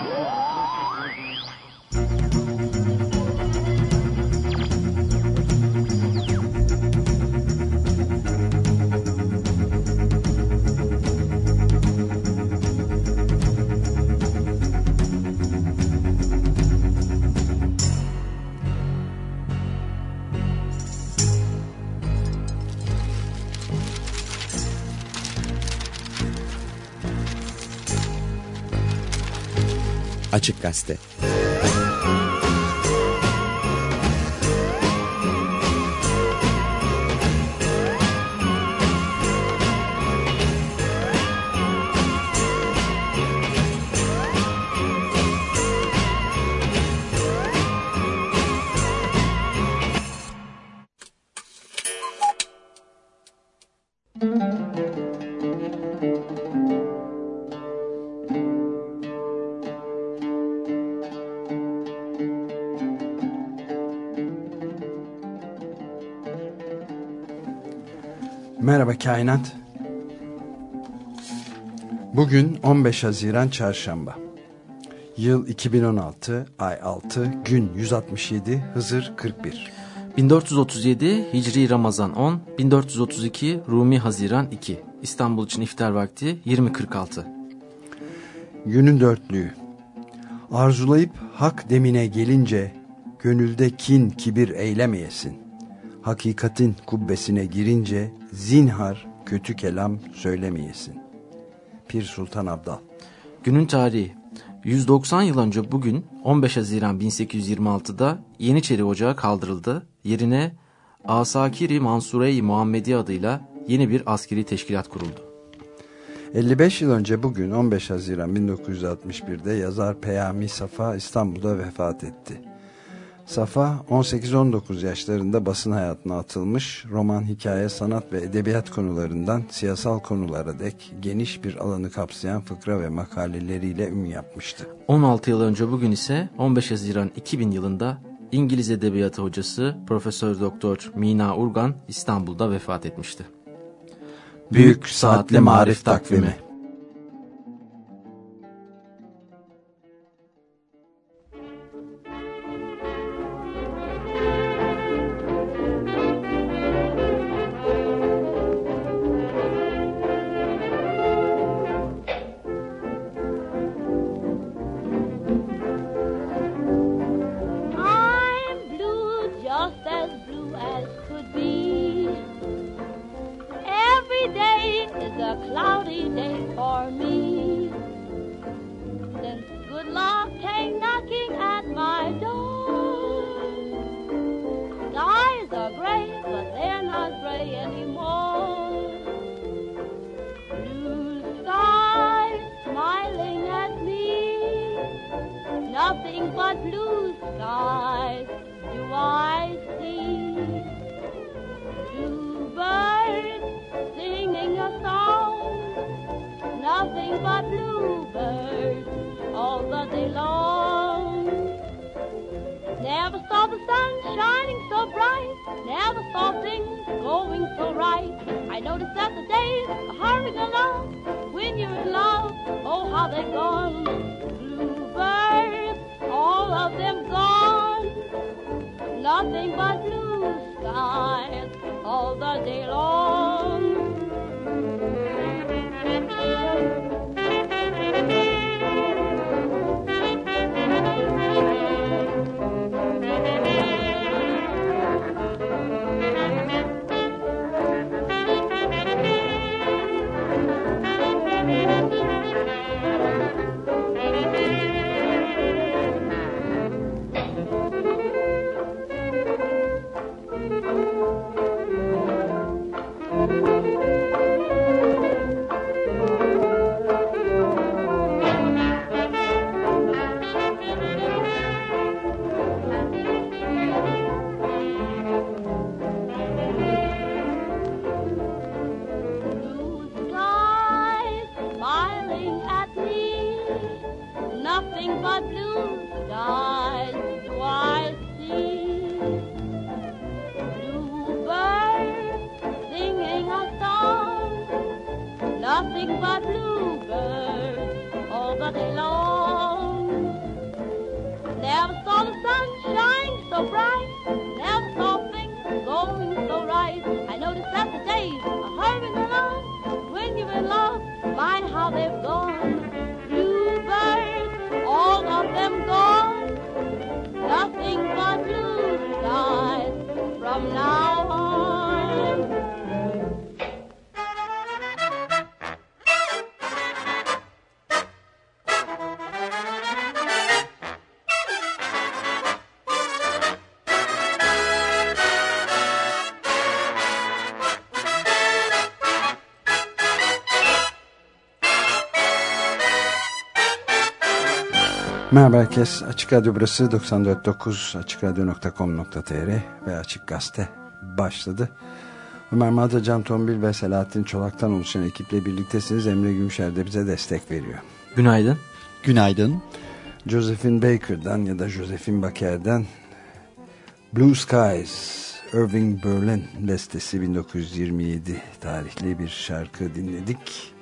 Oh! Açık Gazete Merhaba Kainat. Bugün 15 Haziran Çarşamba. Yıl 2016, ay 6, gün 167, Hızır 41. 1437 Hicri Ramazan 10, 1432 Rumi Haziran 2. İstanbul için iftar vakti 20.46. Günün dörtlüğü. Arzulayıp hak demine gelince gönülde kin kibir eylemeyesin. Hakikatin kubbesine girince zinhar kötü kelam söylemeyesin. Pir Sultan Abdal. Günün tarihi 190 yıl önce bugün 15 Haziran 1826'da Yeniçeri Ocağı kaldırıldı. Yerine Asakiri Mansure-i Muhammedi adıyla yeni bir askeri teşkilat kuruldu. 55 yıl önce bugün 15 Haziran 1961'de yazar Peyami Safa İstanbul'da vefat etti. Safa 18-19 yaşlarında basın hayatına atılmış, roman, hikaye, sanat ve edebiyat konularından siyasal konulara dek geniş bir alanı kapsayan fıkra ve makaleleriyle ün yapmıştı. 16 yıl önce bugün ise 15 Haziran 2000 yılında İngiliz Edebiyatı hocası Profesör Doktor Mina Urgan İstanbul'da vefat etmişti. Büyük Saatli Marif Takvimi I'm Nothing but blue skies all the day long. Merhaba herkes. Açık Radyo burası 94.9 AçıkRadyo.com.tr ve Açık Gazete başladı. Ömer Madra, Can Tombil ve Selahattin Çolak'tan oluşan ekiple birliktesiniz. Emre Gümüşer de bize destek veriyor. Günaydın. Günaydın. Josephine Baker'dan ya da Josephine Baker'den Blue Skies, Irving Berlin bestesi 1927 tarihli bir şarkı dinledik.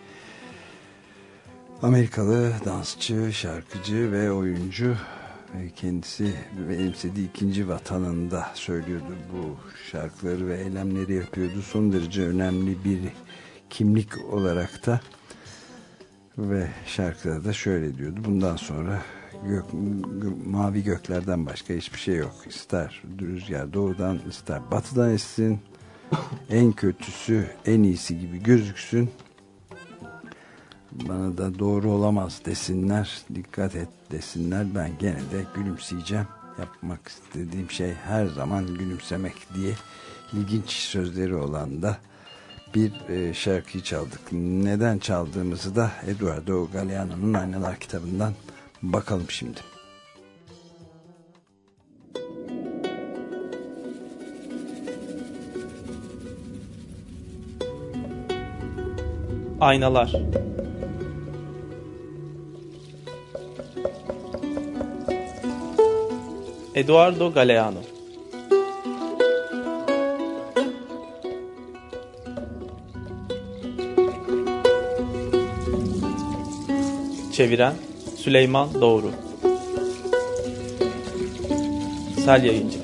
Amerikalı dansçı, şarkıcı ve oyuncu kendisi benimsediği ikinci vatanında söylüyordu bu şarkıları ve eylemleri yapıyordu. Son derece önemli bir kimlik olarak da ve şarkıda da şöyle diyordu. Bundan sonra gök, mavi göklerden başka hiçbir şey yok. İster rüzgar doğudan ister batıdan essin. En kötüsü en iyisi gibi gözüksün bana da doğru olamaz desinler, dikkat et desinler. Ben gene de gülümseyeceğim. Yapmak istediğim şey her zaman gülümsemek diye ilginç sözleri olan da bir e, şarkıyı çaldık. Neden çaldığımızı da Eduardo Galeano'nun Aynalar kitabından bakalım şimdi. Aynalar Eduardo Galeano. Çeviren Süleyman Doğru. Sel Yayıncı.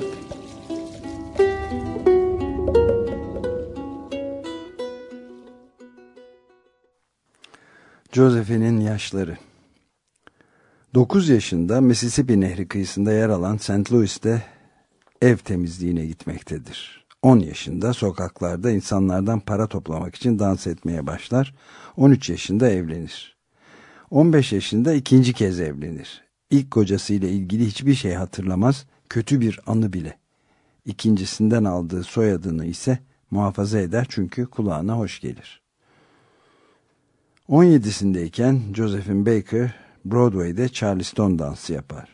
Josephine'in yaşları 9 yaşında Mississippi Nehri kıyısında yer alan St. Louis'te ev temizliğine gitmektedir. 10 yaşında sokaklarda insanlardan para toplamak için dans etmeye başlar. 13 yaşında evlenir. 15 yaşında ikinci kez evlenir. İlk kocasıyla ilgili hiçbir şey hatırlamaz, kötü bir anı bile. İkincisinden aldığı soyadını ise muhafaza eder çünkü kulağına hoş gelir. 17'sindeyken Josephine Baker Broadway'de Charleston dansı yapar.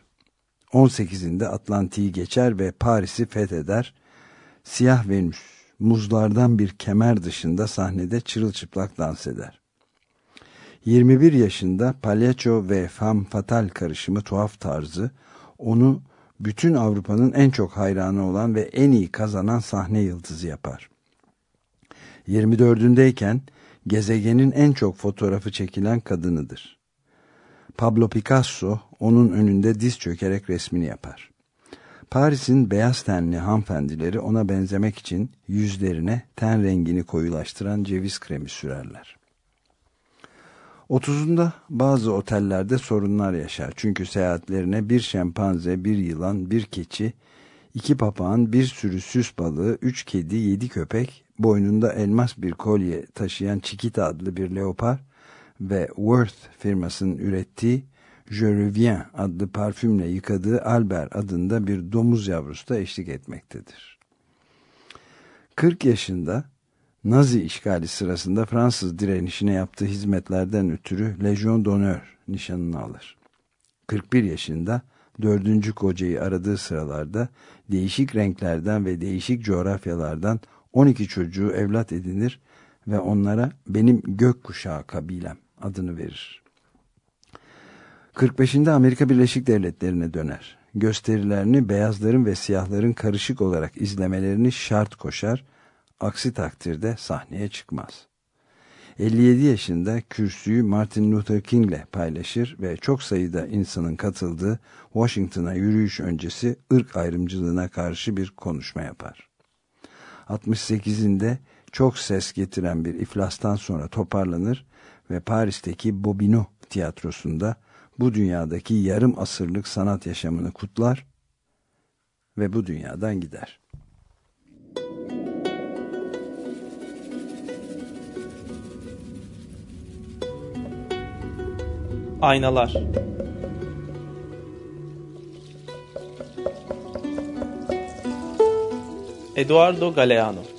18'inde Atlantik'i geçer ve Paris'i fetheder. Siyah Venüs, muzlardan bir kemer dışında sahnede çırılçıplak dans eder. 21 yaşında palyaço ve femme fatal karışımı tuhaf tarzı onu bütün Avrupa'nın en çok hayranı olan ve en iyi kazanan sahne yıldızı yapar. 24'ündeyken gezegenin en çok fotoğrafı çekilen kadınıdır. Pablo Picasso onun önünde diz çökerek resmini yapar. Paris'in beyaz tenli hanımefendileri ona benzemek için yüzlerine ten rengini koyulaştıran ceviz kremi sürerler. 30'unda bazı otellerde sorunlar yaşar. Çünkü seyahatlerine bir şempanze, bir yılan, bir keçi, iki papağan, bir sürü süs balığı, üç kedi, yedi köpek, boynunda elmas bir kolye taşıyan Chiquita adlı bir leopar ve Worth firmasının ürettiği Je Reviens adlı parfümle yıkadığı Albert adında bir domuz yavrusu da eşlik etmektedir. 40 yaşında Nazi işgali sırasında Fransız direnişine yaptığı hizmetlerden ötürü Legion d'Honneur nişanını alır. 41 yaşında dördüncü kocayı aradığı sıralarda değişik renklerden ve değişik coğrafyalardan 12 çocuğu evlat edinir ve onlara benim gökkuşağı kabilem adını verir. 45'inde Amerika Birleşik Devletleri'ne döner. Gösterilerini beyazların ve siyahların karışık olarak izlemelerini şart koşar, aksi takdirde sahneye çıkmaz. 57 yaşında kürsüyü Martin Luther King'le paylaşır ve çok sayıda insanın katıldığı Washington'a yürüyüş öncesi ırk ayrımcılığına karşı bir konuşma yapar. 68'inde çok ses getiren bir iflastan sonra toparlanır ve Paris'teki Bobino tiyatrosunda bu dünyadaki yarım asırlık sanat yaşamını kutlar ve bu dünyadan gider. Aynalar Eduardo Galeano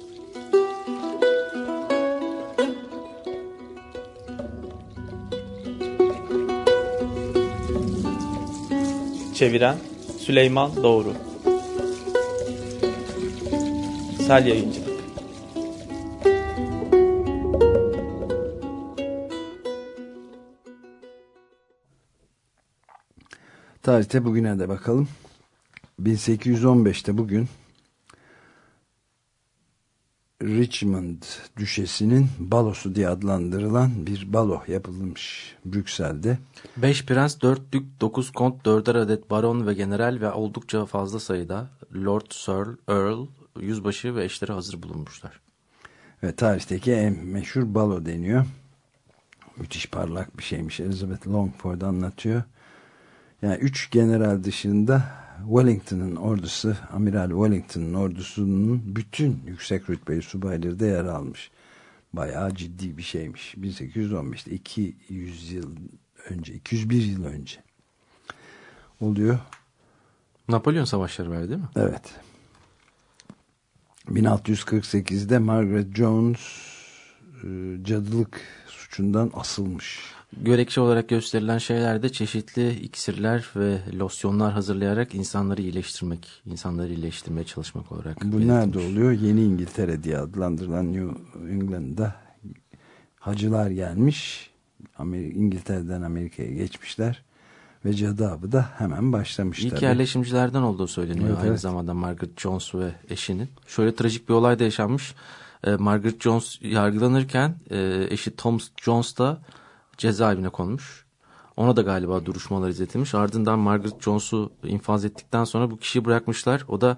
Çeviren Süleyman Doğru Sel Yayıncılık Tarihte bugüne de bakalım. 1815'te bugün Richmond Düşesi'nin balosu diye adlandırılan bir balo yapılmış Brüksel'de. 5 prens, 4 dük, 9 kont, 4'er adet baron ve general ve oldukça fazla sayıda Lord, Sir, Earl, yüzbaşı ve eşleri hazır bulunmuşlar. Ve tarihteki en meşhur balo deniyor. Müthiş parlak bir şeymiş. Elizabeth Longford anlatıyor. Yani üç general dışında Wellington'ın ordusu, Amiral Wellington'ın ordusunun bütün yüksek rütbeli subayları da yer almış. Bayağı ciddi bir şeymiş. 1815'te 200 yıl önce, 201 yıl önce oluyor. Napolyon savaşları var değil mi? Evet. 1648'de Margaret Jones e, cadılık suçundan asılmış. Görekçe olarak gösterilen şeylerde çeşitli iksirler ve losyonlar hazırlayarak insanları iyileştirmek, insanları iyileştirmeye çalışmak olarak. Bu belirtilmiş. nerede oluyor? Yeni İngiltere diye adlandırılan New England'da hacılar gelmiş. Amerika, İngiltere'den Amerika'ya geçmişler. Ve cadı avı da hemen başlamış. İlk tabii. yerleşimcilerden olduğu söyleniyor Evet, aynı evet. zamanda Margaret Jones ve eşinin. Şöyle trajik bir olay da yaşanmış. Ee, Margaret Jones yargılanırken e, eşi Tom Jones da cezaevine konmuş. Ona da galiba duruşmalar izletilmiş. Ardından Margaret Jones'u infaz ettikten sonra bu kişiyi bırakmışlar. O da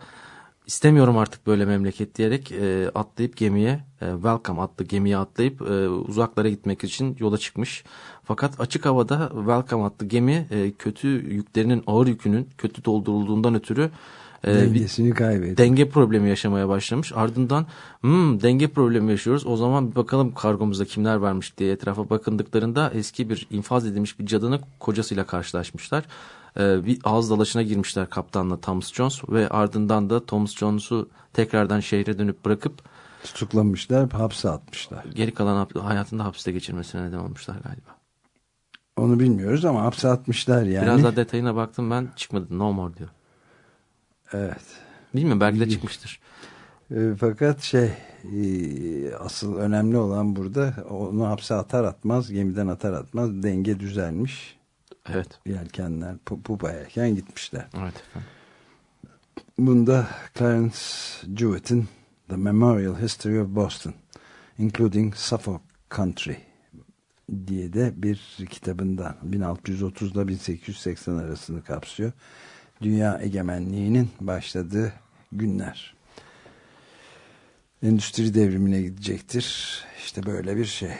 istemiyorum artık böyle memleket diyerek e, atlayıp gemiye e, Welcome adlı gemiye atlayıp e, uzaklara gitmek için yola çıkmış. Fakat açık havada Welcome adlı gemi e, kötü yüklerinin ağır yükünün kötü doldurulduğundan ötürü e, bir Dengesini kaybetti. denge problemi yaşamaya başlamış. Ardından hmm, denge problemi yaşıyoruz. O zaman bakalım kargomuzda kimler varmış diye etrafa bakındıklarında eski bir infaz edilmiş bir cadının kocasıyla karşılaşmışlar. Ee, bir ağız dalaşına girmişler kaptanla Thomas Jones ve ardından da Thomas Jones'u tekrardan şehre dönüp bırakıp Tutuklamışlar, hapse atmışlar. geri kalan hayatında hapiste geçirmesine neden olmuşlar galiba. Onu bilmiyoruz ama hapse atmışlar yani. Biraz daha detayına baktım ben çıkmadı no more diyor. Evet. Bilmiyorum belki de çıkmıştır. E, fakat şey e, asıl önemli olan burada onu hapse atar atmaz gemiden atar atmaz denge düzelmiş Evet. yelkenler pu- pupa yelken gitmişler. Evet efendim. Bunda Clarence Jewett'in The Memorial History of Boston including Suffolk Country diye de bir kitabından 1630 ile 1880 arasını kapsıyor. Dünya egemenliğinin başladığı günler. Endüstri devrimine gidecektir. İşte böyle bir şey.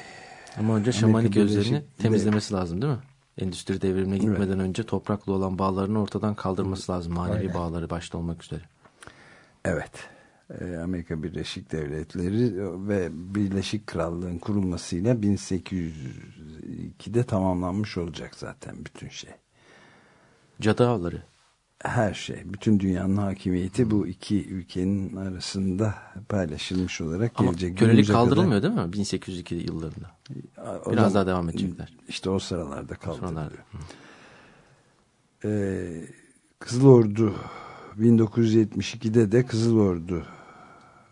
Ama önce şamanik gözlerini temizlemesi lazım değil mi? Endüstri devrimine gitmeden önce toprakla olan bağlarını ortadan kaldırması lazım. Manevi Aynen. bağları bağları başta olmak üzere. Evet. Ee, Amerika Birleşik Devletleri ve Birleşik Krallığın kurulmasıyla 1802'de tamamlanmış olacak zaten bütün şey. Cadı avları. Her şey, bütün dünyanın hakimiyeti bu iki ülkenin arasında paylaşılmış olarak Ama gelecek. kölelik kaldırılmıyor değil mi? 1802 yıllarında. kadar- O Biraz zaman- daha devam edecekler. İşte o sıralarda kaldırılıyor. Ee, Kızıl Ordu 1972'de de Kızıl Ordu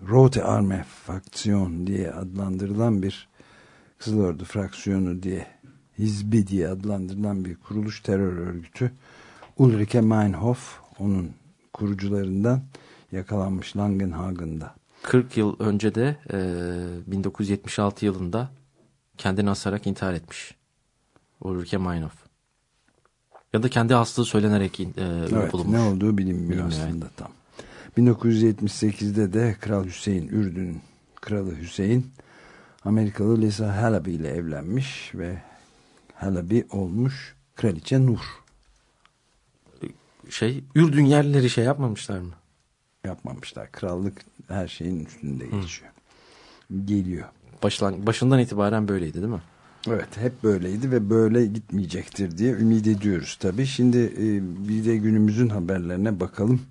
Rote Arme Faksiyon diye adlandırılan bir Kızıl Ordu fraksiyonu diye Hizbi diye adlandırılan bir kuruluş terör örgütü Ulrike Meinhof onun kurucularından yakalanmış Langenhagen'da. 40 yıl önce de e, 1976 yılında kendini asarak intihar etmiş. Ulrike Meinhof. Ya da kendi hastalığı söylenerek e, Evet, bulunmuş. ne olduğu bilinmiyor Bilinmiyor, aslında tam. 1978'de de Kral Hüseyin, Ürdün'ün kralı Hüseyin Amerikalı Lisa Halaby ile evlenmiş ve Halaby olmuş Kraliçe Nur Şey, Ürdün yerlileri şey yapmamışlar mı? yapmamışlar. Krallık her şeyin üstünde geçiyor. Geliyor. Başlan, başından itibaren böyleydi değil mi? Evet hep böyleydi ve böyle gitmeyecektir diye ümit ediyoruz tabii. Şimdi e, bir de günümüzün haberlerine bakalım.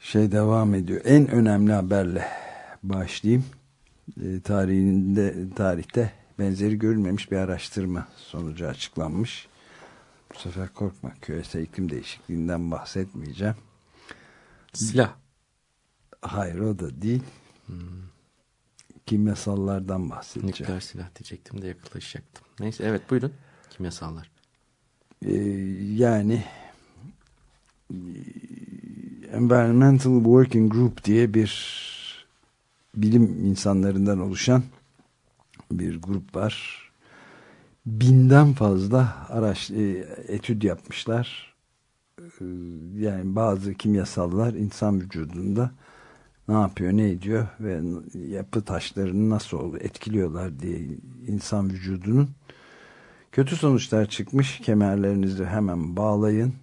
Şey devam ediyor. En önemli haberle başlayayım. E, tarihinde tarihte benzeri görülmemiş bir araştırma sonucu açıklanmış. Bu sefer korkma. Küresel iklim değişikliğinden bahsetmeyeceğim. Silah. Hayır o da değil. Kimyasallardan bahsedeceğim. Nükleer silah diyecektim de yaklaşacaktım. Neyse evet buyurun. Kimyasallar. Ee, yani e, Environmental Working Group diye bir bilim insanlarından oluşan bir grup var. Binden fazla araç e, etüt yapmışlar. Ee, yani bazı kimyasallar insan vücudunda ne yapıyor, ne ediyor ve yapı taşlarını nasıl etkiliyorlar diye insan vücudunun kötü sonuçlar çıkmış. Kemerlerinizi hemen bağlayın.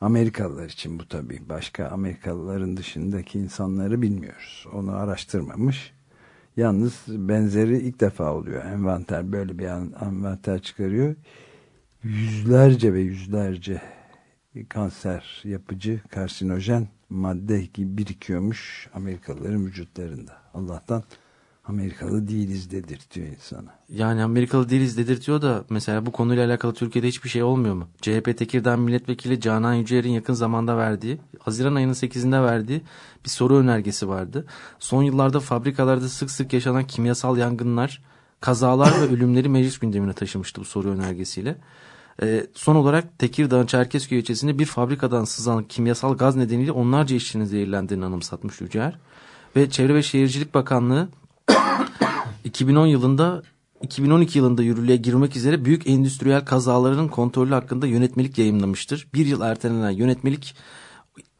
Amerikalılar için bu tabii. Başka Amerikalıların dışındaki insanları bilmiyoruz. Onu araştırmamış. Yalnız benzeri ilk defa oluyor. Envanter böyle bir envanter çıkarıyor. Yüzlerce ve yüzlerce kanser yapıcı, karsinojen madde birikiyormuş Amerikalıların vücutlarında. Allah'tan Amerikalı değiliz dedirtiyor insana. Yani Amerikalı değiliz dedirtiyor da mesela bu konuyla alakalı Türkiye'de hiçbir şey olmuyor mu? CHP Tekirdağ Milletvekili Canan Yücel'in yakın zamanda verdiği, Haziran ayının 8'inde verdiği bir soru önergesi vardı. Son yıllarda fabrikalarda sık sık yaşanan kimyasal yangınlar, kazalar ve ölümleri meclis gündemine taşımıştı bu soru önergesiyle. Ee, son olarak Tekirdağ Çerkezköy ilçesinde bir fabrikadan sızan kimyasal gaz nedeniyle onlarca işçinin zehirlendiğini anımsatmış Yücel. Ve Çevre ve Şehircilik Bakanlığı 2010 yılında 2012 yılında yürürlüğe girmek üzere büyük endüstriyel kazaların kontrolü hakkında yönetmelik yayınlamıştır. Bir yıl ertelenen yönetmelik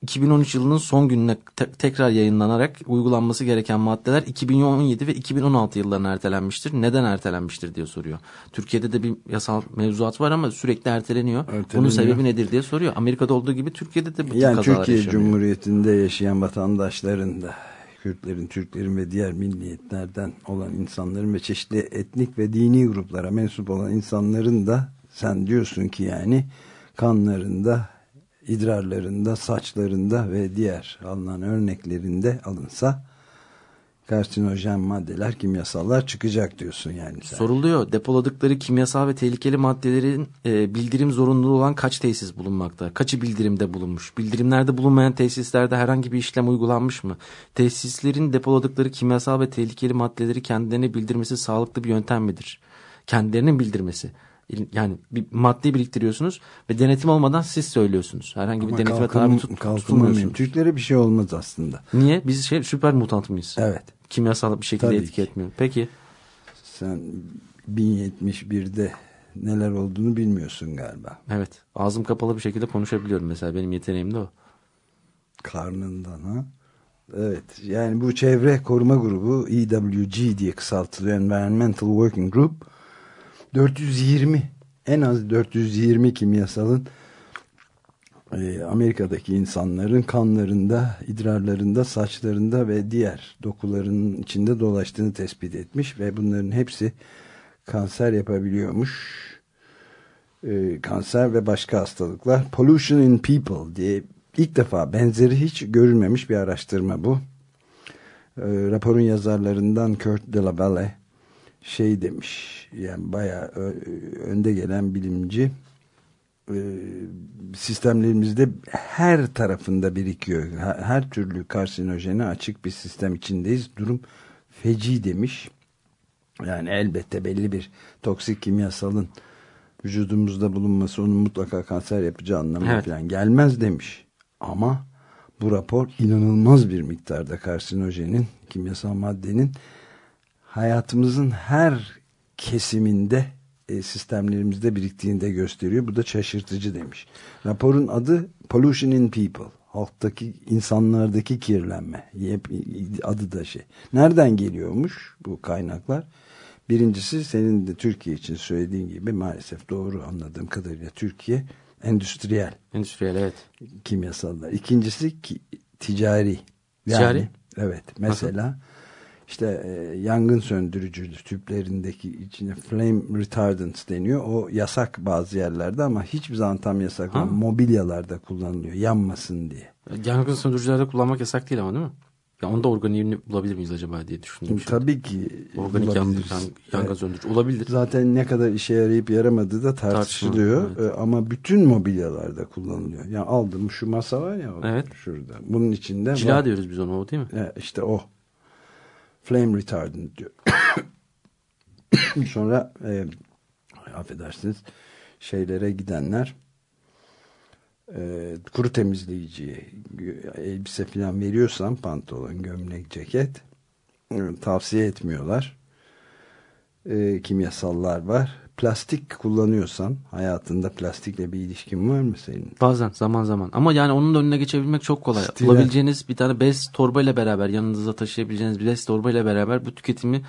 2013 yılının son gününe te tekrar yayınlanarak uygulanması gereken maddeler 2017 ve 2016 yıllarına ertelenmiştir. Neden ertelenmiştir diye soruyor. Türkiye'de de bir yasal mevzuat var ama sürekli erteleniyor. Erteleniyor. Bunun sebebi nedir diye soruyor. Amerika'da olduğu gibi Türkiye'de de bu Yani kazalar Türkiye yaşanıyor. Cumhuriyeti'nde yaşayan vatandaşların da Kürtlerin, Türklerin ve diğer milliyetlerden olan insanların ve çeşitli etnik ve dini gruplara mensup olan insanların da sen diyorsun ki yani kanlarında, idrarlarında, saçlarında ve diğer alınan örneklerinde alınsa karsinojen maddeler, kimyasallar çıkacak diyorsun yani sen. Soruluyor. Depoladıkları kimyasal ve tehlikeli maddelerin e, bildirim zorunluluğu olan kaç tesis bulunmakta? Kaçı bildirimde bulunmuş? Bildirimlerde bulunmayan tesislerde herhangi bir işlem uygulanmış mı? Tesislerin depoladıkları kimyasal ve tehlikeli maddeleri kendilerine bildirmesi sağlıklı bir yöntem midir? Kendilerinin bildirmesi. Yani bir madde biriktiriyorsunuz ve denetim olmadan siz söylüyorsunuz. Herhangi bir denetime tabi tut, tutulmuyorsunuz. Türklere bir şey olmaz aslında. Niye? Biz şey süper mutant mıyız? Evet. Kimyasal bir şekilde Tabii etki ki. etmiyor. Peki. Sen 1071'de neler olduğunu bilmiyorsun galiba. Evet. Ağzım kapalı bir şekilde konuşabiliyorum mesela. Benim yeteneğim de o. Karnından ha. Evet yani bu çevre koruma grubu EWG diye kısaltılıyor Environmental Working Group 420 en az 420 kimyasalın e, Amerika'daki insanların kanlarında, idrarlarında, saçlarında ve diğer dokularının içinde dolaştığını tespit etmiş ve bunların hepsi kanser yapabiliyormuş. E, kanser ve başka hastalıklar. Pollution in People diye ilk defa benzeri hiç görülmemiş bir araştırma bu. E, raporun yazarlarından Kurt de la Valle şey demiş yani bayağı ö- önde gelen bilimci e, sistemlerimizde her tarafında birikiyor. Her, her türlü karsinojene açık bir sistem içindeyiz. Durum feci demiş. Yani elbette belli bir toksik kimyasalın vücudumuzda bulunması onun mutlaka kanser yapacağı anlamına Evet. falan gelmez demiş. Ama bu rapor inanılmaz bir miktarda karsinojenin, kimyasal maddenin hayatımızın her kesiminde e, sistemlerimizde biriktiğini de gösteriyor. Bu da şaşırtıcı demiş. Raporun adı Pollution in People. Halktaki insanlardaki kirlenme. Adı da şey. Nereden geliyormuş bu kaynaklar? Birincisi senin de Türkiye için söylediğin gibi maalesef doğru anladığım kadarıyla Türkiye endüstriyel Endüstriyel evet. kimyasallar. İkincisi ki, ticari. Ticari? Evet. Mesela işte e, yangın söndürücü tüplerindeki içine flame retardant deniyor. O yasak bazı yerlerde ama hiçbir zaman tam yasak. Ha. Mobilyalarda kullanılıyor yanmasın diye. Yangın söndürücülerde kullanmak yasak değil ama değil mi? Ya onda organiğini bulabilir miyiz acaba diye düşündüm. şimdi. Tabii ki Organik bulabiliriz. yan, yan, yan Evet. gaz söndürücü olabilir. Zaten ne kadar işe yarayıp yaramadığı da tartışılıyor. Tartışmalı, Ee, Ama bütün mobilyalarda kullanılıyor. Yani aldım şu masa var ya Evet. şurada. Bunun içinde Cila var. diyoruz biz ona o değil mi? Evet, işte o. Flame retardant diyor. Sonra e, affedersiniz şeylere gidenler e, kuru temizleyici elbise falan veriyorsam pantolon, gömlek, ceket e, tavsiye etmiyorlar. E, kimyasallar var. Plastik kullanıyorsan hayatında plastikle bir ilişkin var mı senin? Bazen zaman zaman. Ama yani onun da önüne geçebilmek çok kolay. Stilen. Bulabileceğiniz bir tane bez torbayla beraber yanınıza taşıyabileceğiniz bir bez torbayla beraber bu tüketimi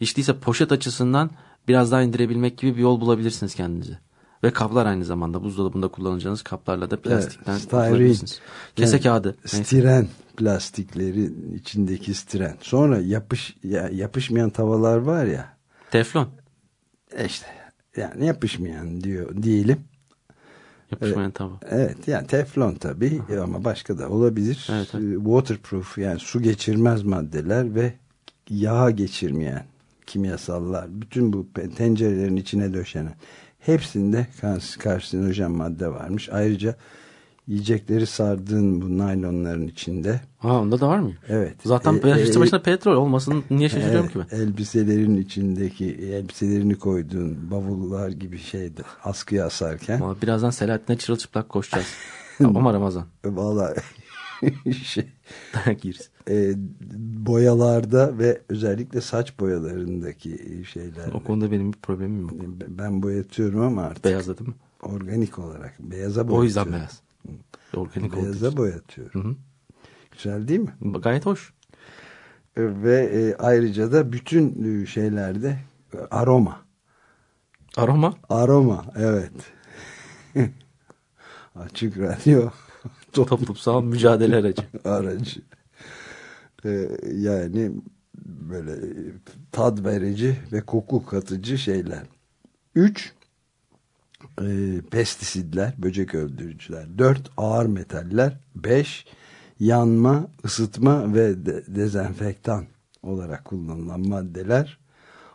hiç değilse poşet açısından biraz daha indirebilmek gibi bir yol bulabilirsiniz kendinize. Ve kaplar aynı zamanda buzdolabında kullanacağınız kaplarla da plastikten Evet, stearin. kurtulabilirsiniz. Kese Yani kağıdı. Neyse. Stiren plastiklerin içindeki stiren. Sonra yapış ya, yapışmayan tavalar var ya Teflon. e işte yani yapışmayan diyor diyelim. Yapışmayan tava. Evet yani teflon tabii e, ama başka da olabilir. Evet, evet. E, Waterproof yani su geçirmez maddeler ve yağ geçirmeyen kimyasallar bütün bu tencerelerin içine döşenen hepsinde kans- karsinojen madde varmış. Ayrıca yiyecekleri sardığın bu naylonların içinde Ha onda da var mı? evet. Zaten E, e, işte başına petrol olmasın niye şaşırıyorum Evet, ki ben? Elbiselerin içindeki elbiselerini koyduğun bavullar gibi şeyde askıya asarken Vallahi birazdan Selahattin'e çırılçıplak koşacağız. Ama Ramazan. valla şey, yeriz. e, boyalarda ve özellikle saç boyalarındaki şeyler. O konuda benim bir problemim yok. Ben boyatıyorum ama artık Beyazladı mı? organik olarak beyaza boyatıyorum. O yüzden beyaz. Organik Beyaza boyatıyorum. Hı hı. Güzel değil mi? Gayet hoş. E, Ve e, ayrıca da bütün e, şeylerde e, aroma. Aroma. Aroma evet. Açık radyo Toplumsal mücadele aracı. aracı. Ee, yani böyle tad verici ve koku katıcı şeyler. Üç, e, pestisidler, böcek öldürücüler. Dört, ağır metaller. Beş, yanma, ısıtma ve de- dezenfektan olarak kullanılan maddeler.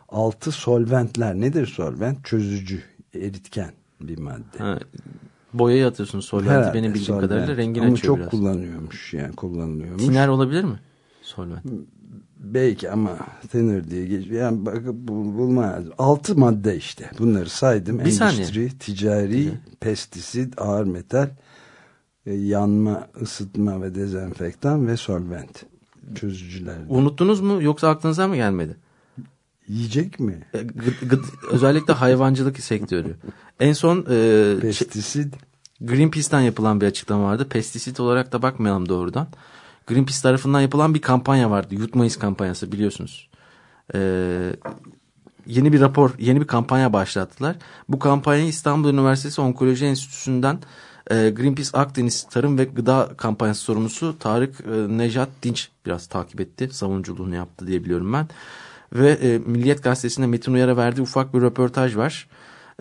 Altı, solventler. Nedir solvent? Çözücü, eritken bir madde. Ha, boyayı atıyorsunuz solventi Herhalde benim bildiğim solvent. kadarıyla rengini Ama açıyor çok biraz. kullanıyormuş yani kullanılıyormuş. Tiner olabilir mi? Solvent. Belki ama thinner diye geçiyor. Yani bakıp bul- bulma lazım. Altı madde işte. Bunları saydım. Bir saniye. Endüstri, ticari, pestisit, ağır metal, e, yanma, ısıtma ve dezenfektan ve solvent. Çözücüler. Unuttunuz mu yoksa aklınıza mı gelmedi? Yiyecek mi? E, gıd- gıd- özellikle hayvancılık sektörü. En son e, şey- Pestisit. Greenpeace'ten yapılan bir açıklama vardı. Pestisit olarak da bakmayalım doğrudan. Greenpeace tarafından yapılan bir kampanya vardı. Yutmayız kampanyası biliyorsunuz. Ee, yeni bir rapor, yeni bir kampanya başlattılar. Bu kampanyayı İstanbul Üniversitesi Onkoloji Enstitüsü'nden e, Greenpeace Akdeniz Tarım ve Gıda Kampanyası sorumlusu Tarık e, Nejat Dinç biraz takip etti. Savunuculuğunu yaptı diye biliyorum ben. Ve e, Milliyet Gazetesi'nde Metin Uyar'a verdiği ufak bir röportaj var.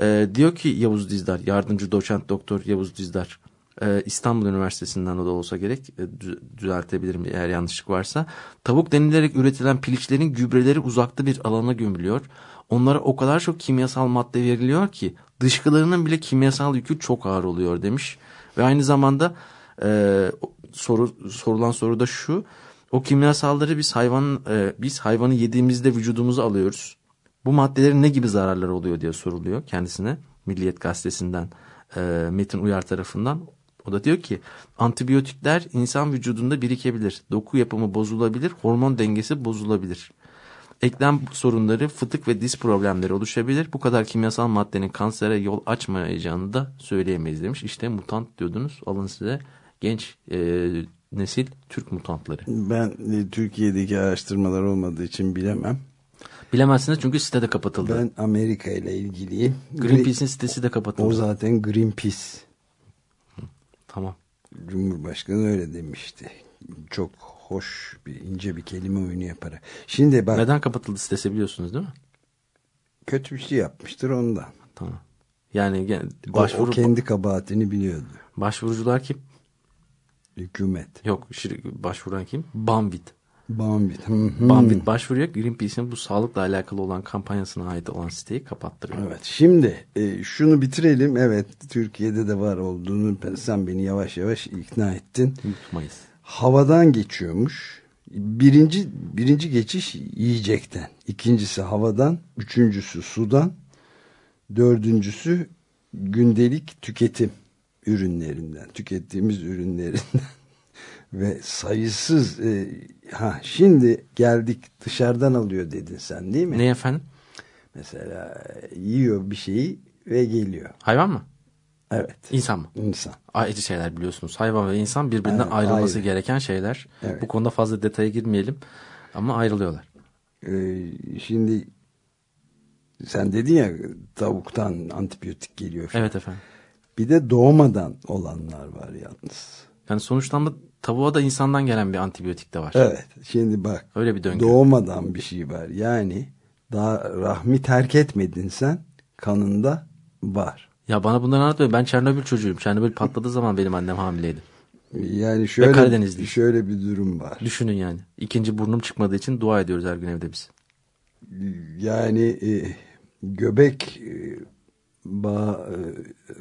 E, diyor ki Yavuz Dizdar, yardımcı doçent doktor Yavuz Dizdar. E, İstanbul Üniversitesi'nden da olsa gerek e, dü- düzeltebilirim eğer yanlışlık varsa. Tavuk denilerek üretilen piliçlerin gübreleri uzakta bir alana gömülüyor. Onlara o kadar çok kimyasal madde veriliyor ki dışkılarının bile kimyasal yükü çok ağır oluyor demiş. Ve aynı zamanda e, soru sorulan soru da şu. O kimyasalları biz hayvan e, biz hayvanı yediğimizde vücudumuza alıyoruz. Bu maddelerin ne gibi zararları oluyor diye soruluyor kendisine Milliyet Gazetesi'nden e, Metin Uyar tarafından. O da diyor ki antibiyotikler insan vücudunda birikebilir. Doku yapımı bozulabilir, hormon dengesi bozulabilir. Eklem sorunları, fıtık ve diz problemleri oluşabilir. Bu kadar kimyasal maddenin kansere yol açmayacağını da söyleyemeyiz demiş. İşte mutant diyordunuz. Alın size genç e, nesil Türk mutantları. Ben e, Türkiye'deki araştırmalar olmadığı için bilemem. Bilemezsiniz çünkü site de kapatıldı. Ben Amerika ile ilgiliyim. Greenpeace'in sitesi de kapatıldı. O zaten Greenpeace. Tamam. Cumhurbaşkanı öyle demişti. Çok hoş bir ince bir kelime oyunu yaparak. Şimdi bak Neden kapatıldı sitesi biliyorsunuz değil mi? kötü bir şey yapmıştır ondan. Tamam. Yani gen- O- başvuru, o, kendi kabahatini biliyordu. başvurucular kim? Hükümet. Yok başvuran kim? Banvit. Banvit. Hı hı. Banvit başvuruyor. Greenpeace'in bu sağlıkla alakalı olan kampanyasına ait olan siteyi kapattırıyor. Evet şimdi e, şunu bitirelim. Evet Türkiye'de de var olduğunu sen beni yavaş yavaş ikna ettin. Unutmayız. Havadan geçiyormuş. Birinci, birinci geçiş yiyecekten. ikincisi havadan. Üçüncüsü sudan. Dördüncüsü gündelik tüketim ürünlerinden. Tükettiğimiz ürünlerinden. Ve sayısız e, ha şimdi geldik dışarıdan alıyor dedin sen değil mi? Ne efendim? Mesela yiyor bir şeyi ve geliyor. Hayvan mı? Evet. İnsan mı? İnsan. Ayrıca şeyler biliyorsunuz. Hayvan ve insan birbirinden Evet, ayrılması ayrı. gereken şeyler. Evet. Bu konuda fazla detaya girmeyelim. Ama ayrılıyorlar. Ee, şimdi sen dedin ya tavuktan antibiyotik geliyor. falan. Evet efendim. Bir de doğmadan olanlar var yalnız. Yani sonuçta da tavuğa da insandan gelen bir antibiyotik de var. Evet. Şimdi bak. Öyle bir döngü. Doğmadan bir şey var. Yani daha rahmi terk etmedin sen kanında var. Ya bana bunları anlatmayın. Ben Çernobil çocuğuyum. Çernobil patladığı zaman benim annem hamileydi. Yani şöyle şöyle bir durum var. Düşünün yani. İkinci burnum çıkmadığı için dua ediyoruz her gün evde biz. Yani e, göbek e, bağ e,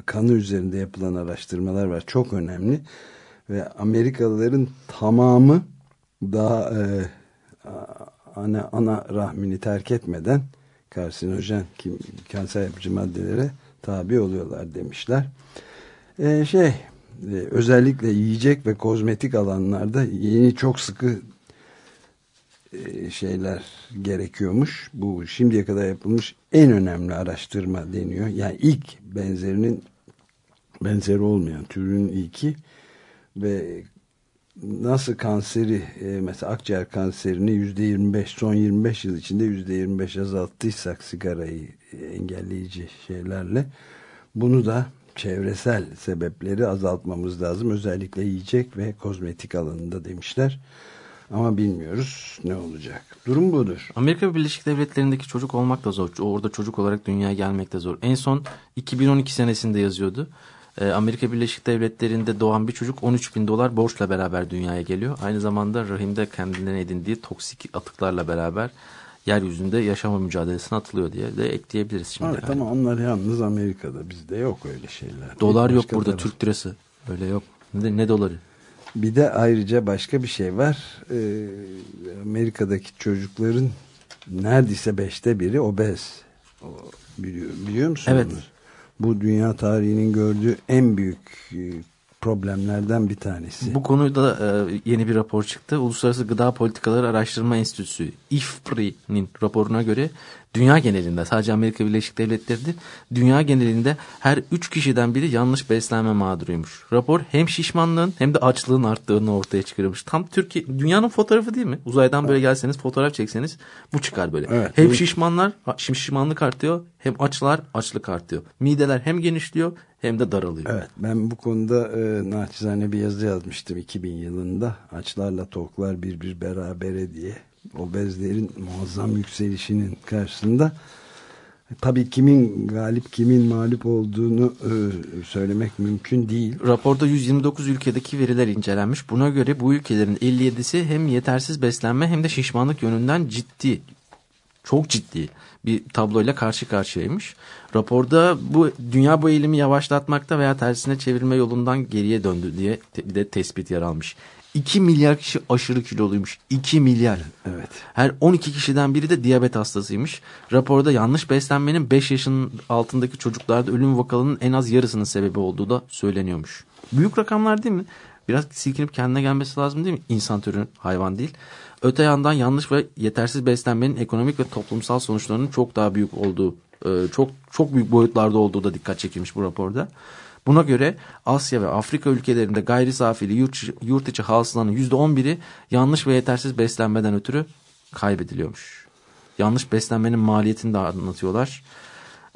kanı üzerinde yapılan araştırmalar var. Çok önemli. Ve Amerikalıların tamamı daha e, ana, ana rahmini terk etmeden karsinojen kim, kanser yapıcı maddelere tabi oluyorlar demişler. E, şey e, özellikle yiyecek ve kozmetik alanlarda yeni çok sıkı e, şeyler gerekiyormuş. Bu şimdiye kadar yapılmış en önemli araştırma deniyor. Yani ilk benzerinin benzeri olmayan türün ilki ve nasıl kanseri e, mesela akciğer kanserini yüzde 25 son 25 yıl içinde yüzde 25 azalttıysak sigarayı e, engelleyici şeylerle bunu da çevresel sebepleri azaltmamız lazım. Özellikle yiyecek ve kozmetik alanında demişler. Ama bilmiyoruz ne olacak. Durum budur. Amerika Birleşik Devletleri'ndeki çocuk olmak da zor. Orada çocuk olarak dünyaya gelmek de zor. En son 2012 senesinde yazıyordu. Ee, Amerika Birleşik Devletleri'nde doğan bir çocuk 13 bin dolar borçla beraber dünyaya geliyor. Aynı zamanda rahimde kendilerine edindiği toksik atıklarla beraber yeryüzünde yaşama mücadelesine atılıyor diye de ekleyebiliriz şimdi. Evet yani. ama onlar yalnız Amerika'da. Bizde yok öyle şeyler. Dolar yok burada taraf. Türk lirası. Öyle yok. Ne, ne doları? Bir de ayrıca başka bir şey var. Ee, Amerika'daki çocukların neredeyse beşte biri obez. O, biliyor, biliyor musun? Evet. Bu dünya tarihinin gördüğü en büyük e, problemlerden bir tanesi. Bu konuda e, yeni bir rapor çıktı. Uluslararası Gıda Politikaları Araştırma Enstitüsü IFPRI'nin raporuna göre dünya genelinde sadece Amerika Birleşik Devletleri değil, dünya genelinde her 3 kişiden biri yanlış beslenme mağduruymuş. Rapor hem şişmanlığın hem de açlığın arttığını ortaya çıkarmış. Tam Türkiye dünyanın fotoğrafı değil mi? Uzaydan böyle gelseniz fotoğraf çekseniz bu çıkar böyle. Evet, hem şişmanlar şiş- şişmanlık artıyor hem açlar açlık artıyor. Mideler hem genişliyor hem de daralıyor. Evet ben bu konuda e, naçizane bir yazı yazmıştım 2000 yılında. Açlarla toklar bir bir berabere diye. Obezlerin muazzam yükselişinin karşısında tabii kimin galip kimin mağlup olduğunu e, söylemek mümkün değil. Raporda 129 ülkedeki veriler incelenmiş. Buna göre bu ülkelerin 57'si hem yetersiz beslenme hem de şişmanlık yönünden ciddi, çok ciddi bir tabloyla karşı karşıyaymış. Raporda bu dünya bu eğilimi yavaşlatmakta veya tersine çevirme yolundan geriye döndü diye bir de tespit yer almış. 2 milyar kişi aşırı kiloluymuş. 2 milyar. Evet. Her 12 kişiden biri de diyabet hastasıymış. Raporda yanlış beslenmenin 5 yaşın altındaki çocuklarda ölüm vakalarının en az yarısının sebebi olduğu da söyleniyormuş. Büyük rakamlar değil mi? Biraz silkinip kendine gelmesi lazım değil mi? İnsan türü hayvan değil. Öte yandan yanlış ve yetersiz beslenmenin ekonomik ve toplumsal sonuçlarının çok daha büyük olduğu, e, çok çok büyük boyutlarda olduğu da dikkat çekilmiş bu raporda. Buna göre Asya ve Afrika ülkelerinde gayri safili yurt, yurt içi hasılanın %11'i yanlış ve yetersiz beslenmeden ötürü kaybediliyormuş. Yanlış beslenmenin maliyetini de anlatıyorlar.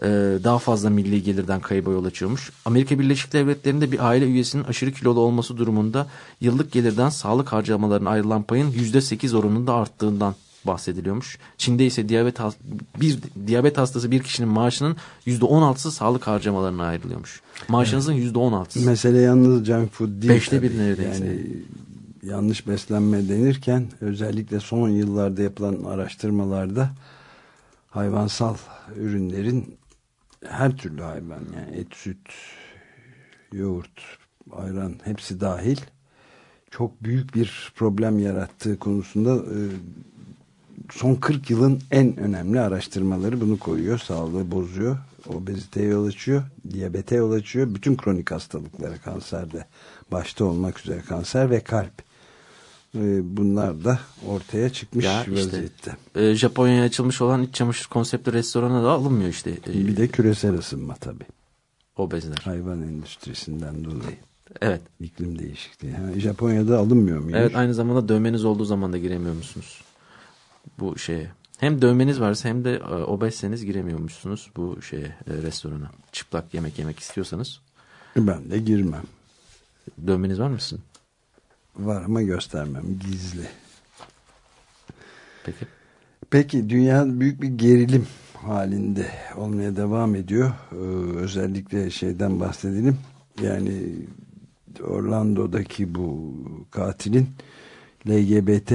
Ee, daha fazla milli gelirden kayıba yol açıyormuş. Amerika Birleşik Devletleri'nde bir aile üyesinin aşırı kilolu olması durumunda yıllık gelirden sağlık harcamalarına ayrılan payın %8 oranında arttığından bahsediliyormuş. Çin'de ise diyabet has- bir diyabet hastası bir kişinin maaşının %16'sı sağlık harcamalarına ayrılıyormuş. Maaşınızın %16'sı. Mesele yalnız junk food değil. Beşte bir neredeyse. Yani yanlış beslenme denirken özellikle son yıllarda yapılan araştırmalarda hayvansal ürünlerin her türlü hayvan yani et, süt, yoğurt, ayran hepsi dahil çok büyük bir problem yarattığı konusunda e, son 40 yılın en önemli araştırmaları bunu koyuyor. Sağlığı bozuyor, obeziteye yol açıyor, diyabete yol açıyor. Bütün kronik hastalıklara kanserde başta olmak üzere kanser ve kalp. E, bunlar da ortaya çıkmış Ya işte, vaziyette. e, Japonya'ya açılmış olan iç çamaşır konseptli restorana da alınmıyor işte. E, Bir de küresel ısınma tabii. obezler. Hayvan endüstrisinden dolayı. Evet. iklim değişikliği. Ha, Japonya'da alınmıyor muymuş? Evet aynı zamanda dövmeniz olduğu zaman da giremiyor musunuz? Bu şeye. Hem dövmeniz varsa hem de e, obezseniz giremiyormuşsunuz bu şeye e, restorana. Çıplak yemek yemek istiyorsanız. Ben de girmem. Dövmeniz var mısın? Var ama göstermem. Gizli. Peki. Peki dünya büyük bir gerilim halinde olmaya devam ediyor. Ee, özellikle şeyden bahsedelim. Yani Orlando'daki bu katilin LGBT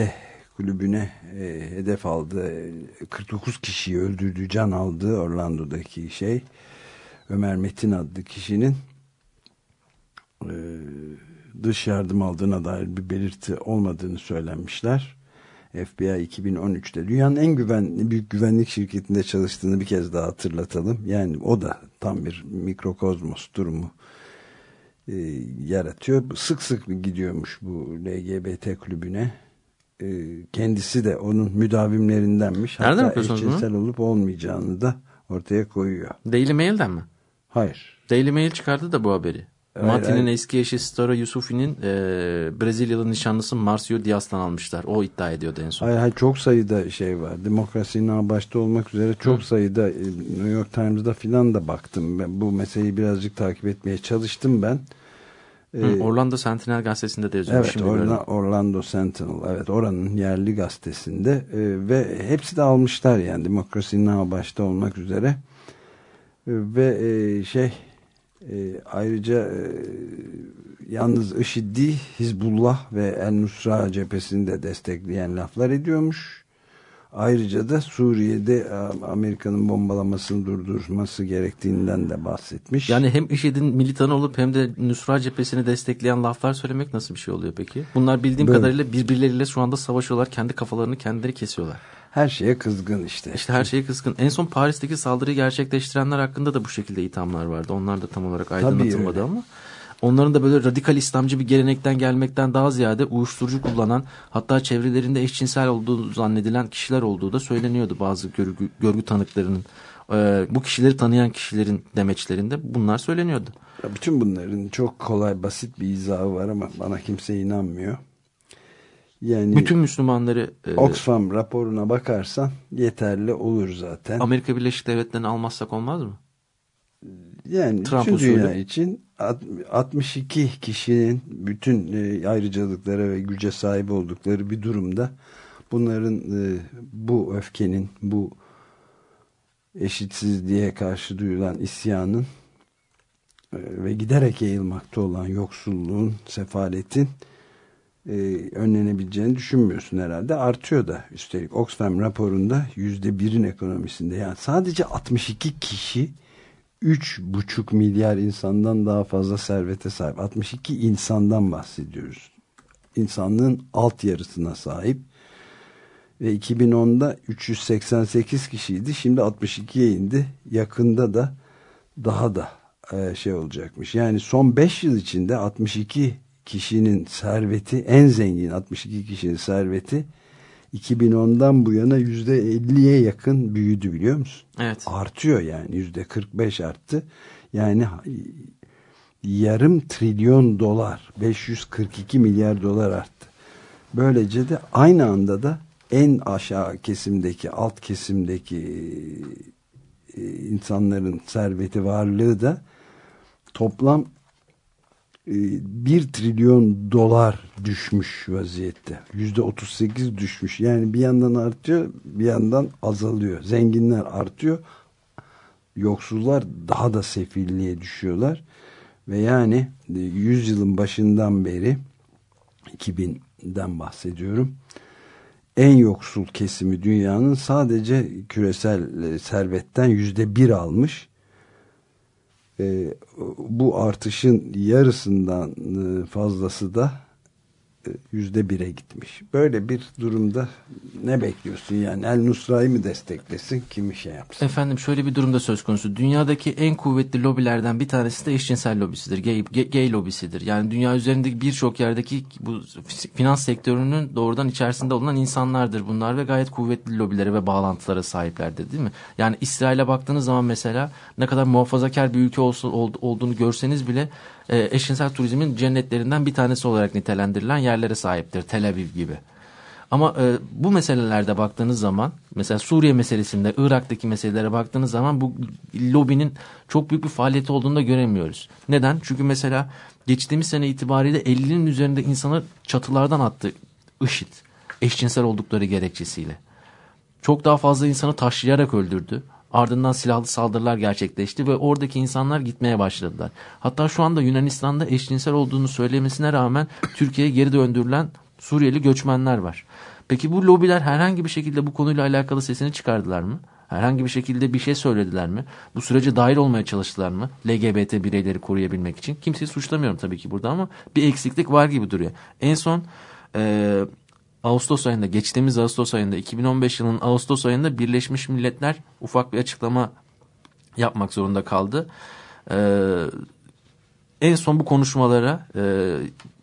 kulübüne e, hedef aldı. 49 kişiyi öldürdüğü, can aldığı Orlando'daki şey. Ömer Metin adlı kişinin e, dış yardım aldığına dair bir belirti olmadığını söylenmişler. FBI 2013'te dünyanın en güvenli büyük güvenlik şirketinde çalıştığını bir kez daha hatırlatalım. Yani o da tam bir mikrokozmos durumu e, yaratıyor. Sık sık gidiyormuş bu LGBT kulübüne. E, kendisi de onun müdavimlerindenmiş. Nereden Hatta yapıyorsunuz bunu? eşcinsel olup olmayacağını da ortaya koyuyor. Daily Mail'den mi? Hayır. Daily Mail çıkardı da bu haberi. Hayır. eski eşi Stara Yusufi'nin e, Brezilyalı nişanlısı Marcio Diaz'tan almışlar. O iddia ediyordu en son. Hayır, hayır çok sayıda şey var. Demokrasinin başta olmak üzere çok Hı. sayıda e, New York Times'da filan da baktım. Ben bu meseleyi birazcık takip etmeye çalıştım ben. Hı, Ee, Orlando Sentinel gazetesinde de yazıyor. Evet gördüm. Orlando Sentinel evet oranın yerli gazetesinde e, ve hepsi de almışlar yani demokrasinin ağ başta olmak üzere E, ve e, şey e, ayrıca e, yalnız IŞİD Hizbullah ve El Nusra cephesini de destekleyen laflar ediyormuş. Ayrıca da Suriye'de e, Amerika'nın bombalamasını durdurması gerektiğinden de bahsetmiş. Yani hem IŞİD'in militanı olup hem de Nusra cephesini destekleyen laflar söylemek nasıl bir şey oluyor peki? Bunlar bildiğim Böyle. kadarıyla birbirleriyle şu anda savaşıyorlar. Kendi kafalarını kendileri kesiyorlar. her şeye kızgın işte. İşte her şeyi kızgın. En son Paris'teki saldırıyı gerçekleştirenler hakkında da bu şekilde ithamlar vardı. Onlar da tam olarak aydınlatılmadı ama. Onların da böyle radikal İslamcı bir gelenekten gelmekten daha ziyade uyuşturucu kullanan hatta çevrelerinde eşcinsel olduğu zannedilen kişiler olduğu da söyleniyordu bazı görgü, görgü tanıklarının. Ee, bu kişileri tanıyan kişilerin demeçlerinde bunlar söyleniyordu. Ya Bütün bunların çok kolay basit bir izahı var ama bana kimse inanmıyor. Yani Bütün Müslümanları e, Oxfam raporuna bakarsan yeterli olur zaten. Amerika Birleşik Devletleri'ni almazsak olmaz mı? Yani Trump bütün usulü. dünya için alt- 62 kişinin bütün e, ayrıcalıklara ve güce sahip oldukları bir durumda bunların e, bu öfkenin, bu eşitsizliğe karşı duyulan isyanın e, ve giderek yayılmakta olan yoksulluğun, sefaletin e, önlenebileceğini düşünmüyorsun herhalde. Artıyor da üstelik Oxfam raporunda yüzde birin ekonomisinde yani sadece 62 kişi 3,5 milyar insandan daha fazla servete sahip. 62 insandan bahsediyoruz. İnsanlığın alt yarısına sahip. Ve 2010'da 388 kişiydi. Şimdi 62'ye indi. Yakında da daha da e, şey olacakmış. Yani son 5 yıl içinde 62 kişinin serveti en zengin 62 kişinin serveti 2010'dan bu yana %50'ye yakın büyüdü biliyor musun? Evet. Artıyor yani %45 arttı. Yani yarım trilyon dolar 542 milyar dolar arttı. Böylece de aynı anda da en aşağı kesimdeki alt kesimdeki e, insanların serveti varlığı da toplam 1 trilyon dolar düşmüş vaziyette. Yüzde 38 düşmüş. Yani bir yandan artıyor bir yandan azalıyor. Zenginler artıyor. Yoksullar daha da sefilliğe düşüyorlar. Ve yani e, 100 yılın başından beri den bahsediyorum. En yoksul kesimi dünyanın sadece küresel e, servetten yüzde bir almış. E, bu artışın yarısından e, fazlası da yüzde bire gitmiş. Böyle bir durumda ne bekliyorsun yani? El Nusra'yı mı desteklesin? Kimi şey yapsın? Efendim şöyle bir durumda söz konusu. Dünyadaki en kuvvetli lobilerden bir tanesi de eşcinsel lobisidir. Gay, gay, lobisidir. Yani dünya üzerindeki birçok yerdeki bu finans sektörünün doğrudan içerisinde olunan insanlardır bunlar ve gayet kuvvetli lobilere ve bağlantılara sahiplerdir değil mi? Yani İsrail'e baktığınız zaman mesela ne kadar muhafazakar bir ülke olsa, olduğunu görseniz bile e, eşcinsel turizmin cennetlerinden bir tanesi olarak nitelendirilen yerlere sahiptir. Tel Aviv gibi. Ama e, bu meselelerde baktığınız zaman mesela Suriye meselesinde Irak'taki meselelere baktığınız zaman bu lobinin çok büyük bir faaliyeti olduğunu da göremiyoruz. Neden? Çünkü mesela geçtiğimiz sene itibariyle 50'nin üzerinde insanı çatılardan attı IŞİD eşcinsel oldukları gerekçesiyle. Çok daha fazla insanı taşlayarak öldürdü. Ardından silahlı saldırılar gerçekleşti ve oradaki insanlar gitmeye başladılar. Hatta şu anda Yunanistan'da eşcinsel olduğunu söylemesine rağmen Türkiye'ye geri döndürülen Suriyeli göçmenler var. Peki bu lobiler herhangi bir şekilde bu konuyla alakalı sesini çıkardılar mı? Herhangi bir şekilde bir şey söylediler mi? Bu sürece dahil olmaya çalıştılar mı? LGBT bireyleri koruyabilmek için. Kimseyi suçlamıyorum tabii ki burada ama bir eksiklik var gibi duruyor. En son e, Ağustos ayında geçtiğimiz Ağustos ayında 2015 yılının Ağustos ayında Birleşmiş Milletler ufak bir açıklama yapmak zorunda kaldı. Ee, en son bu konuşmalara e,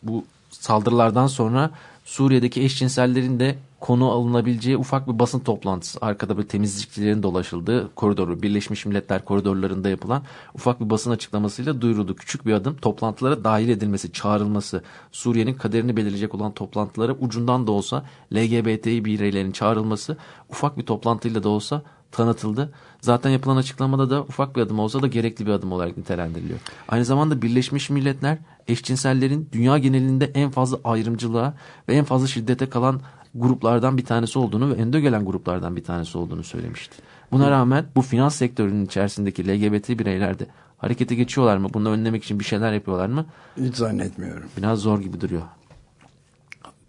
bu saldırılardan sonra Suriye'deki eşcinsellerin de konu alınabileceği ufak bir basın toplantısı arkada bir temizlikçilerin dolaşıldığı koridoru Birleşmiş Milletler koridorlarında yapılan ufak bir basın açıklamasıyla duyuruldu. Küçük bir adım toplantılara dahil edilmesi, çağrılması, Suriye'nin kaderini belirleyecek olan toplantılara ucundan da olsa LGBTİ bireylerin çağrılması ufak bir toplantıyla da olsa tanıtıldı. Zaten yapılan açıklamada da ufak bir adım olsa da gerekli bir adım olarak nitelendiriliyor. Aynı zamanda Birleşmiş Milletler eşcinsellerin dünya genelinde en fazla ayrımcılığa ve en fazla şiddete kalan gruplardan bir tanesi olduğunu ve ende gelen gruplardan bir tanesi olduğunu söylemişti. Buna rağmen bu finans sektörünün içerisindeki LGBT bireyler de harekete geçiyorlar mı? Bunu önlemek için bir şeyler yapıyorlar mı? Hiç zannetmiyorum. Biraz zor gibi duruyor.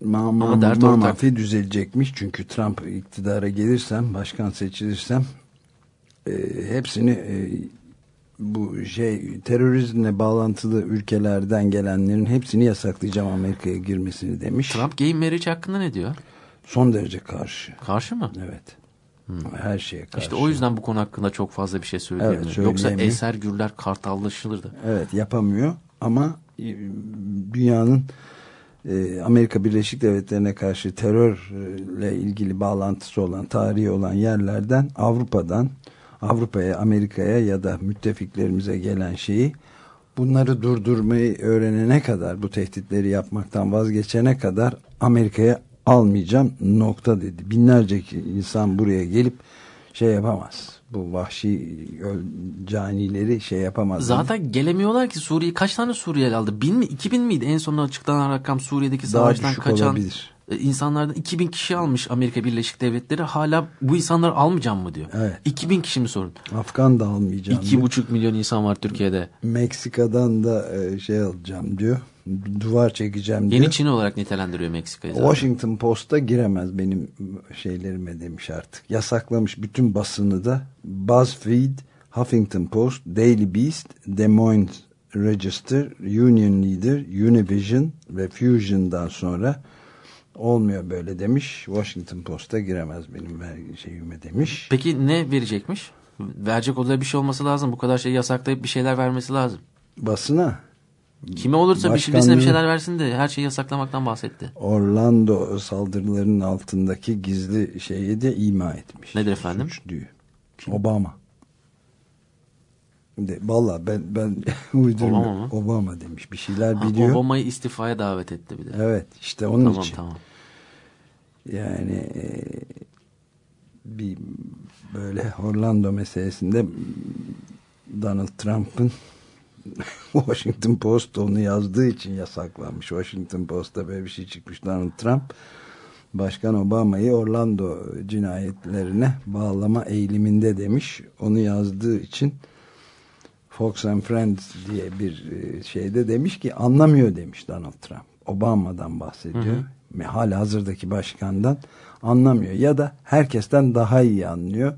Ma ma Ama dert ma ortak. düzelecekmiş. Çünkü Trump iktidara gelirsem, başkan seçilirsem e, hepsini e, bu şey terörizmle bağlantılı ülkelerden gelenlerin hepsini yasaklayacağım Amerika'ya girmesini demiş. Trump gay marriage hakkında ne diyor? Son derece karşı. Karşı mı? Evet. Hmm. Her şeye karşı. İşte o yüzden bu konu hakkında çok fazla bir şey söyleyemiyor. Evet, Yoksa eser gürler kartallaşılırdı. Evet yapamıyor ama e, dünyanın e, Amerika Birleşik Devletleri'ne karşı terörle ilgili bağlantısı olan, tarihi olan yerlerden Avrupa'dan Avrupa'ya, Amerika'ya ya da müttefiklerimize gelen şeyi bunları durdurmayı öğrenene kadar bu tehditleri yapmaktan vazgeçene kadar Amerika'ya almayacağım nokta dedi. Binlerce insan buraya gelip şey yapamaz. Bu vahşi canileri şey yapamaz. Zaten gelemiyorlar ki Suriye kaç tane Suriyeli aldı? Bin mi? iki bin miydi en son açıklanan rakam Suriye'deki savaştan kaçan olabilir. E, insanlardan 2000 kişi almış Amerika Birleşik Devletleri. Hala bu insanları almayacağım mı diyor. Evet. 2000 kişi mi sorun? Afgan da almayacağım. 2,5 milyon insan var Türkiye'de. Meksika'dan da e, şey alacağım diyor duvar çekeceğim diyor. Yeni Çin olarak nitelendiriyor Meksika'yı. Washington Post'a giremez benim şeylerime demiş artık. Yasaklamış bütün basını da BuzzFeed, Huffington Post, Daily Beast, Des Moines Register, Union Leader, Univision ve Fusion'dan sonra olmuyor böyle demiş. Washington Post'a giremez benim şeyime demiş. Peki ne verecekmiş? Verecek olarak bir şey olması lazım. Bu kadar şey yasaklayıp bir şeyler vermesi lazım. Basına? Kime olursa bir birisine bir şeyler versin de her şeyi yasaklamaktan bahsetti. Orlando saldırılarının altındaki gizli şeyi de ima etmiş. Nedir efendim? Suç diyor. Obama. De, Valla ben ben uydurmuyorum. Obama? Obama demiş. Bir şeyler ha, biliyor. Obama'yı istifaya davet etti bir de. Evet işte onun tamam, için. Tamam Yani e, bir böyle Orlando meselesinde Donald Trump'ın Washington Post onu yazdığı için yasaklanmış. Washington Post'ta böyle bir şey çıkmış. Donald Trump Başkan Obama'yı Orlando cinayetlerine bağlama eğiliminde demiş. Onu yazdığı için Fox and Friends diye bir e, şeyde demiş ki anlamıyor demiş Donald Trump. Obama'dan bahsediyor. Hı hı. Hala hazırdaki başkandan anlamıyor. Ya da herkesten daha iyi anlıyor.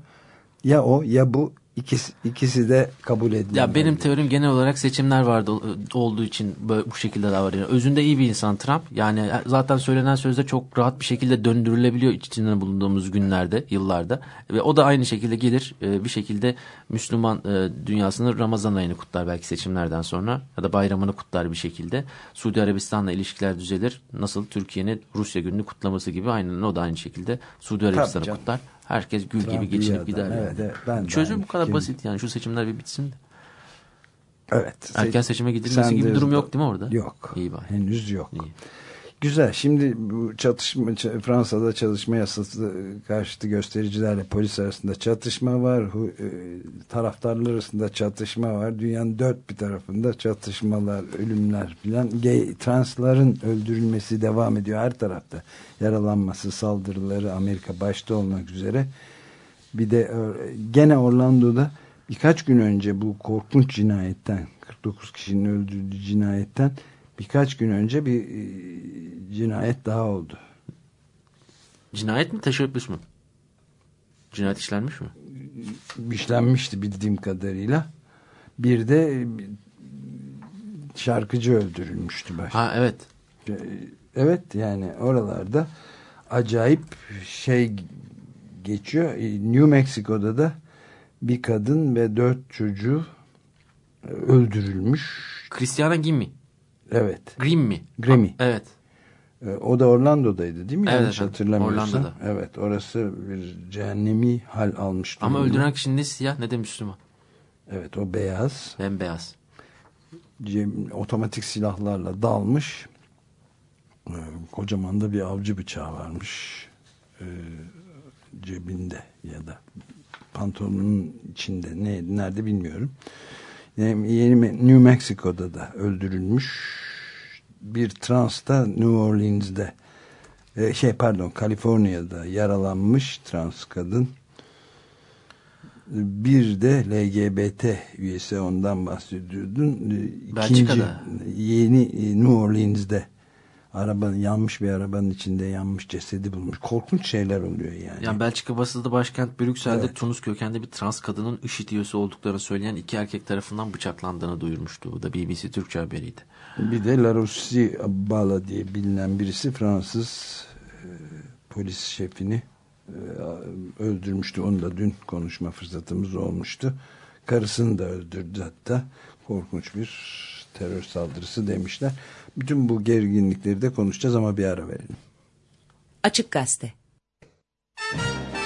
Ya o ya bu ikisi, ikisi de kabul edilir. Ya benim teorim genel olarak seçimler vardı olduğu için böyle bu şekilde davranıyor. Özünde iyi bir insan Trump. Yani zaten söylenen sözde çok rahat bir şekilde döndürülebiliyor içinde bulunduğumuz günlerde, yıllarda. Ve o da aynı şekilde gelir e, bir şekilde Müslüman e, dünyasını Ramazan ayını kutlar belki seçimlerden sonra ya da bayramını kutlar bir şekilde. Suudi Arabistan'la ilişkiler düzelir. Nasıl Türkiye'nin Rusya gününü kutlaması gibi aynen o da aynı şekilde Suudi Arabistan'ı kutlar. Herkes gül Trump gibi geçinip gider. yani. Evet, evet, ben Çözüm bu kadar fikir- basit yani şu seçimler bir bitsin de. Evet. Erken seçime gidilmesi gibi durum yok değil mi orada? Yok. İyi bari. Henüz yok. İyi. Güzel. Şimdi bu çatışma Fransa'da çalışma yasası karşıtı göstericilerle polis arasında çatışma var. E, taraftarlar arasında çatışma var. Dünyanın dört bir tarafında çatışmalar, ölümler filan. Transların öldürülmesi devam ediyor her tarafta. Yaralanması, saldırıları Amerika başta olmak üzere. Bir de e, gene Orlando'da birkaç gün önce bu korkunç cinayetten 49 kişinin öldürüldüğü cinayetten birkaç gün önce bir e, cinayet daha oldu. Cinayet mi teşebbüs mü? Cinayet işlenmiş mi? İşlenmişti bildiğim kadarıyla. Bir de e, şarkıcı öldürülmüştü baş. Ha evet. E, Evet yani oralarda acayip şey geçiyor. New Mexico'da da bir kadın ve dört çocuğu öldürülmüş. Christiana Gimmi. Evet. Grimm mi? Grimmy. Ha, evet. E, O da Orlando'daydı değil mi? Evet Yanlış hatırlamıyorsam. Orlando'da. Evet orası bir cehennemi hal almış. Ama durumda. öldüren kişinin ne siyah ne de Müslüman. Evet o beyaz. Bembeyaz. Cem- otomatik silahlarla dalmış. E, kocaman da bir avcı bıçağı varmış. E, cebinde ya da pantolonun içinde ne nerede bilmiyorum. Yeni New Mexico'da da öldürülmüş. Bir trans da New Orleans'de e, şey pardon Kaliforniya'da yaralanmış trans kadın. Bir de LGBT üyesi ondan bahsediyordun. E, İkinci, Belçika'da. yeni e, New Orleans'de arabanın yanmış bir arabanın içinde yanmış cesedi bulmuş. Korkunç şeyler oluyor yani. Yani Belçika basılı başkent Brüksel'de Evet. Tunus kökenli bir trans kadının IŞİD üyesi olduklarını söyleyen iki erkek tarafından bıçaklandığını duyurmuştu. Bu da BBC Türkçe haberiydi. Bir de La Russie Bala diye bilinen birisi Fransız e, polis şefini e, öldürmüştü. Onu da dün konuşma fırsatımız olmuştu. Karısını da öldürdü hatta. Korkunç bir terör saldırısı demişler. Bütün bu gerginlikleri de konuşacağız ama bir ara verelim. Açık Gazete I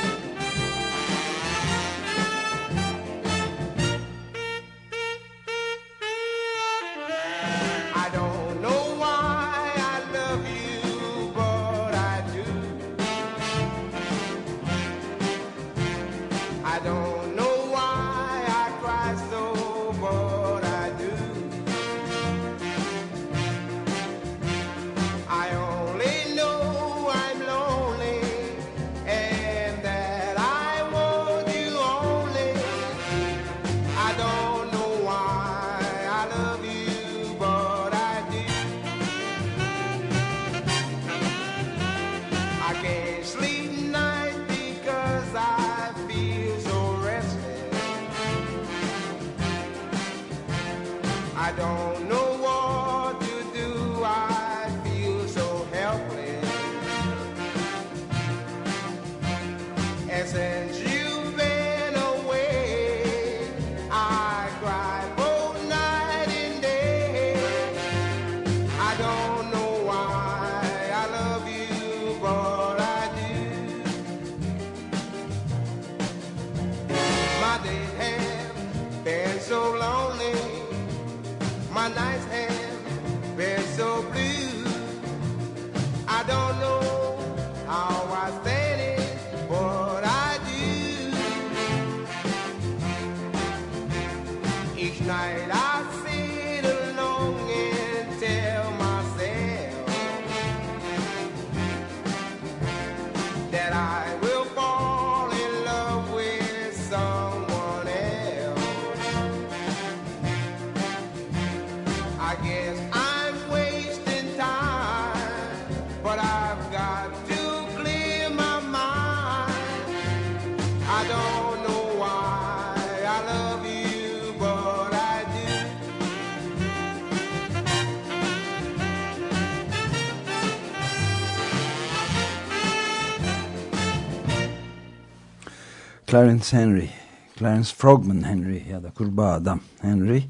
Clarence Henry, Clarence Frogman Henry ya da kurbağa adam Henry.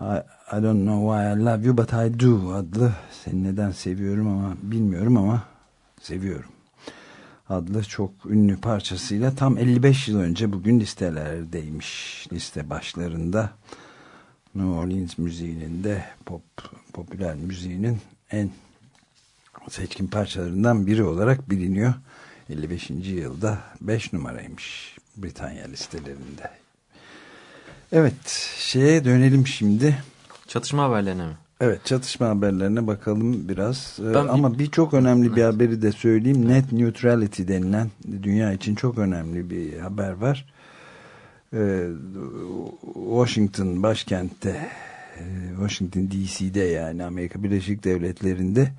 I, I don't know why I love you but I do adlı seni neden seviyorum ama bilmiyorum ama seviyorum adlı çok ünlü parçasıyla tam 55 yıl önce bugün listelerdeymiş liste başlarında New Orleans müziğinin de pop popüler müziğinin en seçkin parçalarından biri olarak biliniyor 55. yılda 5 numaraymış Britanya listelerinde evet şeye dönelim şimdi Çatışma haberlerine mi? Evet çatışma haberlerine bakalım biraz. Ee, Ben- ama bir çok önemli bir haberi de söyleyeyim. Net neutrality denilen dünya için çok önemli bir haber var. Ee, Washington başkentte e, Washington DC'de yani Amerika Birleşik Devletleri'nde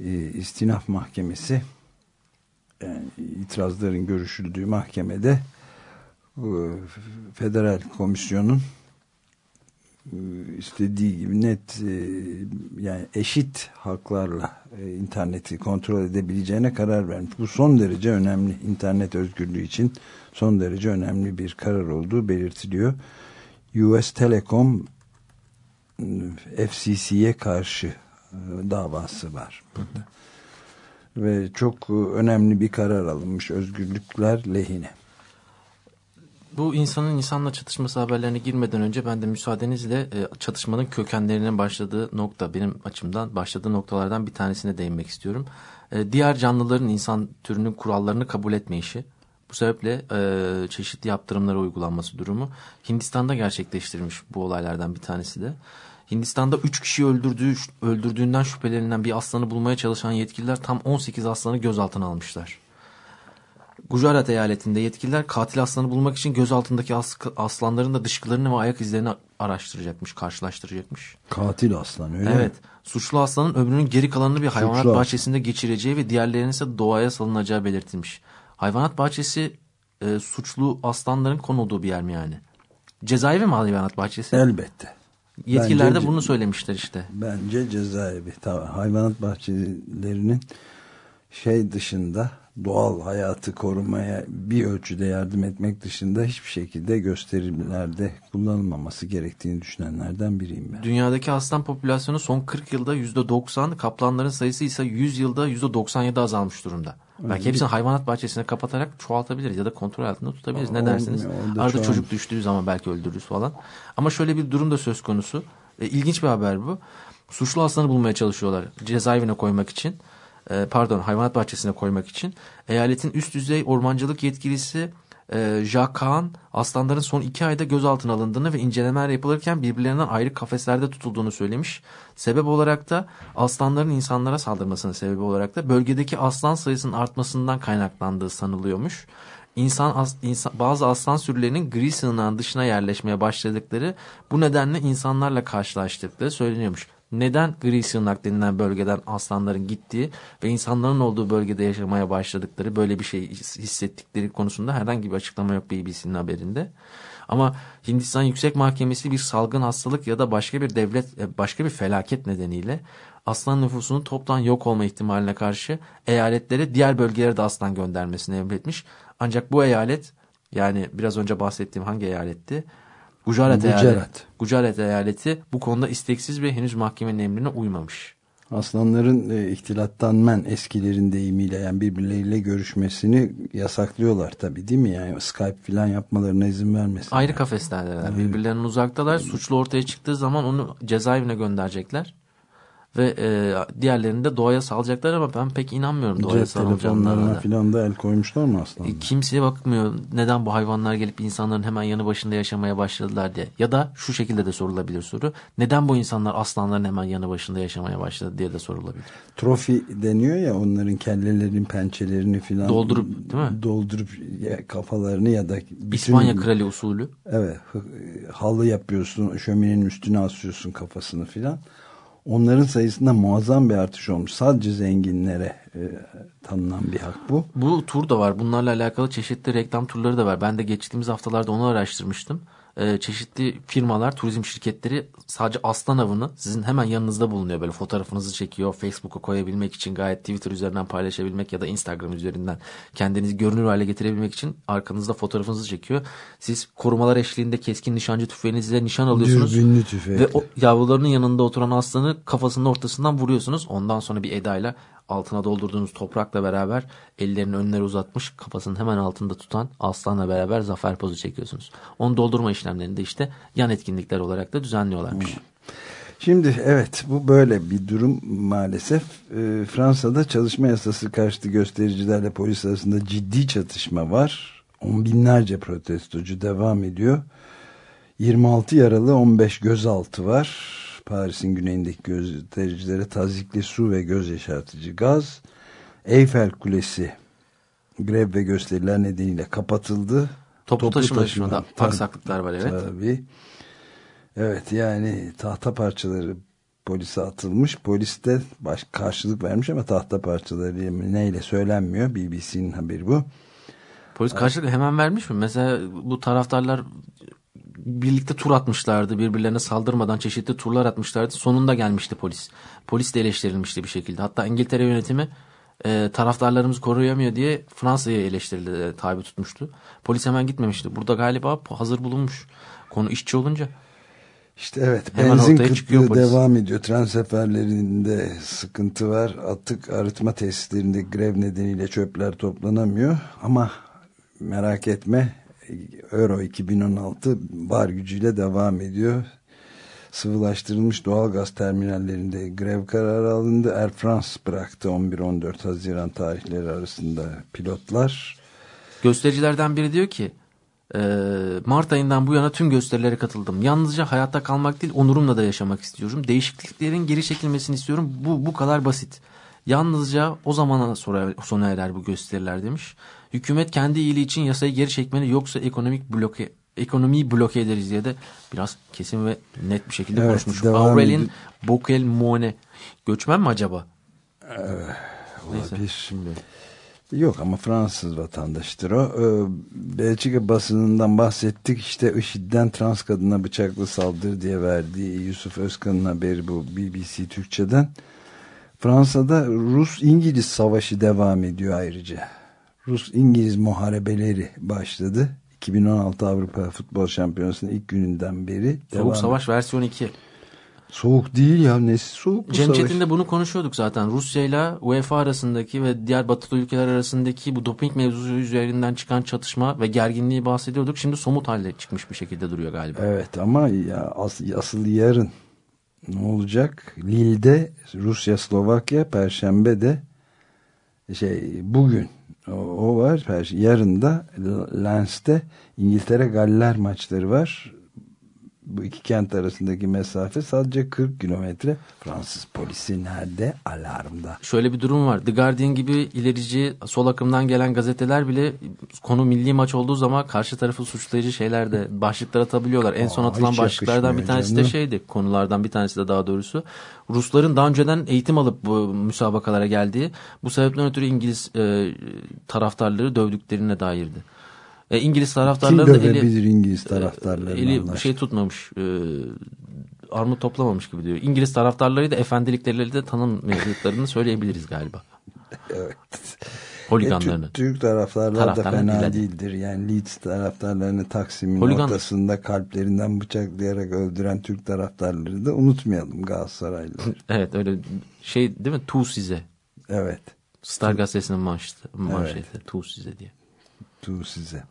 e, istinaf mahkemesi yani itirazların görüşüldüğü mahkemede bu federal komisyonun e, istediği gibi net e, yani eşit haklarla e, interneti kontrol edebileceğine karar vermiş. Bu son derece önemli internet özgürlüğü için son derece önemli bir karar olduğu belirtiliyor. US Telecom e, FCC'ye karşı e, davası var burada. Ve çok e, önemli bir karar alınmış özgürlükler lehine. Bu insanın insanla çatışması haberlerine girmeden önce ben de müsaadenizle e, çatışmanın kökenlerinin başladığı nokta benim açımdan başladığı noktalardan bir tanesine değinmek istiyorum. E, diğer canlıların insan türünün kurallarını kabul etmeyişi. Bu sebeple e, çeşitli yaptırımlara uygulanması durumu Hindistan'da gerçekleştirilmiş bu olaylardan bir tanesi de. Hindistan'da 3 kişi öldürdüğü, öldürdüğünden şüphelenilen bir aslanı bulmaya çalışan yetkililer tam 18 aslanı gözaltına almışlar. Gujarat eyaletinde yetkililer katil aslanı bulmak için gözaltındaki as aslanların da dışkılarını ve ayak izlerini araştıracakmış, karşılaştıracakmış. Katil aslan öyle mi? Evet. Suçlu aslanın ömrünün geri kalanını bir hayvanat Suçlu aslan. bahçesinde geçireceği ve diğerlerinin ise doğaya salınacağı belirtilmiş. Hayvanat bahçesi e, suçlu aslanların konulduğu bir yer mi yani? Cezaevi mi hayvanat bahçesi? Elbette. Yetkililer de Bence- bunu söylemişler işte. Bence cezaevi. Tabii hayvanat bahçelerinin şey dışında doğal hayatı korumaya bir ölçüde yardım etmek dışında hiçbir şekilde gösterimlerde kullanılmaması gerektiğini düşünenlerden biriyim ben. Dünyadaki aslan popülasyonu son 40 yılda %90, kaplanların sayısı ise 100 yılda %97 azalmış durumda. Belki hepsini hayvanat bahçesine kapatarak çoğaltabiliriz ya da kontrol altında tutabiliriz. Ne dersiniz? Arada çocuk düştüğü zaman belki öldürürüz falan. Ama şöyle bir durum da söz konusu. E, ilginç bir haber bu. Suçlu aslanı bulmaya çalışıyorlar cezaevine koymak için. E, pardon hayvanat bahçesine koymak için. Eyaletin üst düzey ormancılık yetkilisi e, Kaan aslanların son iki ayda gözaltına alındığını ve incelemeler yapılırken birbirlerinden ayrı kafeslerde tutulduğunu söylemiş. Sebep olarak da aslanların insanlara saldırmasının sebebi olarak da bölgedeki aslan sayısının artmasından kaynaklandığı sanılıyormuş. İnsan, as- insan bazı aslan sürülerinin gri sığınağın dışına yerleşmeye başladıkları bu nedenle insanlarla karşılaştıkları söyleniyormuş. Neden gri sığınak denilen bölgeden aslanların gittiği ve insanların olduğu bölgede yaşamaya başladıkları böyle bir şey his- hissettikleri konusunda herhangi bir açıklama yok BBC'nin haberinde. Ama Hindistan Yüksek Mahkemesi bir salgın hastalık ya da başka bir devlet e, başka bir felaket nedeniyle aslan nüfusunun toptan yok olma ihtimaline karşı eyaletlere diğer bölgelere de aslan göndermesini emretmiş. Ancak bu eyalet yani biraz önce bahsettiğim hangi eyaletti? Gujarat, Gujarat. eyaleti. Gujarat eyaleti bu konuda isteksiz ve henüz mahkemenin emrine uymamış. Aslanların e, ihtilattan men eskilerin deyimiyle yani birbirleriyle görüşmesini yasaklıyorlar tabii değil mi? Yani Skype falan yapmalarına izin vermesin. Ayrı kafeslerdeler. Birbirlerinden uzaktalar. Suçlu ortaya çıktığı zaman onu cezaevine gönderecekler. Ve e, diğerlerini de doğaya salacaklar ama ben pek inanmıyorum doğaya Cep telefonlarına da el koymuşlar mı aslanlar? E, Kimseye bakmıyor neden bu hayvanlar gelip insanların hemen yanı başında yaşamaya başladılar diye. Ya da şu şekilde de sorulabilir soru. Neden bu insanlar aslanların hemen yanı başında yaşamaya başladı diye de sorulabilir. Trofi deniyor ya onların kellelerin pençelerini falan Doldurup, değil mi? Doldurup ya kafalarını ya da bütün- İspanya krali usulü. Evet halı yapıyorsun şöminenin üstüne asıyorsun kafasını filan. Onların sayısında muazzam bir artış olmuş. Sadece zenginlere e, tanınan bir hak bu. Bu tur da var. Bunlarla alakalı çeşitli reklam turları da var. Ben de geçtiğimiz haftalarda onu araştırmıştım. E, çeşitli firmalar, turizm şirketleri sadece aslan avını sizin hemen yanınızda bulunuyor. Böyle fotoğrafınızı çekiyor. Facebook'a koyabilmek için gayet Twitter üzerinden paylaşabilmek ya da Instagram üzerinden kendinizi görünür hale getirebilmek için arkanızda fotoğrafınızı çekiyor. Siz korumalar eşliğinde keskin nişancı tüfeğinizle nişan alıyorsunuz. Dürbünlü tüfekle. Ve o yavrularının yanında oturan aslanı kafasının ortasından vuruyorsunuz. Ondan sonra bir edayla altına doldurduğunuz toprakla beraber ellerini önlere uzatmış kafasının hemen altında tutan aslanla beraber zafer pozu çekiyorsunuz. Onu doldurma işlemlerini de işte yan etkinlikler olarak da düzenliyorlarmış. Şimdi evet bu böyle bir durum maalesef. Ee, Fransa'da çalışma yasası karşıtı göstericilerle polis arasında ciddi çatışma var. On binlerce protestocu devam ediyor. 26 yaralı 15 gözaltı var. Paris'in güneyindeki göstericilere tazikli su ve göz yaşartıcı gaz. Eyfel Kulesi grev ve gösteriler nedeniyle kapatıldı. Toplu, taşıma, taşıma- taşımada aksaklıklar var evet. Tabii. Evet yani tahta parçaları polise atılmış. Polis de baş, karşılık vermiş ama tahta parçaları neyle söylenmiyor. BBC'nin haberi bu. Polis karşılık hemen vermiş mi? Mesela bu taraftarlar birlikte tur atmışlardı. Birbirlerine saldırmadan çeşitli turlar atmışlardı. Sonunda gelmişti polis. Polis de eleştirilmişti bir şekilde. Hatta İngiltere yönetimi e, taraftarlarımızı koruyamıyor diye Fransa'yı eleştirildi, e, tabi tutmuştu. Polis hemen gitmemişti. Burada galiba hazır bulunmuş. Konu işçi olunca. İşte evet Hemen benzin kıtlığı devam ediyor. Tren seferlerinde sıkıntı var. Atık arıtma tesislerinde grev nedeniyle çöpler toplanamıyor. Ama merak etme Euro 2016 var gücüyle devam ediyor. Sıvılaştırılmış doğalgaz terminallerinde grev kararı alındı. Air France bıraktı 11-14 Haziran tarihleri arasında pilotlar. Göstericilerden biri diyor ki e, Mart ayından bu yana tüm gösterilere katıldım. Yalnızca hayatta kalmak değil onurumla da yaşamak istiyorum. Değişikliklerin geri çekilmesini istiyorum. Bu bu kadar basit. Yalnızca o zamana sonra sona erer bu gösteriler demiş. Hükümet kendi iyiliği için yasayı geri çekmeli yoksa ekonomik bloke ekonomiyi bloke ederiz diye de biraz kesin ve net bir şekilde Evet, konuşmuş. Aurelien. Bocquelmone göçmen mi acaba? Neyse. Olabilir. Şimdi. Yok ama Fransız vatandaştır o. Ee, Belçika basınından bahsettik. İşte IŞİD'den trans kadına bıçaklı saldırı diye verdiği Yusuf Özkan'ın haberi bu BBC Türkçe'den. Fransa'da Rus-İngiliz savaşı devam ediyor ayrıca. Rus-İngiliz muharebeleri başladı. 2016 Avrupa Futbol Şampiyonası'nın ilk gününden beri. Soğuk Savaş versiyon 2. Soğuk değil ya nesi soğuk bu Cem savaş? Çetin'de bunu konuşuyorduk zaten. Rusya ile UEFA arasındaki ve diğer batılı ülkeler arasındaki bu doping mevzusu üzerinden çıkan çatışma ve gerginliği bahsediyorduk. Şimdi somut halde çıkmış bir şekilde duruyor galiba. Evet ama ya as, asıl yarın ne olacak? Lille'de Rusya Slovakya Perşembe de şey bugün o, var. Perş- yarın da Lens'te İngiltere Galler maçları var. Bu iki kent arasındaki mesafe sadece 40 kilometre. Fransız polisi nerede? Alarmda. Şöyle bir durum var. The Guardian gibi ilerici sol akımdan gelen gazeteler bile konu milli maç olduğu zaman karşı tarafı suçlayıcı şeyler de başlıklar atabiliyorlar. En son Aa, atılan hiç başlıklardan bir tanesi de canım. şeydi. Konulardan bir tanesi de daha doğrusu. Rusların daha önceden eğitim alıp bu müsabakalara geldiği bu sebepten ötürü İngiliz e, taraftarları dövdüklerine dairdi. E, İngiliz Kim taraftarları da eli, İngiliz taraftarlarını? eli şey tutmamış. E, armut toplamamış gibi diyor. İngiliz taraftarları da efendilikleriyle de tanınmadıklarını söyleyebiliriz galiba. Evet. Holiganlarını. E, Türk, taraftarlar da fena değil, hadi. değildir. Yani Leeds taraftarlarını Taksim'in Holigan- ortasında kalplerinden bıçaklayarak öldüren Türk taraftarları da unutmayalım Galatasaraylılar. Evet öyle şey değil mi? Tu size. evet. Star gazetesinin manşeti, manşeti. Tu size diye. Tu size.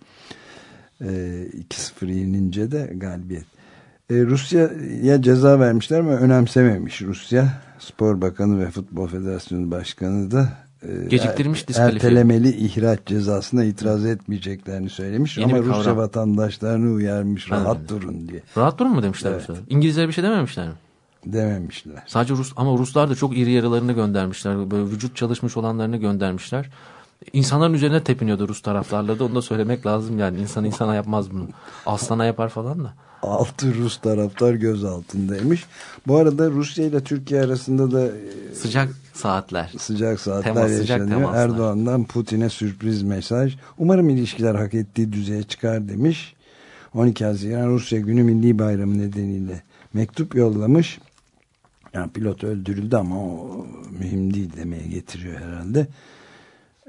Ee, 2-0 yenince de galibiyet. Ee, Rusya'ya ceza vermişler ama önemsememiş Rusya. Spor Bakanı ve Futbol Federasyonu Başkanı da e, Geciktirmiş, er- diskalifiye. ertelemeli ihraç cezasına itiraz etmeyeceklerini söylemiş. Yeni ama Rusya vatandaşlarını uyarmış rahat Evet. durun diye Rahat durun mu demişler Evet. sefer? İngilizlere bir şey dememişler mi? dememişler. Sadece Rus ama Ruslar da çok iri yarılarını göndermişler. Böyle vücut çalışmış olanlarını göndermişler. İnsanların üzerine tepiniyordu Rus taraflarla da onu da söylemek lazım yani. İnsan insana yapmaz bunu. Aslana yapar falan da. Altı Rus taraftar gözaltındaymış. Bu arada Rusya ile Türkiye arasında da e, Sıcak saatler. sıcak saatler Temas, sıcak yaşanıyor. temaslar. Erdoğan'dan Putin'e sürpriz mesaj. Umarım ilişkiler hak ettiği düzeye çıkar demiş. 12 Haziran Rusya Günü Milli Bayramı nedeniyle mektup yollamış. Yani pilot öldürüldü ama o mühim değil demeye getiriyor herhalde.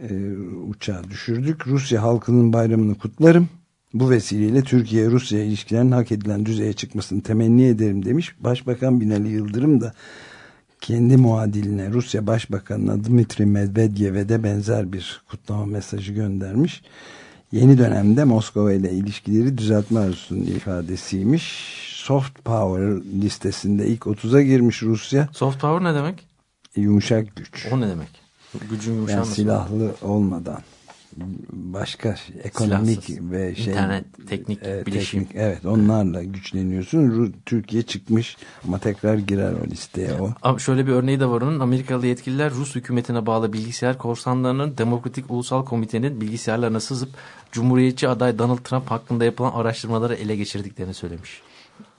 Ee, uçağı düşürdük. Rusya halkının bayramını kutlarım. Bu vesileyle Türkiye-Rusya ilişkilerinin hak edilen düzeye çıkmasını temenni ederim demiş. Başbakan Binali Yıldırım da kendi muadiline Rusya Başbakanı'na Dmitri Medvedev'e de benzer bir kutlama mesajı göndermiş. Yeni dönemde Moskova ile ilişkileri düzeltme arzusunun ifadesiymiş. Soft Power listesinde ilk 30'a girmiş Rusya. Soft power ne demek? Yumuşak güç. O ne demek? Gücün Yani yumuşaması. silahlı olmadan başka ekonomik Silahsız. ve şey İnternet, teknik, e, bilişim. teknik, evet onlarla güçleniyorsun. Türkiye çıkmış ama tekrar girer o listeye o. Ama şöyle bir örneği de var onun. Amerikalı yetkililer Rus hükümetine bağlı bilgisayar korsanlarının Demokratik Ulusal Komite'nin bilgisayarlarına sızıp Cumhuriyetçi aday Donald Trump hakkında yapılan araştırmaları ele geçirdiklerini söylemiş.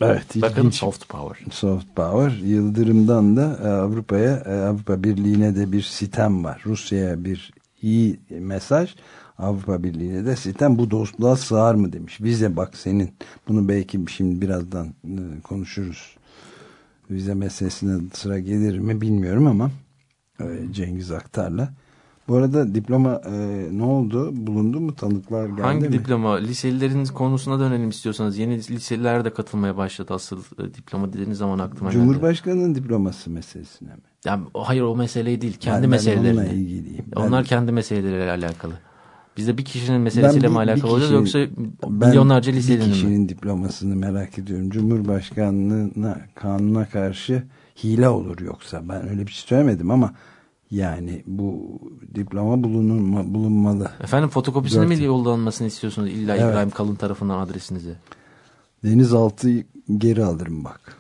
Evet. Bakın ilginç. soft power. Soft Power Yıldırım'dan da e, Avrupa'ya e, Avrupa Birliği'ne de bir sitem var. Rusya'ya bir iyi mesaj Avrupa Birliği'ne de sitem bu dostluğa sığar mı demiş. Vize bak senin bunu belki şimdi birazdan e, konuşuruz. Vize meselesine sıra gelir mi bilmiyorum ama Cengiz Aktar'la. Bu arada diploma e, ne oldu? Bulundu mu? Tanıklar geldi Hangi mi? diploma? Liselilerin konusuna dönelim istiyorsanız. Yeni liseliler de katılmaya başladı asıl e, diploma dediğiniz zaman aklıma geldi. Cumhurbaşkanının diploması meselesine mi? Ya, o- hayır o mesele değil. Kendi Ben- ben meseleleri. onunla ilgiliyim. Ben- Onlar kendi meseleleriyle alakalı. Bizde bir kişinin meselesiyle Ben mi bir- bir alakalı kişinin- yoksa Ben milyonlarca bir liselinin mi? kişinin diplomasını merak ediyorum. Cumhurbaşkanlığına kanuna karşı hile olur yoksa. Ben öyle bir şey söylemedim ama yani bu diploma bulunma, bulunmalı. Efendim fotokopisini mi Dört- yollanmasını istiyorsunuz illa Evet. İbrahim Kalın tarafından adresinize? Denizaltı geri alırım bak.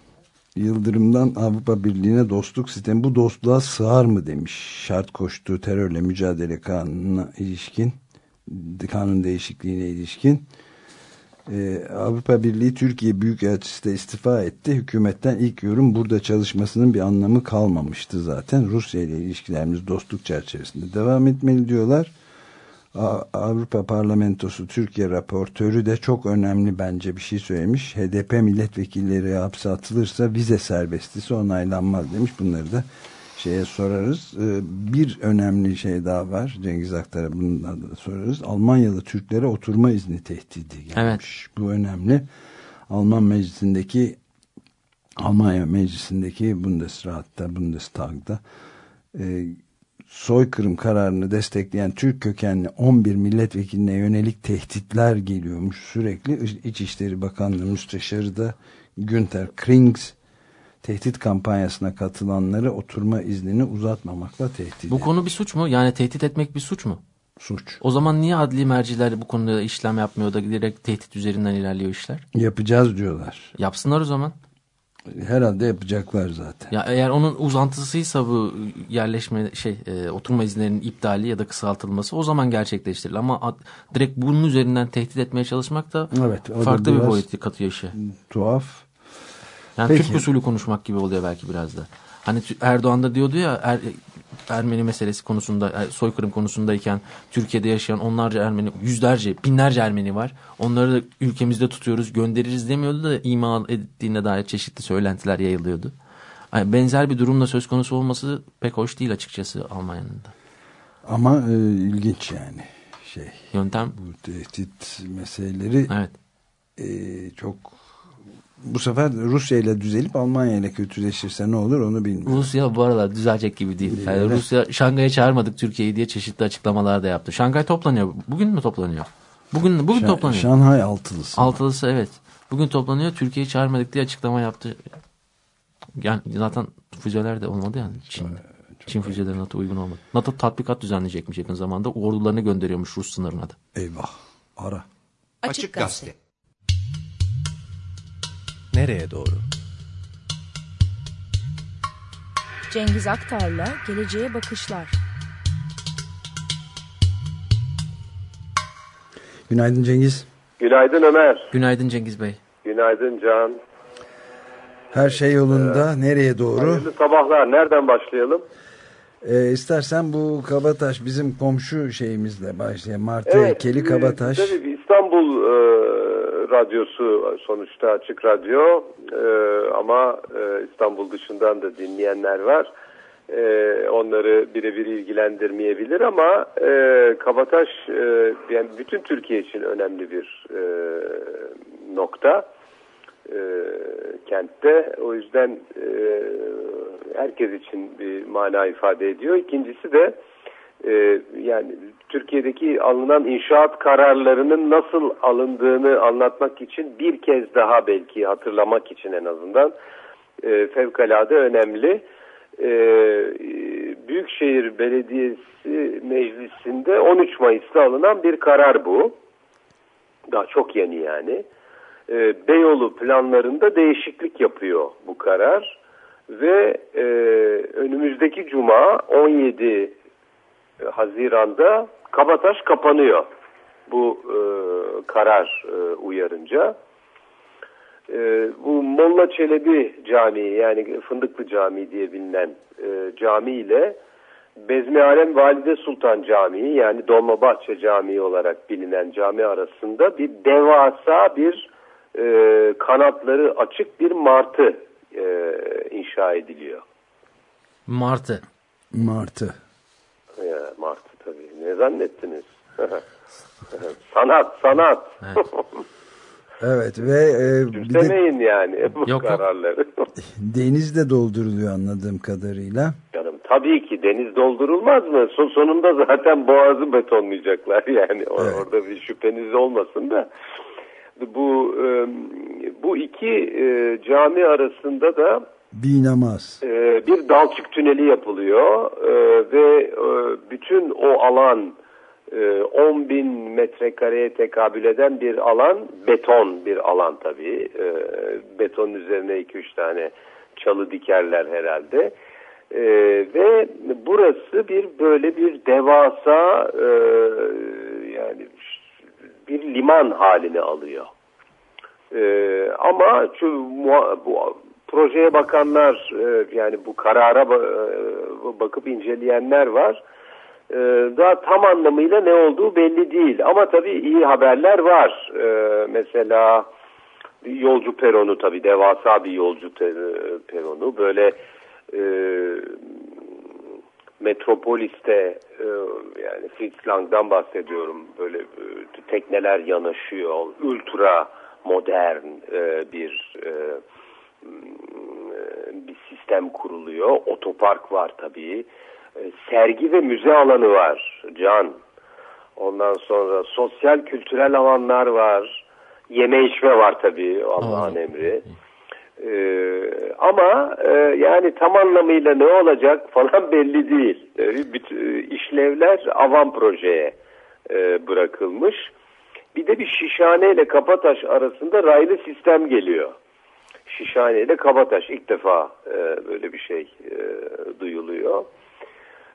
Yıldırım'dan Avrupa Birliği'ne dostluk sistemi bu dostluğa sığar mı demiş. Şart koştuğu terörle mücadele kanununa ilişkin kanun değişikliğine ilişkin Ee, Avrupa Birliği Türkiye Büyükelçisi de istifa etti. Hükümetten ilk yorum burada çalışmasının bir anlamı kalmamıştı zaten. Rusya ile ilişkilerimiz dostluk çerçevesinde devam etmeli diyorlar. Avrupa Parlamentosu Türkiye raportörü de çok önemli bence bir şey söylemiş. HDP milletvekilleri hapse atılırsa vize serbestisi onaylanmaz demiş. Bunları da şeye sorarız. Ee, bir önemli şey daha var. Cengiz Aktar'a bundan da sorarız. Almanyalı Türklere oturma izni tehdidi gelmiş. Bu önemli. Alman meclisindeki Almanya meclisindeki Bundesrat'ta, Bundestag'da e, soykırım kararını destekleyen Türk kökenli 11 milletvekiline yönelik tehditler geliyormuş sürekli. İç- İçişleri Bakanlığı Müsteşarı da Günter Krings tehdit kampanyasına katılanları oturma iznini uzatmamakla tehdit Bu konu bir suç mu? Yani tehdit etmek bir suç mu? suç. O zaman niye adli merciler bu konuda işlem yapmıyor da direkt tehdit üzerinden ilerliyor işler? Yapacağız diyorlar. Yapsınlar o zaman. Herhalde yapacaklar zaten. Ya eğer onun uzantısıysa bu yerleşme şey e, oturma izinlerinin iptali ya da kısaltılması o zaman gerçekleştirilir ama ad- direkt bunun üzerinden tehdit etmeye çalışmak da Evet, o da farklı bir boyut katıyor işe. Tuhaf. Yani Peki. Türk usulü konuşmak gibi oluyor belki biraz da. Hani Erdoğan da diyordu ya er, Ermeni meselesi konusunda e, soykırım konusundayken Türkiye'de yaşayan onlarca Ermeni yüzlerce binlerce Ermeni var. Onları da ülkemizde tutuyoruz göndeririz demiyordu da ima ettiğine dair çeşitli söylentiler yayılıyordu. Yani benzer bir durumla söz konusu olması pek hoş değil açıkçası Almanya'nın da. Ama e, ilginç yani şey. Yöntem Bu tehdit meseleleri evet. e, çok bu sefer Rusya ile düzelip Almanya ile kötüleşirse ne olur onu bilmiyorum. Rusya bu aralar düzelecek gibi değil. Yani. Rusya Şangay'a çağırmadık Türkiye'yi diye çeşitli açıklamalar da yaptı. Şangay toplanıyor. Bugün mü toplanıyor? Bugün bugün Şa- toplanıyor. Şanghay altılısı. Altılısı evet. Bugün toplanıyor. Türkiye'yi çağırmadık diye açıklama yaptı. Yani zaten füzeler de olmadı yani Çin. Çin füzeleri NATO uygun olmadı. NATO tatbikat düzenleyecekmiş yakın zamanda. Ordularını gönderiyormuş Rus sınırına da. Eyvah. Ara. Açık Gazete. Nereye doğru? Cengiz Aktar'la Geleceğe Bakışlar. Günaydın Cengiz. Günaydın Ömer. Günaydın Cengiz Bey. Günaydın Can. Her şey yolunda. Nereye doğru? Hayırlı sabahlar. Nereden başlayalım? Ee, istersen bu Kabataş bizim komşu şeyimizle başlayalım. Martı Evet. Keli e, Kabataş. Tabii İstanbul e, radyosu sonuçta açık radyo e, ama e, İstanbul dışından da dinleyenler var. E, onları birebir ilgilendirmeyebilir ama e, Kabataş e, yani bütün Türkiye için önemli bir e, nokta e, kentte. O yüzden e, herkes için bir mana ifade ediyor. İkincisi de e, yani Türkiye'deki alınan inşaat kararlarının nasıl alındığını anlatmak için bir kez daha belki hatırlamak için en azından e, fevkalade önemli. E, Büyükşehir Belediyesi Meclisi'nde 13 Mayıs'ta alınan bir karar bu. Daha çok yeni yani. E, Beyoğlu planlarında değişiklik yapıyor bu karar ve e, önümüzdeki cuma 17 Haziran'da Kabataş kapanıyor bu e, karar e, uyarınca. E, bu Molla Çelebi Camii yani Fındıklı Camii diye bilinen e, cami ile Bezmi Alem Valide Sultan Camii yani Dolmabahçe Camii olarak bilinen cami arasında bir devasa bir e, kanatları açık bir martı e, inşa ediliyor. Martı. Martı. Ya, martı tabii. Ne zannettiniz? sanat, sanat. Evet. Evet ve e, bir de Demeyin yani bu yok. kararları. deniz de dolduruluyor anladığım kadarıyla. Canım tabii ki deniz doldurulmaz mı? Son sonunda zaten boğazı betonlayacaklar yani Evet. orada bir şüpheniz olmasın da. Bu e, bu iki e, cami arasında da Bir namaz. e, bir dalçık tüneli yapılıyor e, ve e, bütün o alan e, 10 bin metrekareye tekabül eden bir alan beton bir alan tabii e, beton üzerine 2-3 tane çalı dikerler herhalde E, ve burası bir böyle bir devasa e, yani bir liman halini alıyor. Ee, ama şu bu projeye bakanlar e, yani bu karara e, bakıp inceleyenler var. Ee, daha tam anlamıyla ne olduğu belli değil. Ama tabii iyi haberler var. Mesela yolcu peronu tabii devasa bir yolcu peronu böyle e, Metropolis'te e, yani Fritz Lang'dan bahsediyorum. Böyle e, tekneler yanaşıyor. Ultra modern e, bir e, e, bir sistem kuruluyor. Otopark var tabii. E, sergi ve müze alanı var. Can. Ondan sonra sosyal kültürel alanlar var. Yeme içme var tabii. Allah'ın emri. Ee, ama e, yani tam anlamıyla ne olacak falan belli değil. Ee, bütün işlevler avan projeye e, bırakılmış. Bir de bir Şişhane ile Kabataş arasında raylı sistem geliyor. Şişhane ile Kabataş ilk defa e, böyle bir şey e, duyuluyor.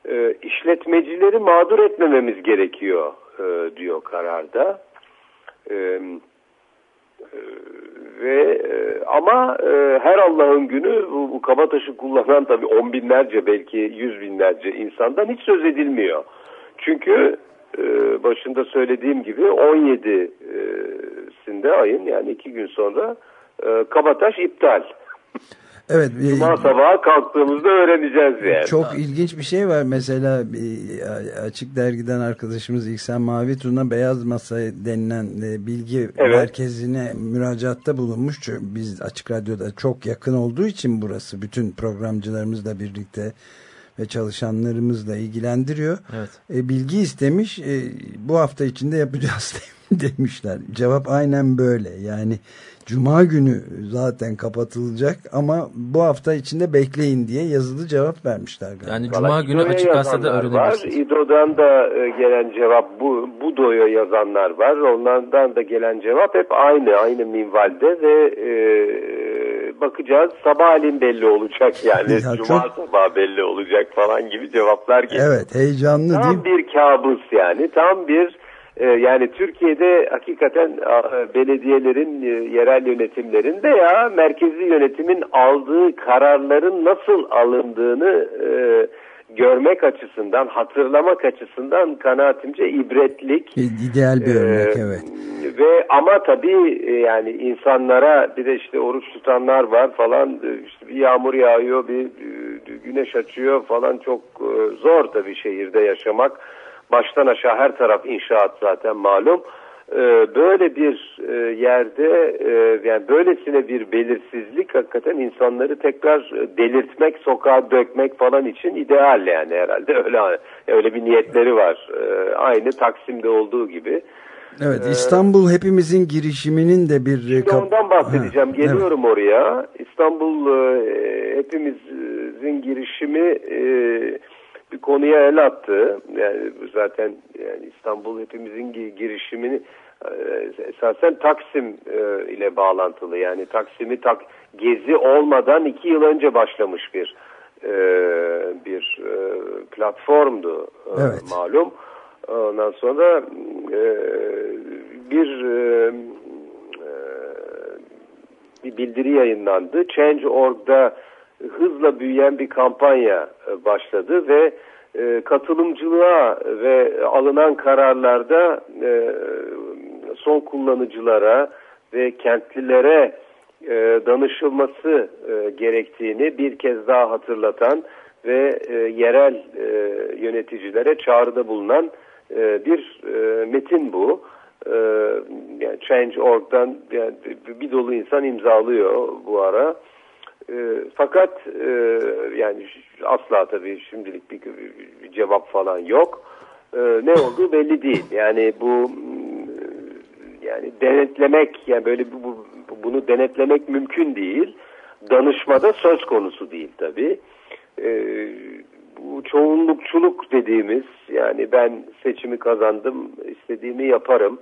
E, işletmecileri mağdur etmememiz gerekiyor e, diyor kararda. E, ve e, ama e, her Allah'ın günü bu, bu kabataşı kullanan tabii on binlerce belki yüz binlerce insandan hiç söz edilmiyor. Çünkü e, başında söylediğim gibi 17'sinde ayın yani iki gün sonra e, kabataş iptal. Evet. e, Cuma sabahı kalktığımızda öğreneceğiz yani. Çok ilginç bir şey var. Mesela bir açık dergiden arkadaşımız İhsan Mavi Tuna Beyaz Masa denilen e, bilgi Evet. merkezine müracaatta bulunmuş. Çünkü Biz açık radyoda çok yakın olduğu için burası bütün programcılarımızla birlikte ve çalışanlarımızla ilgilendiriyor. Evet. E, bilgi istemiş. E, bu hafta içinde yapacağız demişler. Cevap aynen böyle. Yani Cuma günü zaten kapatılacak ama bu hafta içinde bekleyin diye yazılı cevap vermişler galiba. Yani Cuma günü İdo'ya açık gazetede yazanlar öğrenebilirsiniz. Var. İdo'dan da e, gelen cevap bu Budo'ya yazanlar var. Onlardan da gelen cevap hep aynı, aynı minvalde ve e, bakacağız sabahleyin belli olacak yani. Ya Cuma çok- sabahı belli olacak falan gibi cevaplar geliyor. Evet heyecanlı değil Tam bir kabus yani. Tam bir yani Türkiye'de hakikaten a, belediyelerin, e, yerel yönetimlerin veya merkezi yönetimin aldığı kararların nasıl alındığını e, görmek açısından, hatırlamak açısından kanaatimce ibretlik. İdeal bir Ee, örnek evet. Ve ama tabii e, yani insanlara bir de işte oruç tutanlar var falan e, işte bir yağmur yağıyor bir e, güneş açıyor falan çok e, zor tabii şehirde yaşamak. Baştan aşağı her taraf inşaat zaten malum. E, Böyle bir e, yerde e, yani böylesine bir belirsizlik hakikaten insanları tekrar e, delirtmek, sokağa dökmek falan için ideal yani herhalde öyle öyle bir niyetleri var. E, Aynı Taksim'de olduğu gibi. Evet İstanbul hepimizin girişiminin de bir Şimdi ondan bahsedeceğim. Ha, Geliyorum oraya. İstanbul e, hepimizin girişimi e, bir konuya el attı. Yani zaten yani İstanbul hepimizin gi- girişimini e, esasen Taksim e, ile bağlantılı. Yani Taksim'i tak gezi olmadan iki yıl önce başlamış bir e, bir platformdu Evet. malum. Ondan sonra bir bir bildiri yayınlandı. Change.org'da hızla büyüyen bir kampanya e, başladı ve e, katılımcılığa ve alınan kararlarda e, son kullanıcılara ve kentlilere danışılması gerektiğini bir kez daha hatırlatan ve yerel yöneticilere çağrıda bulunan bir metin bu. Yani Change.org'dan bir dolu insan imzalıyor bu ara. E, fakat e, yani asla tabii şimdilik bir, bir- bir cevap falan yok. E, ne olduğu belli değil. Yani bu mm, yani denetlemek yani böyle bu- bunu denetlemek mümkün değil. Danışmada söz konusu değil tabii. E, bu çoğunlukçuluk dediğimiz yani ben seçimi kazandım istediğimi yaparım.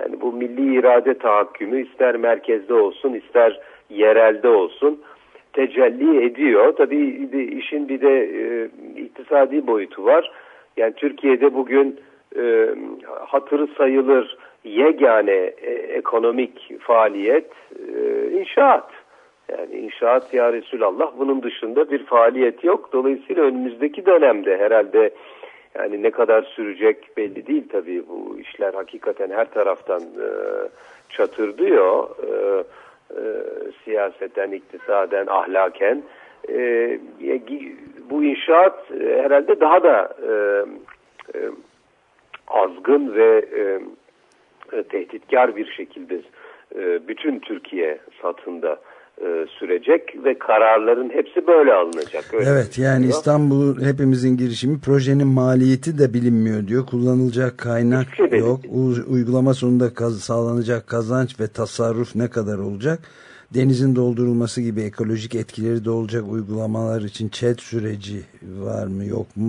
Yani bu milli irade tahakkümü ister merkezde olsun ister yerelde olsun tecelli ediyor. Tabii işin bir de e, iktisadi boyutu var. Yani Türkiye'de bugün e, hatırı sayılır yegane e, ekonomik faaliyet e, inşaat. Yani inşaat ya Resulallah bunun dışında bir faaliyet yok. Dolayısıyla önümüzdeki dönemde herhalde yani ne kadar sürecek belli değil tabii bu işler hakikaten her taraftan e, çatırdıyor. E, e, siyaseten, iktisaden, ahlaken. E, bu inşaat e, herhalde daha da e, e, azgın ve e, e, tehditkar bir şekilde e, bütün Türkiye satında e, sürecek ve kararların hepsi böyle alınacak. Öyle Evet yani gözüküyor. İstanbul hepimizin girişimi projenin maliyeti de bilinmiyor diyor. Kullanılacak kaynak Hiçbir şey yok. U- uygulama sonunda kaz- sağlanacak kazanç ve tasarruf ne kadar olacak? Denizin doldurulması gibi ekolojik etkileri de olacak uygulamalar için ÇED süreci var mı yok mu?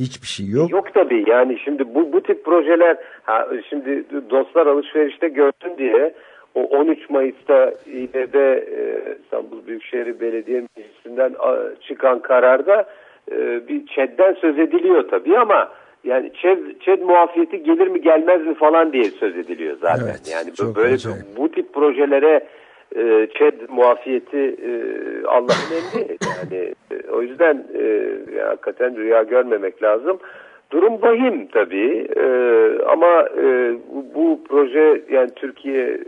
Hiçbir şey yok. Yok tabii yani şimdi bu, bu tip projeler ha, şimdi dostlar alışverişte görsün diye o 13 Mayıs'ta İBB e, İstanbul Büyükşehir Belediye Meclisi'nden çıkan kararda e, bir ÇED'den söz ediliyor tabii ama yani ÇED, ÇED muafiyeti gelir mi gelmez mi falan diye söz ediliyor zaten. Evet, yani böyle acayip. bu tip projelere e, ÇED muafiyeti e, Allah'ın emri. Yani e, o yüzden e, ya, hakikaten rüya görmemek lazım. Durum vahim tabii e, ama e, bu, bu proje yani Türkiye e,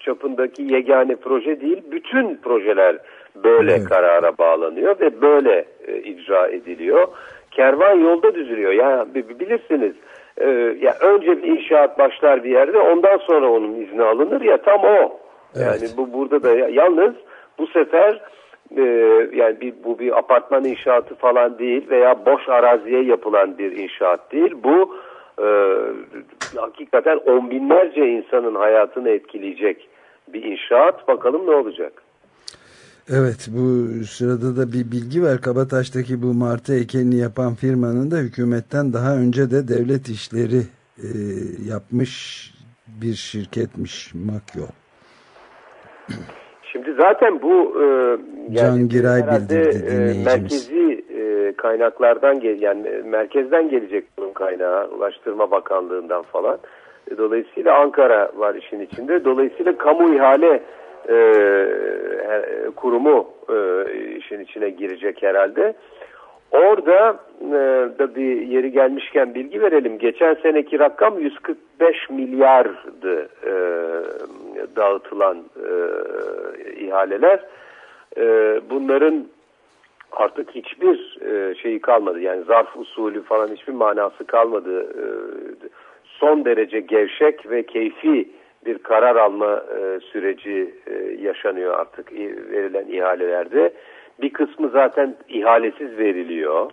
çapındaki yegane proje değil. Bütün projeler böyle Evet. karara bağlanıyor ve böyle e, icra ediliyor. Kervan yolda düzülüyor. Ya bi- bi- bilirsiniz e, ya önce bir inşaat başlar bir yerde ondan sonra onun izni alınır ya tam o. Yani Evet. bu burada da ya- yalnız bu sefer e, yani bir, bu bir apartman inşaatı falan değil veya boş araziye yapılan bir inşaat değil. Bu e, hakikaten on binlerce insanın hayatını etkileyecek bir inşaat. Bakalım ne olacak? Evet bu sırada da bir bilgi var. Kabataş'taki bu martı heykelini yapan firmanın da hükümetten daha önce de devlet işleri e, yapmış bir şirketmiş Makyo. Şimdi zaten bu e, yani Can Giray bildirdi e, merkezi e, kaynaklardan gel yani merkezden gelecek bunun kaynağı Ulaştırma Bakanlığından falan. E, dolayısıyla Ankara var işin içinde. Dolayısıyla kamu ihale e, kurumu e, işin içine girecek herhalde. Orada e, da bir yeri gelmişken bilgi verelim. Geçen seneki rakam 145 milyardı e, dağıtılan e, ihaleler. E, bunların artık hiçbir e, şeyi kalmadı. Yani zarf usulü falan hiçbir manası kalmadı. E, son derece gevşek ve keyfi bir karar alma e, süreci e, yaşanıyor artık verilen ihalelerde. Bir kısmı zaten ihalesiz veriliyor.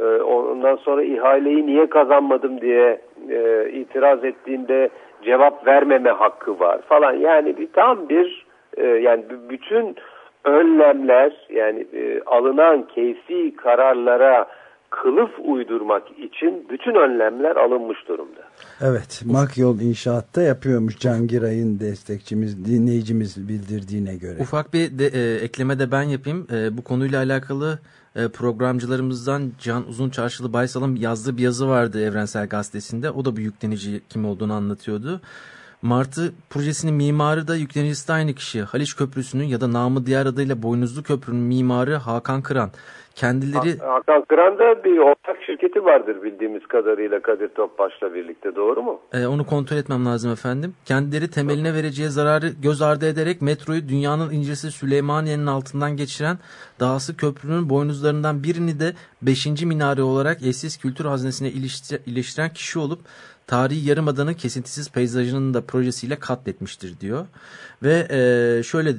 E, ondan sonra ihaleyi niye kazanmadım diye e, itiraz ettiğinde cevap vermeme hakkı var falan. Yani bir tam bir e, yani bütün önlemler yani e, alınan keyfi kararlara kılıf uydurmak için bütün önlemler alınmış durumda. Evet, Makyol İnşaat'ta yapıyormuş Cangiray'ın destekçimiz, dinleyicimiz bildirdiğine göre. Ufak bir de, e, ekleme de ben yapayım. E, bu konuyla alakalı e, programcılarımızdan Can Uzun Çarşılı Baysal'ın yazdığı bir yazı vardı Evrensel Gazetesi'nde. O da bir yüklenici kim olduğunu anlatıyordu. Martı projesinin mimarı da yüklenicisi de aynı kişi. Haliç Köprüsü'nün ya da namı diğer adıyla Boynuzlu Köprü'nün mimarı Hakan Kıran. Kendileri Hakan Kıran'da bir ortak şirketi vardır bildiğimiz kadarıyla Kadir Topbaş'la birlikte doğru mu? E, onu kontrol etmem lazım efendim. Kendileri temeline vereceği zararı göz ardı ederek metroyu dünyanın incisi Süleymaniye'nin altından geçiren dahası köprünün boynuzlarından birini de 5. minare olarak eşsiz kültür haznesine ilişti- iliştiren kişi olup tarihi yarımadanın kesintisiz peyzajının da projesiyle katletmiştir diyor. Ve e, şöyle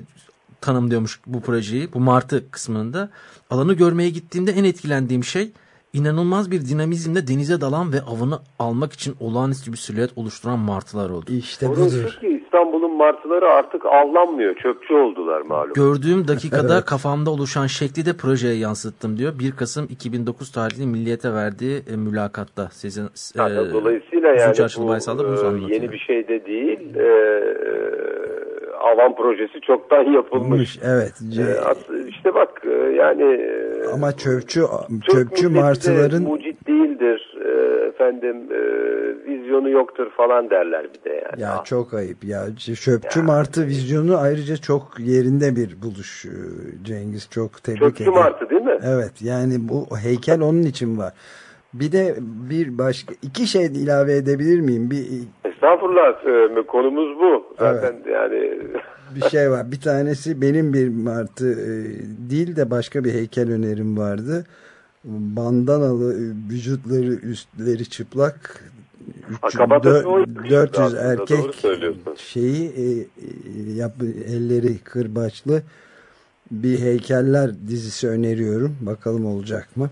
tanımlıyormuş bu projeyi bu martı kısmında. Alanı görmeye gittiğimde en etkilendiğim şey inanılmaz bir dinamizmle denize dalan ve avını almak için olağanüstü bir silüet oluşturan martılar oldu. İşte Sorun şu ki İstanbul'un martıları artık avlanmıyor. Çöpçü oldular malum. Gördüğüm dakikada Evet. kafamda oluşan şekli de projeye yansıttım diyor. 1 Kasım 2009 tarihli Milliyet'e verdiği e, mülakatta. Sizin, e, dolayısıyla yani bu e, yeni bir şey de değil. E, avan projesi çoktan yapılmış. Olmuş, evet. E, işte bak e, yani e, Ama çöpçü çöpçü martıların mucit değildir e, efendim e, vizyonu yoktur falan derler bir de yani. ya çok ayıp ya. Çöpçü martı vizyonu ayrıca çok yerinde bir buluş e, Cengiz çok tebrik Çöpçü ederim. martı değil mi? Evet yani bu heykel onun için var. Bir de bir başka iki şey ilave edebilir miyim? Bir Estağfurullah e, konumuz bu. Zaten yani bir şey var. Bir tanesi benim bir martı e, değil de başka bir heykel önerim vardı. Bandanalı e, vücutları üstleri çıplak Ha, 300, kabatası dö- oymuş 400 aslında, erkek şeyi e, e, yap, elleri kırbaçlı bir heykeller dizisi öneriyorum. Bakalım olacak mı?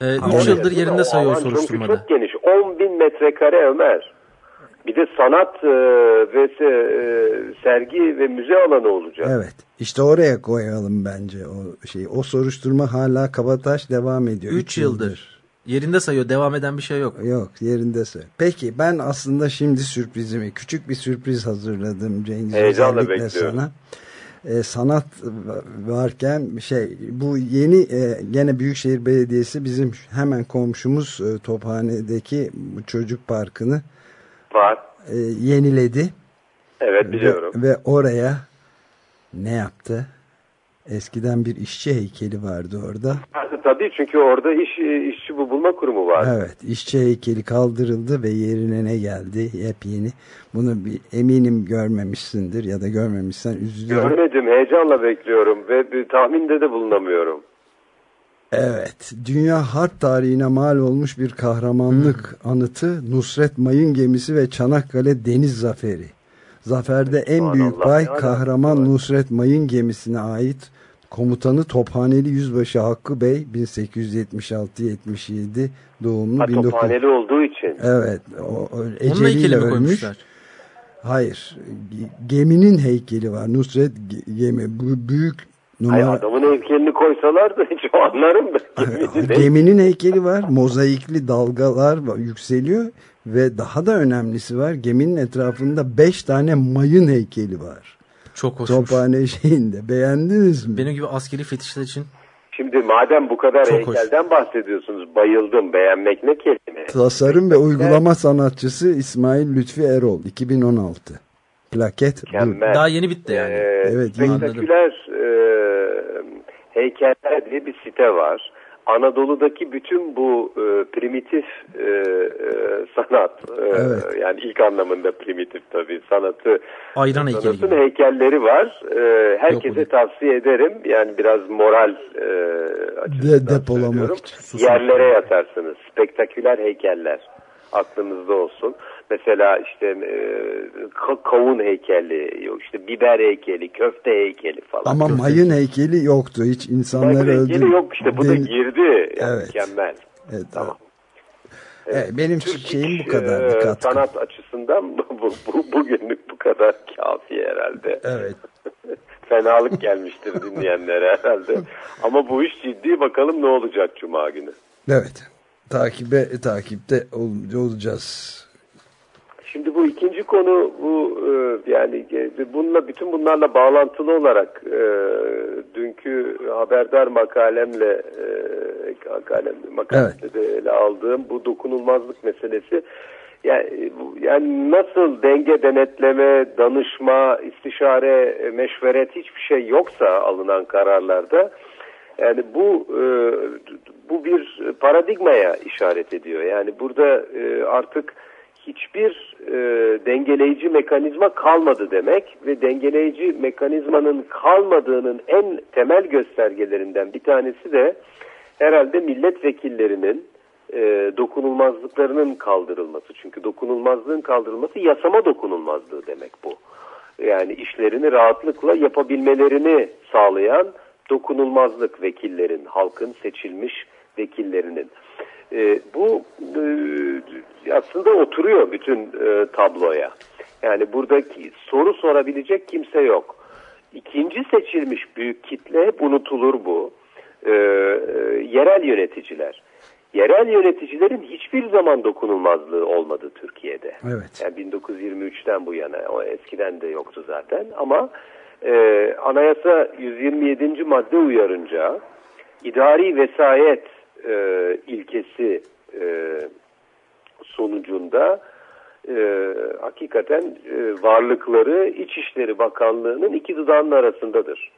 3 Ama yıldır yerinde sayıyor soruşturmada. Çok geniş. 10 bin metrekare Ömer. Bir de sanat e, ve e, sergi ve müze alanı olacak. Evet. İşte oraya koyalım bence o şeyi. O soruşturma hala kabataş devam ediyor. 3 Üç yıldır. Yerinde sayıyor. Devam eden bir şey yok. Yok yerindese. Peki ben aslında şimdi sürprizimi küçük bir sürpriz hazırladım Cengiz Heyecanla bekliyorum. sana. Ee, sanat varken şey bu yeni e, gene Büyükşehir Belediyesi bizim hemen komşumuz e, Tophane'deki çocuk parkını Var. e, yeniledi. Evet biliyorum. Ve, ve oraya ne yaptı? Eskiden bir işçi heykeli vardı orada. Tabii çünkü orada iş işçi bu bulma kurumu var. Evet, işçi heykeli kaldırıldı ve yerine ne geldi? Yepyeni. Bunu bir, eminim görmemişsindir ya da görmemişsen üzülüyorum. Görmedim. Heyecanla bekliyorum ve bir tahminde de bulunamıyorum. Evet, dünya harp tarihine mal olmuş bir kahramanlık anıtı Nusret Mayın gemisi ve Çanakkale Deniz Zaferi. Zaferde en büyük pay kahraman Nusret Mayın gemisine ait komutanı Tophaneli Yüzbaşı Hakkı Bey 1876-77 doğumlu. Ha, 19... tophaneli olduğu için. Evet, o, eceliyle ölmüş. koymuşlar? Hayır, ge- geminin heykeli var. Nusret ge- gemi, bu büyük Hayır, numara. adamın heykelini koysalar o anlarım da. Geminin Geminin heykeli var. Mozaikli dalgalar yükseliyor ve daha da önemlisi var. Geminin etrafında beş tane mayın heykeli var. Çok hoşmuş. Tophane şeyinde. Beğendiniz mi? Benim gibi askeri fetişler için Şimdi madem bu kadar Çok hoş. heykelden bahsediyorsunuz, bayıldım. Beğenmek ne kelime? Tasarım ve uygulama sanatçısı İsmail Lütfi Erol 2016. Plaket. Mükemmel. daha yeni bitti yani. Ee, Evet, spektaküler e, heykeller diye bir site var. Anadolu'daki bütün bu e, primitif e, e, sanat, e, Evet. yani ilk anlamında primitif tabii sanatı, Ayran heykeli sanatın gibi. heykelleri var. E, herkese Yok, tavsiye ederim. Yani biraz moral e, açısından De- depolamak. Yerlere yatarsınız. Spektaküler heykeller aklınızda olsun. Mesela işte e, ka- kavun heykeli, yok işte biber heykeli, köfte heykeli falan. Ama mayın heykeli yoktu. Hiç insanları Mayın öldü. heykeli yok işte bu da Den- girdi. Yani Evet. Mükemmel. Evet, Tamam. Evet, benim Türk şeyim bu kadar e, katkı. sanat açısından bu, bu, bu- bugünlük bu kadar kafi herhalde. Evet. Fenalık gelmiştir dinleyenlere herhalde. Ama bu iş ciddi bakalım ne olacak Cuma günü. Evet. Takibe takipte ol- olacağız. Şimdi bu ikinci konu bu e, yani e, bununla bütün bunlarla bağlantılı olarak e, dünkü haberdar makalemle e, makalem, makalemde de ele aldığım bu dokunulmazlık meselesi yani, yani nasıl denge denetleme, danışma, istişare, meşveret hiçbir şey yoksa alınan kararlarda yani bu e, bu bir paradigmaya işaret ediyor. Yani burada e, artık hiçbir e, dengeleyici mekanizma kalmadı demek ve dengeleyici mekanizmanın kalmadığının en temel göstergelerinden bir tanesi de herhalde milletvekillerinin e, dokunulmazlıklarının kaldırılması. Çünkü dokunulmazlığın kaldırılması yasama dokunulmazlığı demek bu. Yani işlerini rahatlıkla yapabilmelerini sağlayan dokunulmazlık vekillerin, halkın seçilmiş vekillerinin. E, bu e, aslında oturuyor bütün e, tabloya. Yani buradaki soru sorabilecek kimse yok. İkinci seçilmiş büyük kitle hep unutulur bu. E, e, yerel yöneticiler. Yerel yöneticilerin hiçbir zaman dokunulmazlığı olmadı Türkiye'de. Evet. Yani 1923'ten bu yana o eskiden de yoktu zaten ama e, anayasa 127. madde uyarınca idari vesayet e, ilkesi e, sonucunda e, hakikaten e, varlıkları İçişleri Bakanlığı'nın iki dudağının arasındadır.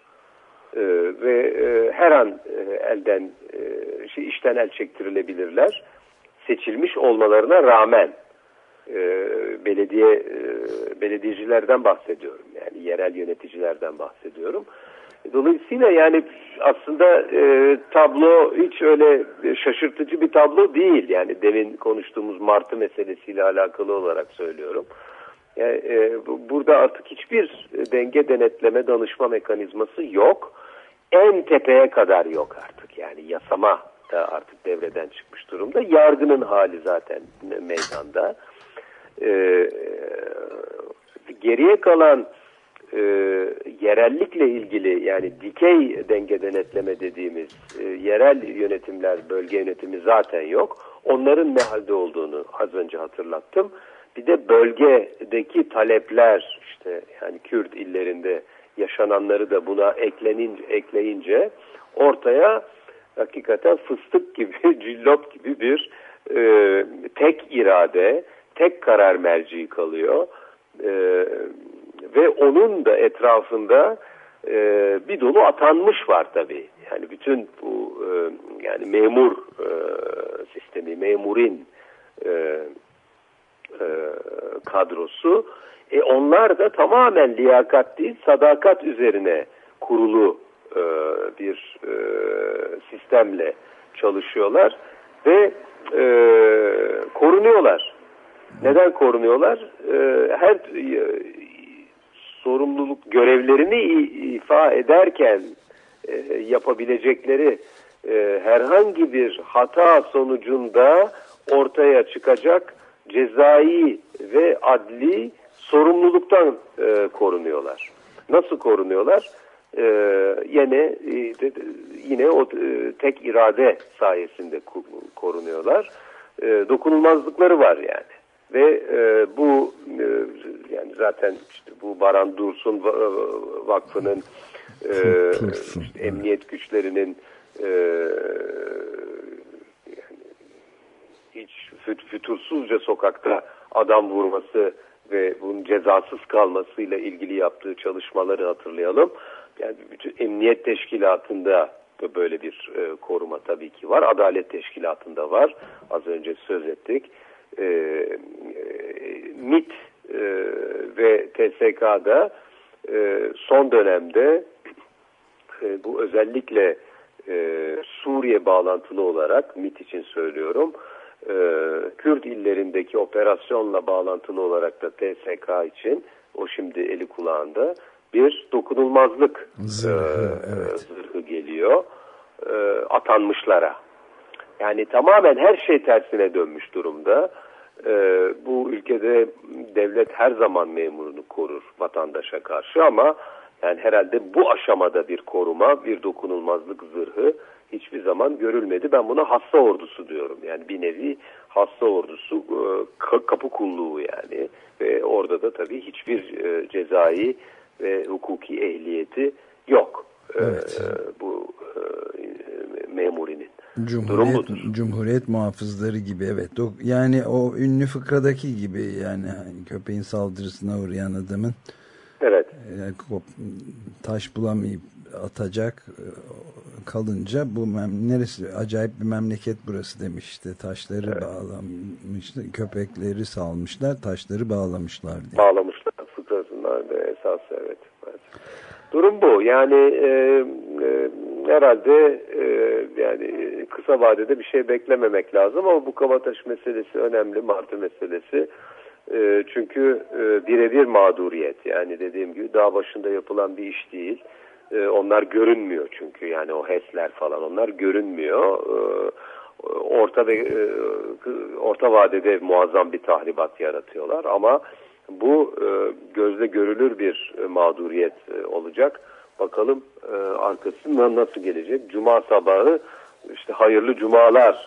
E, ve e, her an e, elden e, şey, işten el çektirilebilirler. Seçilmiş olmalarına rağmen e, belediye e, belediyecilerden bahsediyorum. Yani yerel yöneticilerden bahsediyorum. Dolayısıyla yani aslında e, tablo hiç öyle şaşırtıcı bir tablo değil. Yani demin konuştuğumuz martı meselesiyle alakalı olarak söylüyorum. Yani, e, bu- burada artık hiçbir denge denetleme danışma mekanizması yok. En tepeye kadar yok artık. Yani yasama da artık devreden çıkmış durumda. Yargının hali zaten meydanda. E, geriye kalan e, yerellikle ilgili yani dikey denge denetleme dediğimiz e, yerel yönetimler, bölge yönetimi zaten yok. Onların ne halde olduğunu az önce hatırlattım. Bir de bölgedeki talepler işte yani Kürt illerinde yaşananları da buna eklenince, ekleyince ortaya hakikaten fıstık gibi, cillop gibi bir e, tek irade, tek karar merci kalıyor. E, ve onun da etrafında e, bir dolu atanmış var tabii. Yani bütün bu e, yani memur e, sistemi, memurin e, e, kadrosu e, onlar da tamamen liyakat değil sadakat üzerine kurulu e, bir e, sistemle çalışıyorlar ve e, korunuyorlar. Neden korunuyorlar? E, her sorumluluk görevlerini ifa ederken e, yapabilecekleri e, herhangi bir hata sonucunda ortaya çıkacak cezai ve adli sorumluluktan e, korunuyorlar. Nasıl korunuyorlar? E, yine e, yine o e, tek irade sayesinde korunuyorlar. E, dokunulmazlıkları var yani. Ve e, bu e, yani zaten işte bu Baran Dursun Va- Vakfı'nın e, işte emniyet güçlerinin e, yani hiç füt- fütursuzca sokakta adam vurması ve bunun cezasız kalmasıyla ilgili yaptığı çalışmaları hatırlayalım. Yani bütün emniyet teşkilatında böyle bir e, koruma tabii ki var. Adalet Teşkilatı'nda var. Az önce söz ettik. E, MIT e, ve TSK'da e, son dönemde e, bu özellikle e, Suriye bağlantılı olarak MIT için söylüyorum. E, Kürt illerindeki operasyonla bağlantılı olarak da TSK için o şimdi eli kulağında bir dokunulmazlık Zırhı, e, evet. zırhı geliyor e, atanmışlara. Yani tamamen her şey tersine dönmüş durumda. E, bu ülkede devlet her zaman memurunu korur vatandaşa karşı ama yani herhalde bu aşamada bir koruma, bir dokunulmazlık zırhı hiçbir zaman görülmedi. Ben buna hasta ordusu diyorum. Yani bir nevi hasta ordusu e, ka- kapı kulluğu yani. Ve orada da tabii hiçbir e, cezai ve hukuki ehliyeti yok. E, Evet. bu e, memurinin. Durum Cumhuriyet, budur. Cumhuriyet muhafızları gibi evet. O, yani o ünlü fıkradaki gibi yani hani köpeğin saldırısına uğrayan adamın Evet. e, taş bulamayıp atacak e, kalınca bu neresi acayip bir memleket burası demişti. Taşları bağlamıştı. Köpekleri salmışlar, taşları bağlamışlar diye. bağlamışlar fıkrasından esas evet. evet. Durum bu. Yani e, e, herhalde e, yani kısa vadede bir şey beklememek lazım ama bu kabataş meselesi önemli, martı meselesi. E, çünkü e, birebir mağduriyet yani dediğim gibi dağ başında yapılan bir iş değil. E, onlar görünmüyor çünkü yani o HES'ler falan onlar görünmüyor. E, orta ve e, orta vadede muazzam bir tahribat yaratıyorlar ama bu e, gözle görülür bir e, mağduriyet e, olacak. Bakalım e, arkasından nasıl gelecek? Cuma sabahı işte hayırlı cumalar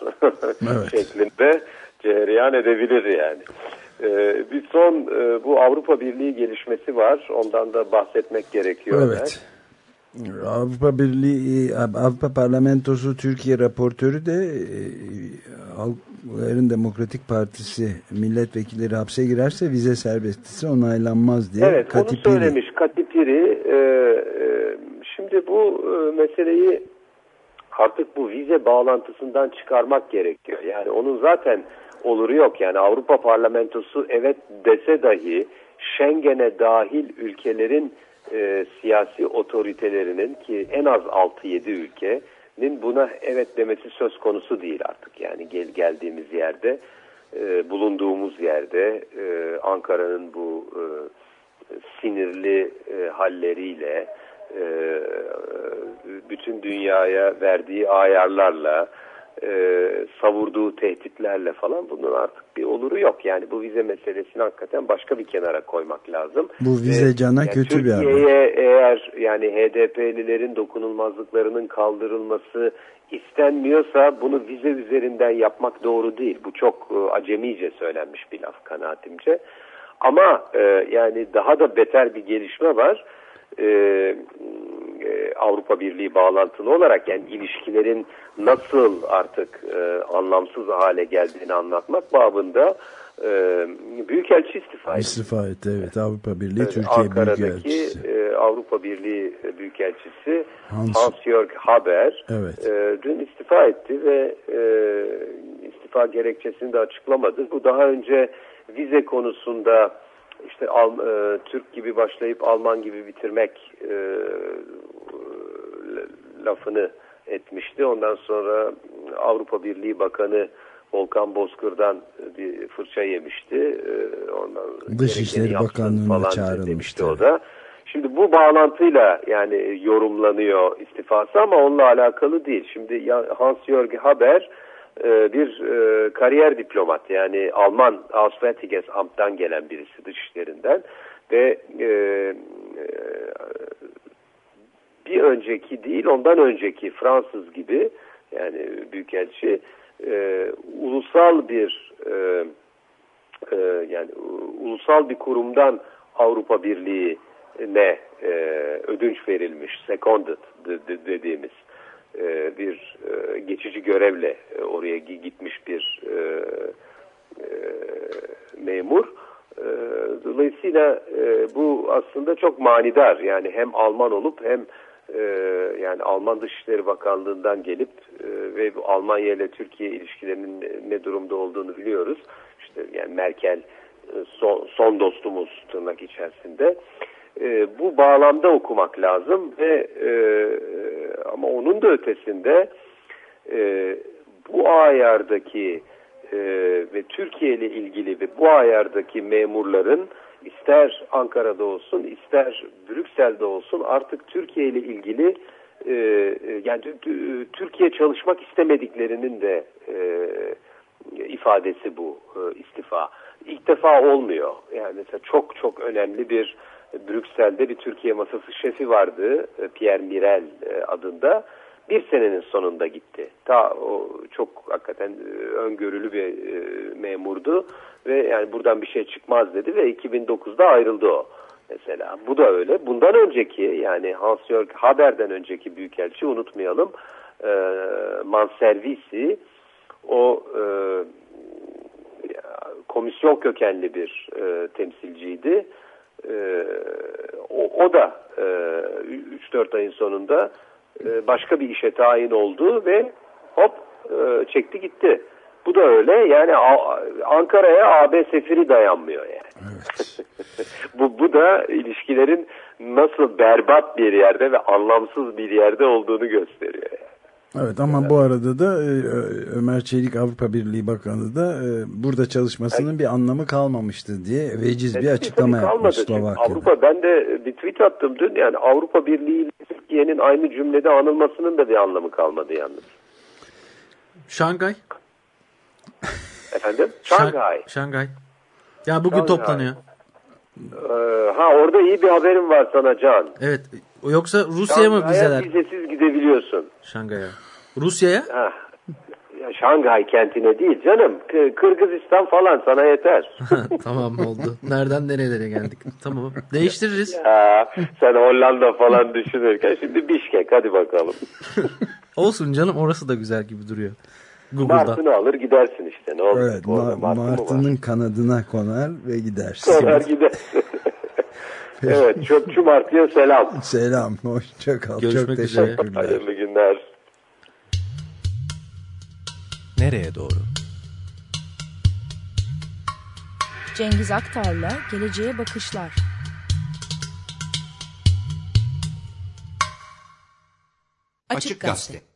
şeklinde cereyan edebilir yani. E, bir son e, bu Avrupa Birliği gelişmesi var. Ondan da bahsetmek gerekiyor. Evet. Avrupa Birliği Avrupa Parlamentosu Türkiye raportörü de e, Halkların Demokratik Partisi milletvekilleri hapse girerse vize serbestisi onaylanmaz diye Evet onu Katipiri- söylemiş Katipiri. Ee, e, e, meseleyi artık bu vize bağlantısından çıkarmak gerekiyor. Yani onun zaten oluru yok. Yani Avrupa Parlamentosu evet dese dahi Schengen'e dahil ülkelerin e, siyasi otoritelerinin ki en az 6-7 ülkenin buna evet demesi söz konusu değil artık. Yani gel geldiğimiz yerde e, bulunduğumuz yerde e, Ankara'nın bu e, sinirli e, halleriyle e, bütün dünyaya verdiği ayarlarla e, savurduğu tehditlerle falan bunun artık bir oluru yok. Yani bu vize meselesini hakikaten başka bir kenara koymak lazım. Bu vize Ve cana yani kötü bir haber. Türkiye'ye eğer yani HDP'lilerin dokunulmazlıklarının kaldırılması istenmiyorsa bunu vize üzerinden yapmak doğru değil. Bu çok e, acemice söylenmiş bir laf kanaatimce. Ama e, yani daha da beter bir gelişme var. E, e, Avrupa Birliği bağlantılı olarak yani ilişkilerin nasıl artık e, anlamsız hale geldiğini anlatmak babında e, Büyükelçi istifa etti. istifa etti. Evet Avrupa Birliği Evet, Türkiye Ankara'daki Büyükelçisi. e, Avrupa Birliği Büyükelçisi Hans- Hans-Jörg Haber Evet. e, dün istifa etti ve e, istifa gerekçesini de açıklamadı. Bu daha önce vize konusunda işte Al- e, Türk gibi başlayıp Alman gibi bitirmek e, lafını etmişti. Ondan sonra Avrupa Birliği Bakanı Volkan Bozkır'dan bir fırça yemişti. E, Ondan Dışişleri Bakanlığı'na çağrılmıştı. demişti o da. Şimdi bu bağlantıyla yani yorumlanıyor istifası ama onunla alakalı değil. Şimdi Hans-Jörg Haber bir e, kariyer diplomat yani Alman Auswärtiges Amt'tan gelen birisi dışişlerinden ve e, e, bir önceki değil ondan önceki Fransız gibi yani büyükelçi e, ulusal bir e, e, yani ulusal bir kurumdan Avrupa Birliği'ne e, ödünç verilmiş seconded de- de- dediğimiz e, bir e, geçici görevle e, oraya gi- gitmiş bir memur. Dolayısıyla bu aslında çok manidar. Yani hem Alman olup hem yani Alman Dışişleri Bakanlığı'ndan gelip ve Almanya ile Türkiye ilişkilerinin ne durumda olduğunu biliyoruz. İşte yani Merkel son, son dostumuz tırnak içerisinde. E, bu bağlamda okumak lazım ve e, ama onun da ötesinde e, bu ayardaki e, ve Türkiye ile ilgili ve bu ayardaki memurların ister Ankara'da olsun ister Brüksel'de olsun artık Türkiye ile ilgili e, e yani Türkiye çalışmak istemediklerinin de e, ifadesi bu e, istifa. İlk defa olmuyor. Yani mesela çok çok önemli bir Brüksel'de bir Türkiye masası şefi vardı. E, Pierre Mirel e, adında. Bir senenin sonunda gitti. Ta o çok hakikaten e, öngörülü bir memurdu ve yani buradan bir şey çıkmaz dedi ve 2009'da ayrıldı o mesela. Bu da öyle. Bundan önceki yani Hans-Jörg Haber'den önceki büyükelçi unutmayalım. Manservisi o e, komisyon kökenli bir e, temsilciydi. E, o, o da e, 3-4 ayın sonunda e, başka bir işe tayin oldu ve hop e, çekti gitti. Bu da öyle. Yani Ankara'ya AB sefiri dayanmıyor yani. Evet. bu, bu da ilişkilerin nasıl berbat bir yerde ve anlamsız bir yerde olduğunu gösteriyor. Evet ama bu arada da e, Ömer Çelik Avrupa Birliği Bakanı da e, burada çalışmasının evet. bir anlamı kalmamıştı diye veciz bir açıklama yapmış Slovakya'da. Avrupa ben de bir tweet attım dün yani Avrupa Birliği ile Türkiye'nin aynı cümlede anılmasının da bir anlamı kalmadı yalnız. Şangay? Efendim? Şangay. Şangay. Ya bugün Şangay. toplanıyor. Ee, ha orada iyi bir haberim var sana Can. Evet. Yoksa Rusya'ya mı vizeler? vizesiz gidebiliyorsun. Şangay'a. Rusya'ya? Ha. Ya Şangay kentine değil canım. Kırgızistan falan sana yeter. tamam oldu. Nereden nerelere geldik? Tamam. Değiştiririz. Ya, sen Hollanda falan düşünürken şimdi Bişkek hadi bakalım. Olsun canım orası da güzel gibi duruyor. Google'da. Martını alır gidersin işte. Ne olur. Evet ma Martının kanadına konar ve gidersin. Konar gidersin. Evet çöpçü Martı'ya selam. Selam hoşçakal. Görüşmek Çok teşekkürler. Hayırlı günler. Nereye doğru? Cengiz Aktar'la Geleceğe Bakışlar. Açık Gazete.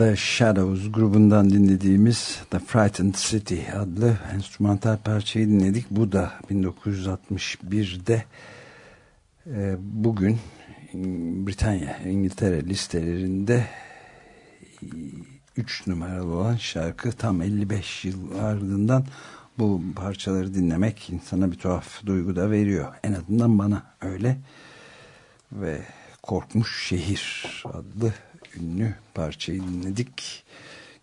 The Shadows grubundan dinlediğimiz The Frightened City adlı enstrümantal parçayı dinledik. Bu da 1961'de e, bugün Britanya, İngiltere listelerinde 3 numaralı olan şarkı tam 55 yıl ardından bu parçaları dinlemek insana bir tuhaf duygu da veriyor. En azından bana öyle. Ve Korkmuş Şehir adlı ünlü parçayı dinledik.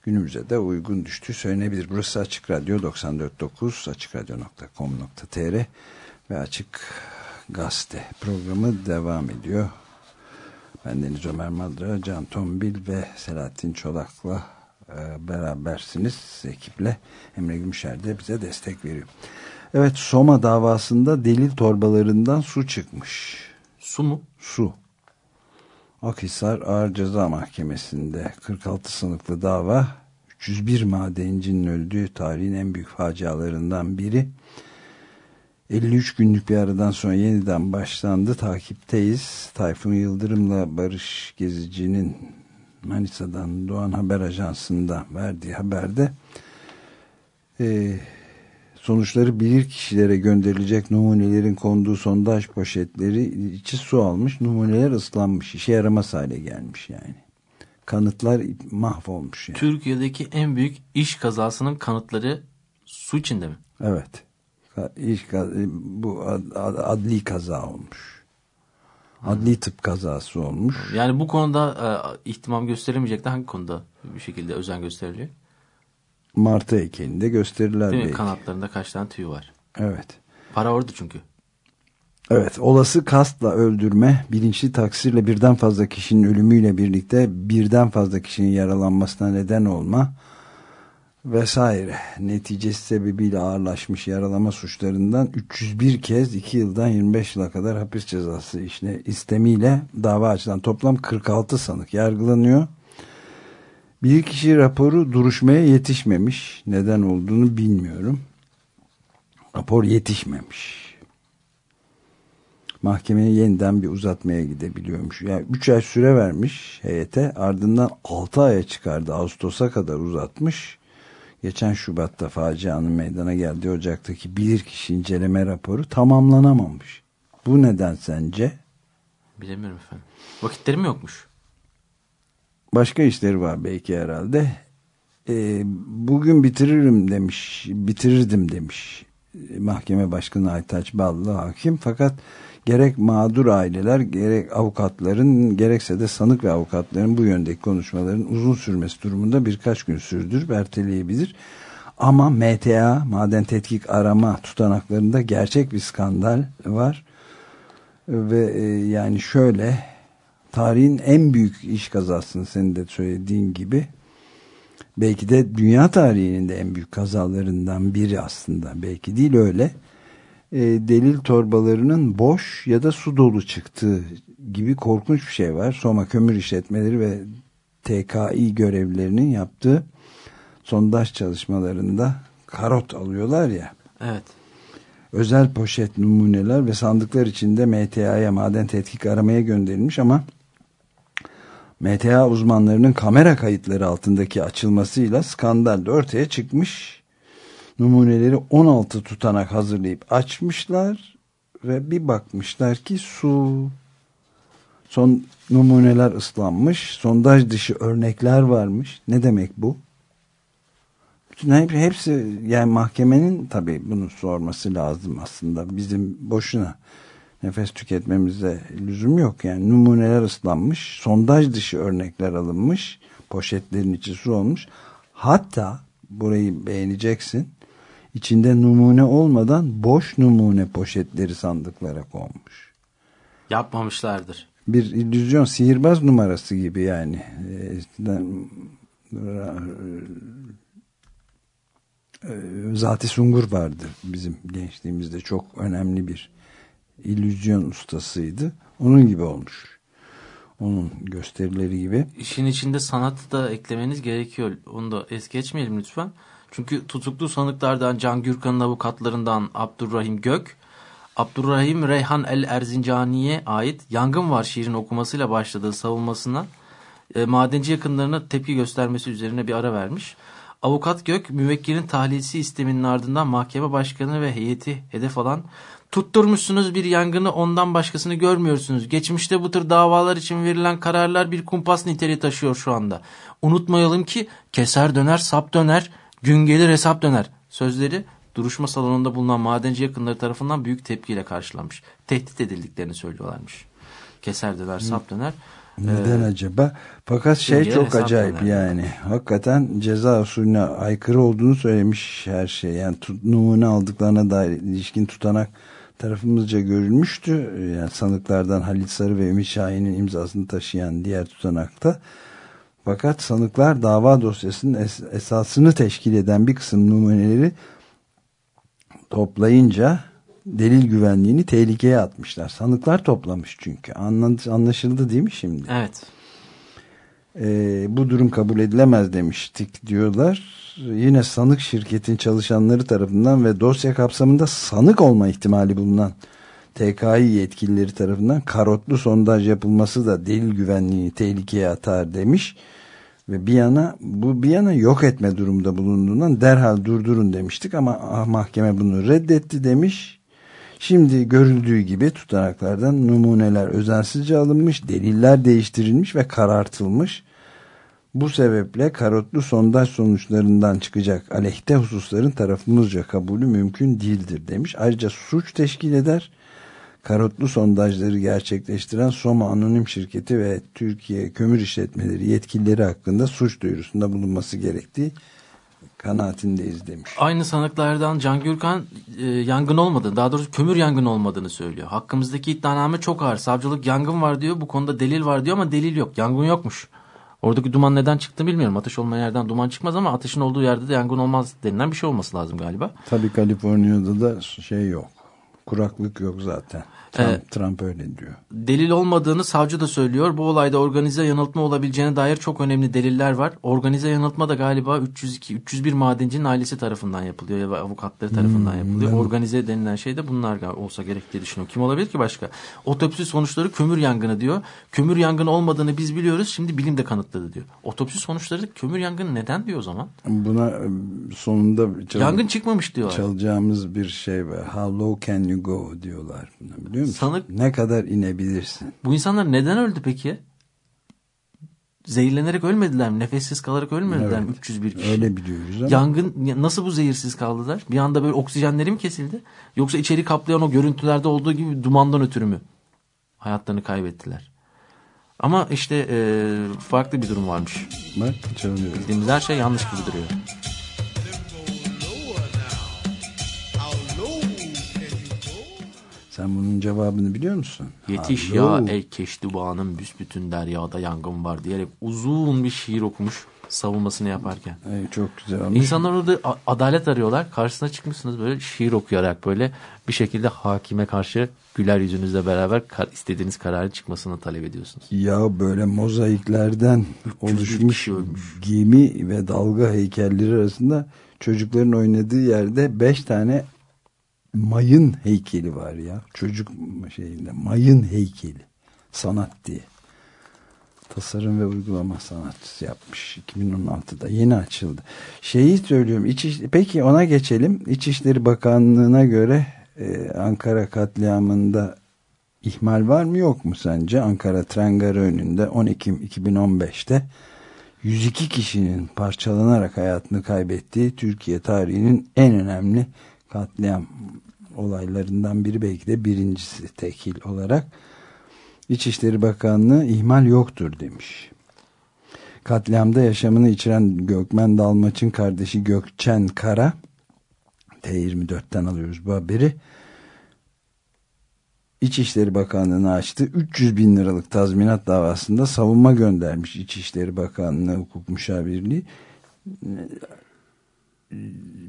Günümüze de uygun düştüğü söylenebilir. Burası Açık Radyo 94.9 açıkradyo.com.tr ve Açık Gazete programı devam ediyor. Ben Deniz Ömer Madra, Can Tombil ve Selahattin Çolak'la e, berabersiniz ekiple. Emre Gümüşer de bize destek veriyor. Evet Soma davasında delil torbalarından su çıkmış. Su mu? Su. Akhisar Ağır Ceza Mahkemesi'nde 46 sınıflı dava 301 madencinin öldüğü tarihin en büyük facialarından biri. 53 günlük bir aradan sonra yeniden başlandı. Takipteyiz. Tayfun Yıldırım'la Barış Gezici'nin Manisa'dan Doğan Haber Ajansı'nda verdiği haberde e, sonuçları bilir kişilere gönderilecek numunelerin konduğu sondaj poşetleri içi su almış. Numuneler ıslanmış. işe yaramaz hale gelmiş yani. Kanıtlar mahvolmuş. Yani. Türkiye'deki en büyük iş kazasının kanıtları su içinde mi? Evet. İş, bu adli kaza olmuş. Adli tıp kazası olmuş. Yani bu konuda e, ihtimam gösterilmeyecek de hangi konuda bir şekilde özen gösterilecek? Martı heykelinde gösterirler Değil mi? belki. Kanatlarında kaç tane tüy var. Evet. Para orada çünkü. Evet, olası kastla öldürme, bilinçli taksirle birden fazla kişinin ölümüyle birlikte birden fazla kişinin yaralanmasına neden olma vesaire. Neticesi sebebiyle ağırlaşmış yaralama suçlarından 301 kez 2 yıldan 25 yıla kadar hapis cezası işte istemiyle dava açılan toplam 46 sanık yargılanıyor. Bir kişi raporu duruşmaya yetişmemiş. Neden olduğunu bilmiyorum. Rapor yetişmemiş. Mahkemeye yeniden bir uzatmaya gidebiliyormuş. Yani 3 ay süre vermiş heyete ardından 6 aya çıkardı. Ağustos'a kadar uzatmış. Geçen Şubat'ta facianın meydana geldiği Ocak'taki bilirkişi inceleme raporu tamamlanamamış. Bu neden sence? Bilemiyorum efendim. Vakitleri mi yokmuş? Başka işleri var belki herhalde. E, bugün bitiririm demiş, bitirirdim demiş mahkeme başkanı Aytaç Ballı hakim. Fakat gerek mağdur aileler, gerek avukatların, gerekse de sanık ve avukatların bu yöndeki konuşmaların uzun sürmesi durumunda birkaç gün sürdürüp erteleyebilir. Ama MTA, maden tetkik arama tutanaklarında gerçek bir skandal var. Ve e, yani şöyle tarihin en büyük iş kazasını senin de söylediğin gibi belki de dünya tarihinin de en büyük kazalarından biri aslında belki değil öyle e, delil torbalarının boş ya da su dolu çıktığı gibi korkunç bir şey var. Soma kömür işletmeleri ve TKİ görevlilerinin yaptığı sondaj çalışmalarında karot alıyorlar ya. Evet. Özel poşet numuneler ve sandıklar içinde MTA'ya maden tetkik aramaya gönderilmiş ama MTA uzmanlarının kamera kayıtları altındaki açılmasıyla skandal ortaya çıkmış. Numuneleri 16 tutanak hazırlayıp açmışlar ve bir bakmışlar ki su. Son numuneler ıslanmış. Sondaj dışı örnekler varmış. Ne demek bu? Bütün hepsi yani mahkemenin tabii bunu sorması lazım aslında. Bizim boşuna nefes tüketmemize lüzum yok. Yani numuneler ıslanmış, sondaj dışı örnekler alınmış, poşetlerin içi su olmuş. Hatta burayı beğeneceksin. içinde numune olmadan boş numune poşetleri sandıklara konmuş. Yapmamışlardır. Bir illüzyon, sihirbaz numarası gibi yani. Zati Sungur vardı bizim gençliğimizde çok önemli bir illüzyon ustasıydı. Onun gibi olmuş. Onun gösterileri gibi. İşin içinde sanatı da eklemeniz gerekiyor. Onu da es geçmeyelim lütfen. Çünkü tutuklu sanıklardan Can Gürkan'ın avukatlarından Abdurrahim Gök, Abdurrahim Reyhan El Erzincani'ye ait Yangın Var şiirin okumasıyla başladığı savunmasına e, madenci yakınlarına tepki göstermesi üzerine bir ara vermiş. Avukat Gök müvekkilin tahliyesi isteminin ardından mahkeme başkanı ve heyeti hedef alan tutturmuşsunuz bir yangını ondan başkasını görmüyorsunuz. Geçmişte bu tür davalar için verilen kararlar bir kumpas niteliği taşıyor şu anda. Unutmayalım ki keser döner sap döner gün gelir hesap döner sözleri duruşma salonunda bulunan madenci yakınları tarafından büyük tepkiyle karşılanmış. Tehdit edildiklerini söylüyorlarmış. Keser döner sap döner. Neden ee, acaba? Fakat şey çok acayip yani. Hakikaten ceza usulüne aykırı olduğunu söylemiş her şey. Yani tut, numune aldıklarına dair ilişkin tutanak tarafımızca görülmüştü. Yani sanıklardan Halit Sarı ve Ümit Şahin'in imzasını taşıyan diğer tutanakta. Fakat sanıklar dava dosyasının es esasını teşkil eden bir kısım numuneleri toplayınca delil güvenliğini tehlikeye atmışlar. Sanıklar toplamış çünkü. Anlaşıldı değil mi şimdi? Evet. Ee, bu durum kabul edilemez demiştik diyorlar. Yine sanık şirketin çalışanları tarafından ve dosya kapsamında sanık olma ihtimali bulunan TKİ yetkilileri tarafından karotlu sondaj yapılması da delil güvenliğini tehlikeye atar demiş. Ve bir yana bu bir yana yok etme durumunda bulunduğundan derhal durdurun demiştik ama mahkeme bunu reddetti demiş Şimdi görüldüğü gibi tutanaklardan numuneler özensizce alınmış, deliller değiştirilmiş ve karartılmış. Bu sebeple karotlu sondaj sonuçlarından çıkacak aleyhte hususların tarafımızca kabulü mümkün değildir demiş. Ayrıca suç teşkil eder. Karotlu sondajları gerçekleştiren Soma Anonim Şirketi ve Türkiye Kömür İşletmeleri yetkilileri hakkında suç duyurusunda bulunması gerektiği kanaatindeyiz demiş. Aynı sanıklardan Can Gürkan e, yangın olmadığını daha doğrusu kömür yangın olmadığını söylüyor. Hakkımızdaki iddianame çok ağır. Savcılık yangın var diyor bu konuda delil var diyor ama delil yok. Yangın yokmuş. Oradaki duman neden çıktı bilmiyorum. Ateş olmayan yerden duman çıkmaz ama ateşin olduğu yerde de yangın olmaz denilen bir şey olması lazım galiba. Tabii Kaliforniya'da da şey yok. Kuraklık yok zaten. Trump, ee, Trump öyle diyor. Delil olmadığını savcı da söylüyor. Bu olayda organize yanıltma olabileceğine dair çok önemli deliller var. Organize yanıltma da galiba 302 301 madencinin ailesi tarafından yapılıyor ya da avukatları tarafından hmm, yapılıyor. Ben... Organize denilen şey de bunlar olsa gerek diye düşünüyorum. Kim olabilir ki başka? Otopsi sonuçları kömür yangını diyor. Kömür yangını olmadığını biz biliyoruz. Şimdi bilim de kanıtladı diyor. Otopsi sonuçları kömür yangını neden diyor o zaman? Buna e, sonunda çal... yangın çıkmamış diyorlar. Çalacağımız bir şey var. How low can you go diyorlar. Biliyor musun? Sanık, ne kadar inebilirsin? Bu insanlar neden öldü peki? Zehirlenerek ölmediler mi? Nefessiz kalarak ölmediler evet, mi? 301 kişi. Öyle biliyoruz ama. Yangın nasıl bu zehirsiz kaldılar? Bir anda böyle oksijenleri mi kesildi? Yoksa içeri kaplayan o görüntülerde olduğu gibi dumandan ötürü mü? Hayatlarını kaybettiler. Ama işte e, farklı bir durum varmış. Bak çalıyor. Bildiğimiz her şey yanlış gibi duruyor. Sen bunun cevabını biliyor musun? Yetiş Alo. ya ey keştubanın büsbütün deryada yangın var diyerek uzun bir şiir okumuş savunmasını yaparken. Ey, çok güzel olmuş. İnsanlar orada adalet arıyorlar. Karşısına çıkmışsınız böyle şiir okuyarak böyle bir şekilde hakime karşı güler yüzünüzle beraber istediğiniz kararın çıkmasını talep ediyorsunuz. Ya böyle mozaiklerden oluşmuş gemi ve dalga heykelleri arasında çocukların oynadığı yerde beş tane mayın heykeli var ya. Çocuk şeyinde mayın heykeli. Sanat diye. Tasarım ve uygulama sanatçısı yapmış 2016'da yeni açıldı. Şeyi söylüyorum. İç, peki ona geçelim. İçişleri Bakanlığı'na göre e, Ankara katliamında ihmal var mı yok mu sence? Ankara tren garı önünde 10 Ekim 2015'te 102 kişinin parçalanarak hayatını kaybettiği Türkiye tarihinin en önemli katliam olaylarından biri belki de birincisi tekil olarak İçişleri Bakanlığı ihmal yoktur demiş. Katliamda yaşamını içiren Gökmen Dalmaç'ın kardeşi Gökçen Kara T24'ten alıyoruz bu haberi. İçişleri Bakanlığı'na açtı. 300 bin liralık tazminat davasında savunma göndermiş İçişleri Bakanlığı Hukuk Müşavirliği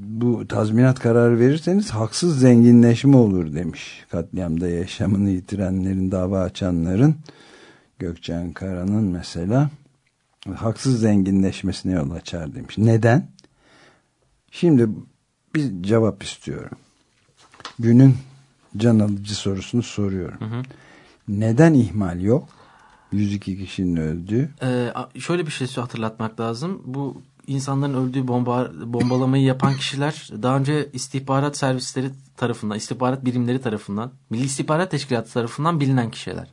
bu tazminat kararı verirseniz haksız zenginleşme olur demiş. Katliamda yaşamını yitirenlerin dava açanların Gökçen Kara'nın mesela haksız zenginleşmesine yol açar demiş. Neden? Şimdi bir cevap istiyorum. Günün can alıcı sorusunu soruyorum. Hı hı. Neden ihmal yok? 102 kişinin öldüğü. Ee, şöyle bir şey hatırlatmak lazım. Bu insanların öldüğü bomba, bombalamayı yapan kişiler daha önce istihbarat servisleri tarafından, istihbarat birimleri tarafından, Milli İstihbarat Teşkilatı tarafından bilinen kişiler.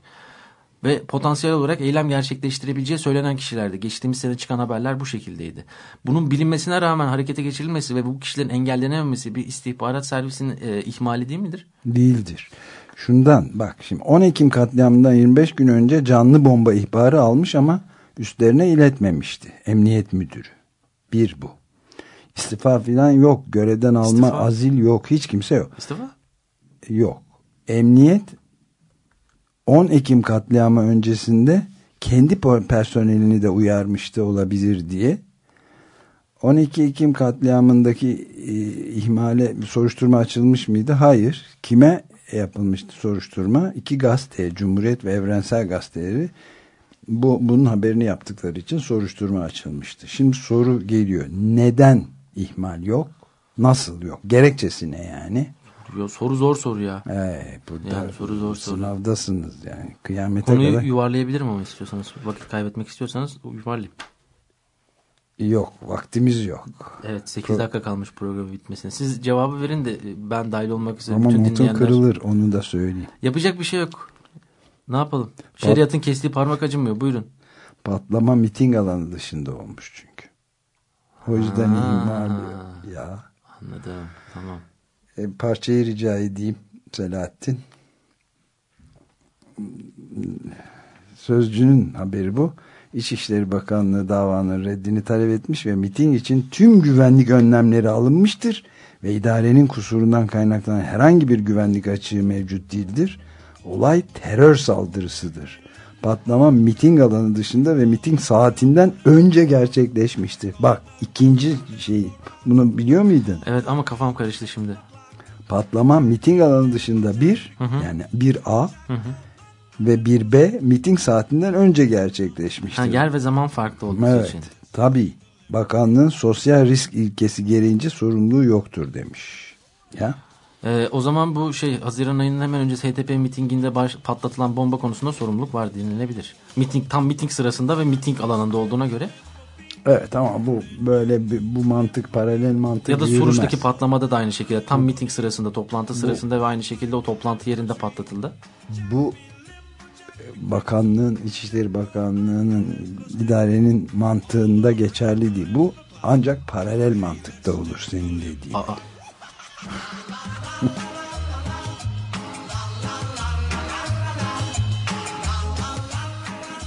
Ve potansiyel olarak eylem gerçekleştirebileceği söylenen kişilerdi. Geçtiğimiz sene çıkan haberler bu şekildeydi. Bunun bilinmesine rağmen harekete geçirilmesi ve bu kişilerin engellenememesi bir istihbarat servisinin e, ihmali değil midir? Değildir. Şundan bak şimdi 10 Ekim katliamından 25 gün önce canlı bomba ihbarı almış ama üstlerine iletmemişti. Emniyet müdürü. Bir bu. İstifa falan yok. Görevden alma, İstifa? azil yok. Hiç kimse yok. İstifa? Yok. Emniyet 10 Ekim katliamı öncesinde kendi personelini de uyarmıştı olabilir diye. 12 Ekim katliamındaki e, ihmale soruşturma açılmış mıydı? Hayır. Kime yapılmıştı soruşturma? İki gazete, Cumhuriyet ve Evrensel Gazeteleri bu, bunun haberini yaptıkları için soruşturma açılmıştı. Şimdi soru geliyor. Neden ihmal yok? Nasıl yok? Gerekçesi ne yani? Yo, soru zor soru ya. Ee, burada Yani soru zor soru. sınavdasınız yani. Kıyamete Konuyu kadar. yuvarlayabilirim ama istiyorsanız. Vakit kaybetmek istiyorsanız yuvarlayayım. Yok. Vaktimiz yok. Evet 8 dakika kalmış programın bitmesine. Siz cevabı verin de e, ben dahil olmak üzere Ama bütün notun dinleyenler. kırılır. Onu da söyleyeyim. Yapacak bir şey yok. Ne yapalım? Şeriatın kestiği parmak acımıyor. Buyurun. Patlama miting alanı dışında olmuş çünkü. O yüzden ihmal ya. Anladım. Tamam. E, parçayı rica edeyim Selahattin. Sözcünün haberi bu. İçişleri Bakanlığı davanın reddini talep etmiş ve miting için tüm güvenlik önlemleri alınmıştır ve idarenin kusurundan kaynaklanan herhangi bir güvenlik açığı mevcut değildir. Olay terör saldırısıdır. Patlama miting alanı dışında ve miting saatinden önce gerçekleşmiştir. Bak ikinci şey bunu biliyor muydun? Evet ama kafam karıştı şimdi. Patlama miting alanı dışında bir yani bir A ve bir B miting saatinden önce gerçekleşmiştir. Ha, yer ve zaman farklı olduğu evet, için. tabii. Bakanlığın sosyal risk ilkesi gereğince sorumluluğu yoktur demiş. Ya Ee, o zaman bu şey Haziran ayının hemen öncesi HDP mitinginde baş, patlatılan bomba konusunda sorumluluk var denilebilir. Miting tam miting sırasında ve miting alanında olduğuna göre evet ama bu böyle bir, bu mantık paralel mantık ya da yürümez. Suruç'taki patlamada da aynı şekilde tam miting sırasında toplantı sırasında ve aynı şekilde o toplantı yerinde patlatıldı. bu bakanlığın İçişleri Bakanlığı'nın idarenin mantığında geçerli değil. Bu ancak paralel mantıkta olur senin dediğin. Aa.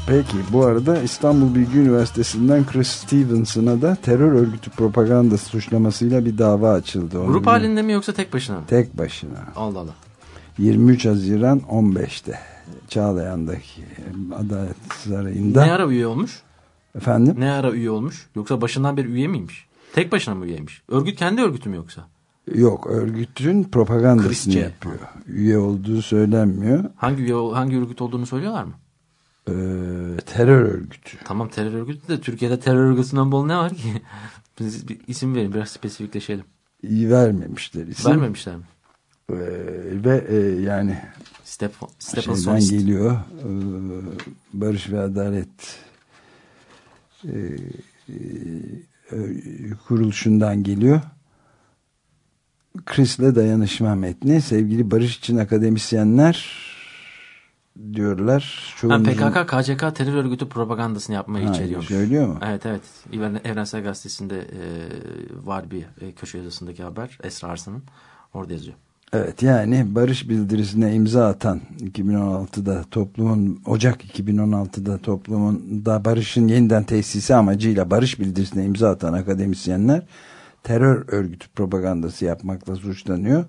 Peki bu arada İstanbul Bilgi Üniversitesi'nden Chris Stevenson'a da terör örgütü propagandası suçlamasıyla bir dava açıldı. Onu Grup biliyorum. halinde mi yoksa tek başına mı? Tek başına. Allah Allah. 23 Haziran 15'te Çağlayan'daki Adalet Sarayı'nda. Ne ara üye olmuş? Efendim? Ne ara üye olmuş? Yoksa başından beri üye miymiş? Tek başına mı üyeymiş? Örgüt kendi örgütü mü yoksa? Yok örgütün propagandasını Chrisçe. yapıyor. Üye olduğu söylenmiyor. Hangi üye, hangi örgüt olduğunu söylüyorlar mı? Ee, terör örgütü. Tamam terör örgütü de Türkiye'de terör örgütünden bol ne var ki? Biz bir isim verin biraz spesifikleşelim. İyi vermemişler isim. Vermemişler mi? Ee, ve e, yani Step, Step şeyden Sonist. geliyor. Ee, Barış ve Adalet e, e, kuruluşundan geliyor. Chris'le dayanışma metni. Sevgili Barış için akademisyenler diyorlar. Çoğunuzun- PKK, KCK terör örgütü propagandasını yapmayı Ha, içeriyormuş. söylüyor mu? Evet evet. Evren- Evrensel Gazetesi'nde e, var bir e, köşe yazısındaki haber. Esra Arslan'ın. Orada yazıyor. Evet yani barış bildirisine imza atan 2016'da toplumun Ocak 2016'da toplumun da barışın yeniden tesisi amacıyla barış bildirisine imza atan akademisyenler terör örgütü propagandası yapmakla suçlanıyor.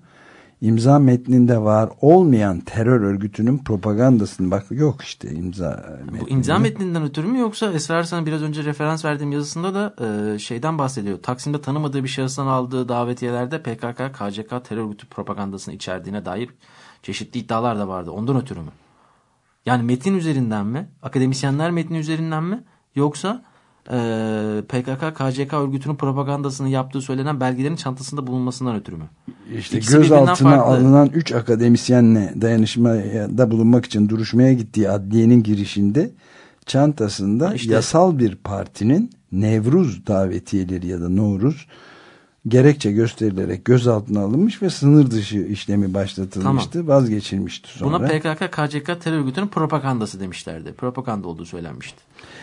İmza metninde var olmayan terör örgütünün propagandasını bak yok işte imza metninde. Bu imza metninden ötürü mü yoksa Esra Arslan'ın biraz önce referans verdiğim yazısında da e, şeyden bahsediyor. Taksim'de tanımadığı bir şahıstan aldığı davetiyelerde PKK, KCK terör örgütü propagandasını içerdiğine dair çeşitli iddialar da vardı. Ondan ötürü mü? Yani metin üzerinden mi? Akademisyenler metni üzerinden mi? Yoksa e, PKK KCK örgütünün propagandasını yaptığı söylenen belgelerin çantasında bulunmasından ötürü mü? İşte İkisi gözaltına farklı. alınan 3 akademisyenle dayanışmada bulunmak için duruşmaya gittiği adliyenin girişinde çantasında Ha işte. yasal bir partinin Nevruz davetiyeleri ya da Novruz gerekçe gösterilerek gözaltına alınmış ve sınır dışı işlemi başlatılmıştı. Vazgeçilmişti sonra. Buna PKK KCK terör örgütünün propagandası demişlerdi. Propaganda olduğu söylenmişti.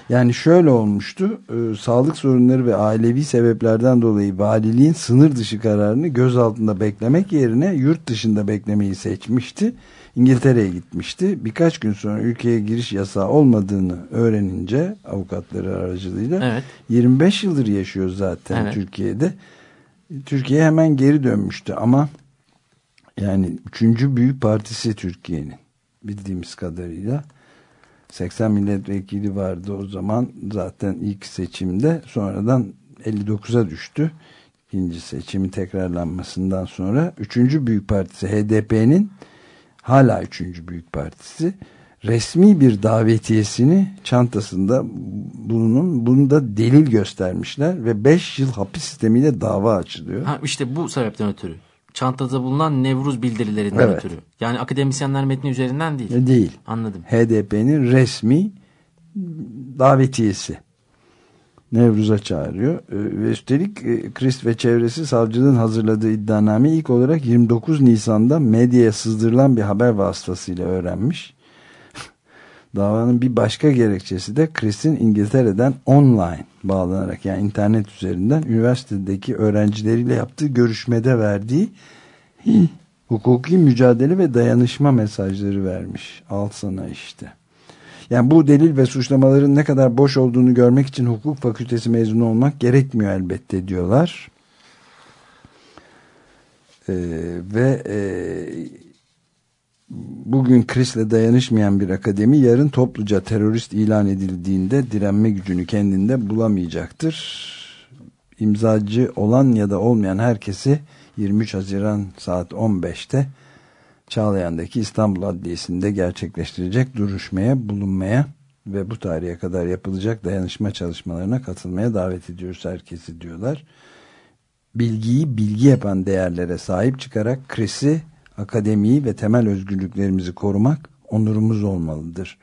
Yani şöyle olmuştu. e, sağlık sorunları ve ailevi sebeplerden dolayı valiliğin sınır dışı kararını gözaltında beklemek yerine yurt dışında beklemeyi seçmişti. İngiltere'ye gitmişti. Birkaç gün sonra ülkeye giriş yasağı olmadığını öğrenince avukatları aracılığıyla Evet. 25 yıldır yaşıyor zaten Evet. Türkiye'de. Türkiye hemen geri dönmüştü ama yani üçüncü büyük partisi Türkiye'nin bildiğimiz kadarıyla 80 milletvekili vardı o zaman zaten ilk seçimde sonradan 59'a düştü. İkinci seçimin tekrarlanmasından sonra üçüncü büyük partisi HDP'nin hala üçüncü büyük partisi resmi bir davetiyesini çantasında bunun bunu da delil göstermişler ve 5 yıl hapis sistemiyle dava açılıyor. Ha işte bu sebepten ötürü. Çantada bulunan Nevruz bildirilerinden Evet. ötürü. Yani akademisyenler metni üzerinden değil. E, Değil. Anladım. HDP'nin resmi davetiyesi. Nevruz'a çağırıyor. Ee, Ve üstelik e, Christ ve çevresi savcılığın hazırladığı iddianame ilk olarak 29 Nisan'da medyaya sızdırılan bir haber vasıtasıyla öğrenmiş. Davanın bir başka gerekçesi de Christ'in İngiltere'den online bağlanarak yani internet üzerinden üniversitedeki öğrencileriyle yaptığı görüşmede verdiği hukuki mücadele ve dayanışma mesajları vermiş. Al sana işte. Yani bu delil ve suçlamaların ne kadar boş olduğunu görmek için hukuk fakültesi mezunu olmak gerekmiyor elbette diyorlar. Ee, ve e, bugün Chris'le dayanışmayan bir akademi yarın topluca terörist ilan edildiğinde direnme gücünü kendinde bulamayacaktır. İmzacı olan ya da olmayan herkesi 23 Haziran saat 15'te Çağlayan'daki İstanbul Adliyesi'nde gerçekleştirecek duruşmaya bulunmaya ve bu tarihe kadar yapılacak dayanışma çalışmalarına katılmaya davet ediyoruz herkesi diyorlar. Bilgiyi bilgi yapan değerlere sahip çıkarak Chris'i, akademiyi ve temel özgürlüklerimizi korumak onurumuz olmalıdır.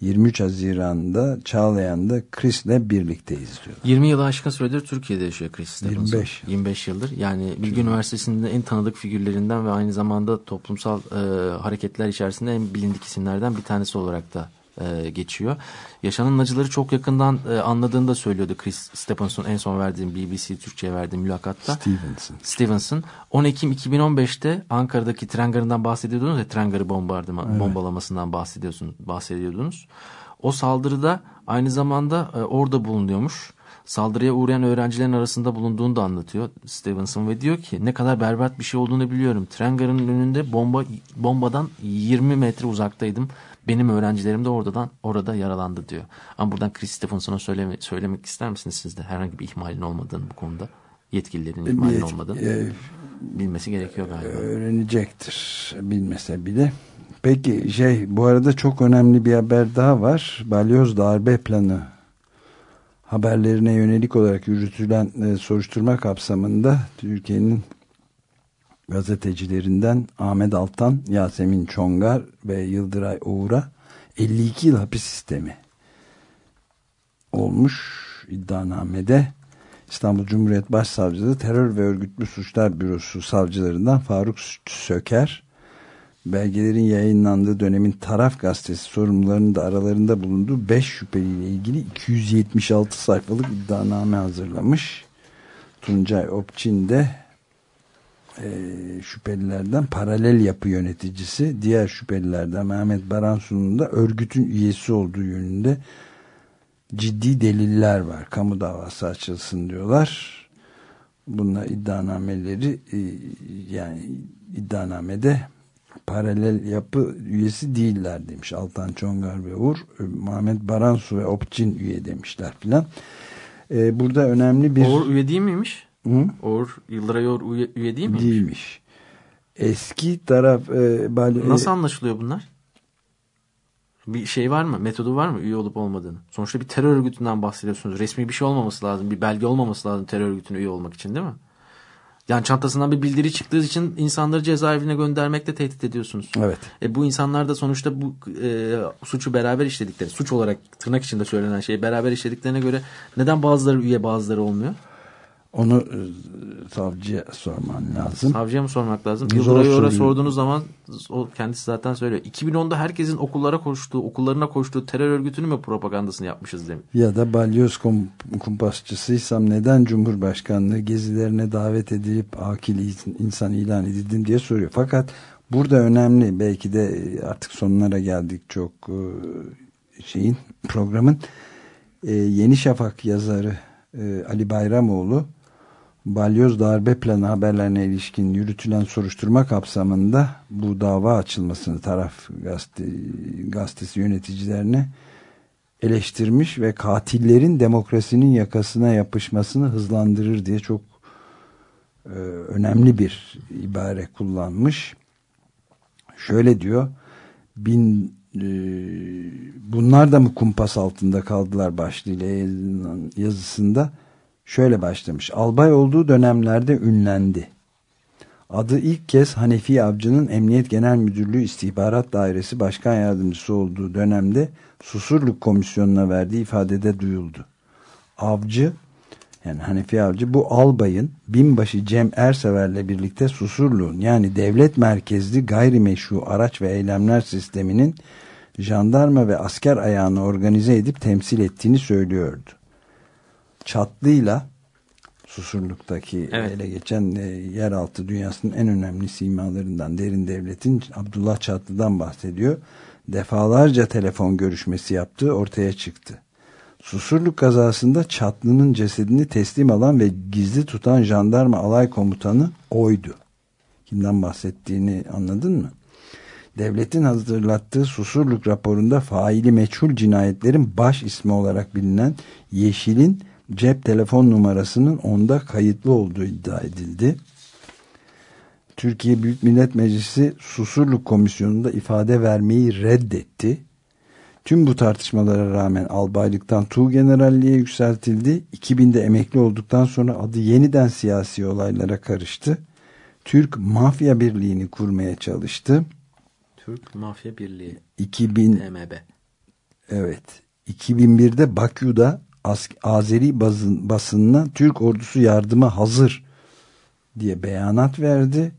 23 Haziran'da Çağlayan'da Chris'le birlikteyiz diyor. 20 yılı aşkın süredir Türkiye'de yaşıyor Chris Stephenson. 25. 25 yıldır. Yani Bilgi Üniversitesi'nde en tanıdık figürlerinden ve aynı zamanda toplumsal e, hareketler içerisinde en bilindik isimlerden bir tanesi olarak da e, geçiyor. Yaşanan acıları çok yakından e, anladığını da söylüyordu Chris Stephenson en son verdiğim BBC Türkçe'ye verdiğim mülakatta. Stevenson. Stevenson 10 Ekim 2015'te Ankara'daki tren garından bahsediyordunuz ya tren garı bombardıman bombalamasından bahsediyorsun bahsediyordunuz. O saldırıda aynı zamanda e, orada bulunuyormuş. Saldırıya uğrayan öğrencilerin arasında bulunduğunu da anlatıyor Stevenson ve diyor ki ne kadar berbat bir şey olduğunu biliyorum. Tren garının önünde bomba bombadan 20 metre uzaktaydım. Benim öğrencilerim de oradan orada yaralandı diyor. Ama buradan Chris Stephenson'a söyleme, söylemek ister misiniz siz de herhangi bir ihmalin olmadığını bu konuda? Yetkililerin ihmalin Yetki- olmadığını e, bilmesi gerekiyor galiba. öğrenecektir bilmese bile. Peki şey bu arada çok önemli bir haber daha var. Balyoz darbe planı haberlerine yönelik olarak yürütülen e, soruşturma kapsamında Türkiye'nin gazetecilerinden Ahmet Altan, Yasemin Çongar ve Yıldıray Uğur'a 52 yıl hapis sistemi olmuş iddianamede İstanbul Cumhuriyet Başsavcılığı Terör ve Örgütlü Suçlar Bürosu savcılarından Faruk Söker belgelerin yayınlandığı dönemin taraf gazetesi sorumlularının da aralarında bulunduğu 5 şüpheliyle ilgili 276 sayfalık iddianame hazırlamış. Tuncay Opçin de e, şüphelilerden paralel yapı yöneticisi diğer şüphelilerden Mehmet Baransu'nun da örgütün üyesi olduğu yönünde ciddi deliller var. Kamu davası açılsın diyorlar. Bunlar iddianameleri e, yani iddianamede paralel yapı üyesi değiller demiş. Altan Çongar ve Uğur. E, Mehmet Baransu ve Opçin üye demişler filan. E, burada önemli bir... Uğur üye değil miymiş? Hı? Uğur Yıldıray Uğur üye, üye değil miymiş? Değilmiş. Eski taraf... E, bal- Nasıl anlaşılıyor bunlar? Bir şey var mı? Metodu var mı üye olup olmadığını? Sonuçta bir terör örgütünden bahsediyorsunuz. Resmi bir şey olmaması lazım. Bir belge olmaması lazım terör örgütüne üye olmak için değil mi? Yani çantasından bir bildiri çıktığı için insanları cezaevine göndermekle tehdit ediyorsunuz. Evet. E bu insanlar da sonuçta bu e, suçu beraber işledikleri, suç olarak tırnak içinde söylenen şeyi beraber işlediklerine göre neden bazıları üye bazıları olmuyor? Onu e, savcıya sorman lazım. Savcıya mı sormak lazım? Zor Yıldıray'a soruyor. sorduğunuz zaman o kendisi zaten söylüyor. 2010'da herkesin okullara koştuğu, okullarına koştuğu terör örgütünün mü propagandasını yapmışız demiş. Ya da balyoz kum, kumpasçısıysam neden Cumhurbaşkanlığı gezilerine davet edilip akil insan ilan edildim diye soruyor. Fakat burada önemli belki de artık sonlara geldik çok e, şeyin programın e, Yeni Şafak yazarı e, Ali Bayramoğlu balyoz darbe planı haberlerine ilişkin yürütülen soruşturma kapsamında bu dava açılmasını taraf gazete, gazetesi yöneticilerine eleştirmiş ve katillerin demokrasinin yakasına yapışmasını hızlandırır diye çok e, önemli bir ibare kullanmış. Şöyle diyor, bin e, bunlar da mı kumpas altında kaldılar başlığıyla yazısında şöyle başlamış. Albay olduğu dönemlerde ünlendi. Adı ilk kez Hanefi Avcı'nın Emniyet Genel Müdürlüğü İstihbarat Dairesi Başkan Yardımcısı olduğu dönemde Susurluk Komisyonu'na verdiği ifadede duyuldu. Avcı, yani Hanefi Avcı bu albayın binbaşı Cem Ersever'le birlikte Susurluğun yani devlet merkezli gayrimeşru araç ve eylemler sisteminin jandarma ve asker ayağını organize edip temsil ettiğini söylüyordu. Çatlı'yla Susurluk'taki Evet. ele geçen e, yeraltı dünyasının en önemli simalarından derin devletin Abdullah Çatlı'dan bahsediyor. Defalarca telefon görüşmesi yaptığı ortaya çıktı. Susurluk kazasında Çatlı'nın cesedini teslim alan ve gizli tutan jandarma alay komutanı oydu. Kimden bahsettiğini anladın mı? Devletin hazırlattığı Susurluk raporunda faili meçhul cinayetlerin baş ismi olarak bilinen Yeşil'in cep telefon numarasının onda kayıtlı olduğu iddia edildi. Türkiye Büyük Millet Meclisi Susurluk Komisyonu'nda ifade vermeyi reddetti. Tüm bu tartışmalara rağmen albaylıktan tuğgeneralliğe yükseltildi. 2000'de emekli olduktan sonra adı yeniden siyasi olaylara karıştı. Türk Mafya Birliği'ni kurmaya çalıştı. Türk Mafya Birliği 2000 TMB. Evet. 2001'de Bakü'de Azeri basın, basınına Türk ordusu yardıma hazır diye beyanat verdi.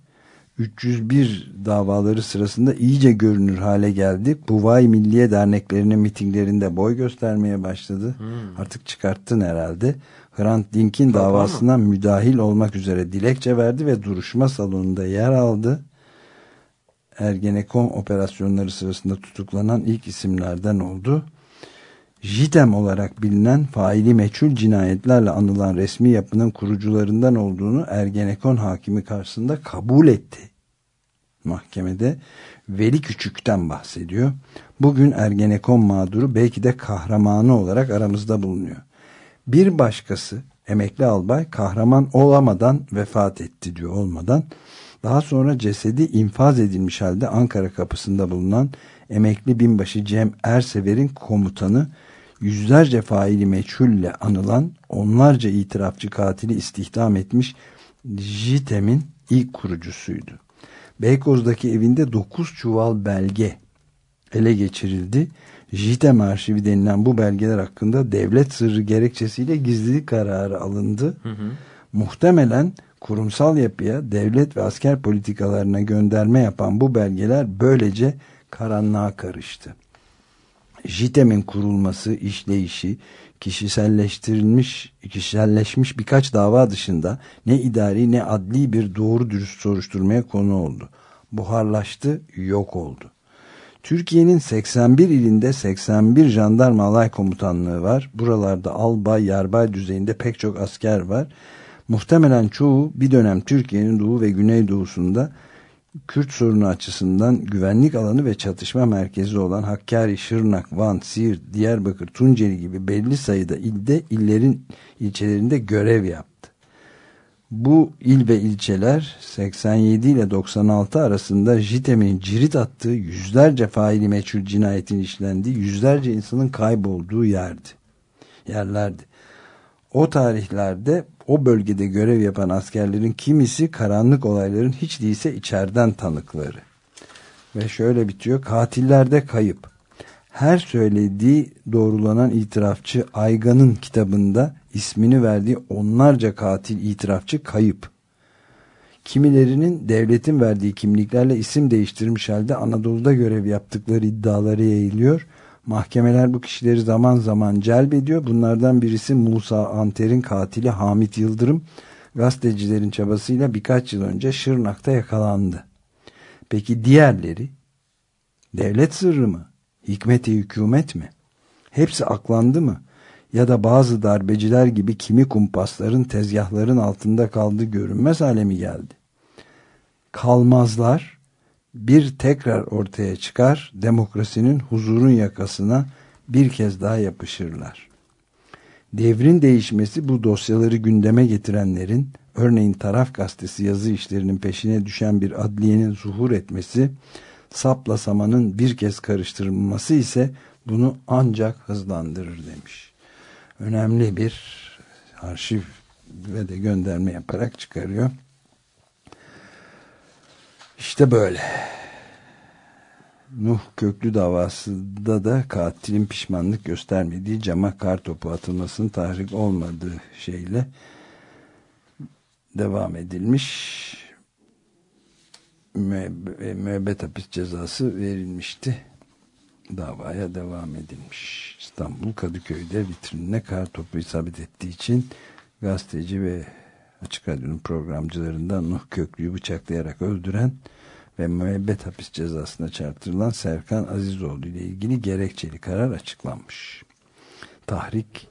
301 davaları sırasında iyice görünür hale geldi. Buvay Milliye Derneklerinin mitinglerinde boy göstermeye başladı. Artık çıkarttın herhalde. Hrant Dink'in Kapağı mı? davasına müdahil olmak üzere dilekçe verdi ve duruşma salonunda yer aldı. Ergenekon operasyonları sırasında tutuklanan ilk isimlerden oldu. JITEM olarak bilinen faili meçhul cinayetlerle anılan resmi yapının kurucularından olduğunu Ergenekon hakimi karşısında kabul etti. Mahkemede Veli Küçük'ten bahsediyor. Bugün Ergenekon mağduru belki de kahramanı olarak aramızda bulunuyor. Bir başkası emekli albay kahraman olamadan vefat etti diyor olmadan. Daha sonra cesedi infaz edilmiş halde Ankara kapısında bulunan emekli binbaşı Cem Ersever'in komutanı yüzlerce faili meçhulle anılan onlarca itirafçı katili istihdam etmiş JITEM'in ilk kurucusuydu. Beykoz'daki evinde 9 çuval belge ele geçirildi. JITEM arşivi denilen bu belgeler hakkında devlet sırrı gerekçesiyle gizlilik kararı alındı. Muhtemelen kurumsal yapıya devlet ve asker politikalarına gönderme yapan bu belgeler böylece karanlığa karıştı. JITEM'in kurulması, işleyişi, kişiselleştirilmiş, kişiselleşmiş birkaç dava dışında ne idari ne adli bir doğru dürüst soruşturmaya konu oldu. Buharlaştı, yok oldu. Türkiye'nin 81 ilinde 81 jandarma alay komutanlığı var. Buralarda albay, yarbay düzeyinde pek çok asker var. Muhtemelen çoğu bir dönem Türkiye'nin doğu ve güneydoğusunda Kürt sorunu açısından güvenlik alanı ve çatışma merkezi olan Hakkari, Şırnak, Van, Siirt, Diyarbakır, Tunceli gibi belli sayıda ilde illerin ilçelerinde görev yaptı. Bu il ve ilçeler 87 ile 96 arasında JITEM'in cirit attığı yüzlerce faili meçhul cinayetin işlendiği yüzlerce insanın kaybolduğu yerdi. Yerlerdi. O tarihlerde o bölgede görev yapan askerlerin kimisi karanlık olayların hiç değilse içeriden tanıkları. Ve şöyle bitiyor. Katillerde kayıp. Her söylediği doğrulanan itirafçı Aygan'ın kitabında ismini verdiği onlarca katil itirafçı kayıp. Kimilerinin devletin verdiği kimliklerle isim değiştirmiş halde Anadolu'da görev yaptıkları iddiaları yayılıyor. Mahkemeler bu kişileri zaman zaman celbediyor. Bunlardan birisi Musa Anter'in katili Hamit Yıldırım gazetecilerin çabasıyla birkaç yıl önce Şırnak'ta yakalandı. Peki diğerleri? Devlet sırrı mı? Hikmeti hükümet mi? Hepsi aklandı mı? Ya da bazı darbeciler gibi kimi kumpasların tezgahların altında kaldığı görünmez hale mi geldi? Kalmazlar bir tekrar ortaya çıkar, demokrasinin huzurun yakasına bir kez daha yapışırlar. Devrin değişmesi bu dosyaları gündeme getirenlerin, örneğin Taraf Gazetesi yazı işlerinin peşine düşen bir adliyenin zuhur etmesi, sapla samanın bir kez karıştırılması ise bunu ancak hızlandırır demiş. Önemli bir arşiv ve de gönderme yaparak çıkarıyor. İşte böyle. Nuh Köklü davasında da katilin pişmanlık göstermediği cama kar topu atılmasının tahrik olmadığı şeyle devam edilmiş. Müebbet hapis cezası verilmişti. Davaya devam edilmiş. İstanbul Kadıköy'de vitrinine kar topu isabet ettiği için gazeteci ve Açık Radyo'nun programcılarından Nuh Köklü'yü bıçaklayarak öldüren ve müebbet hapis cezasına çarptırılan Serkan Azizoğlu ile ilgili gerekçeli karar açıklanmış. Tahrik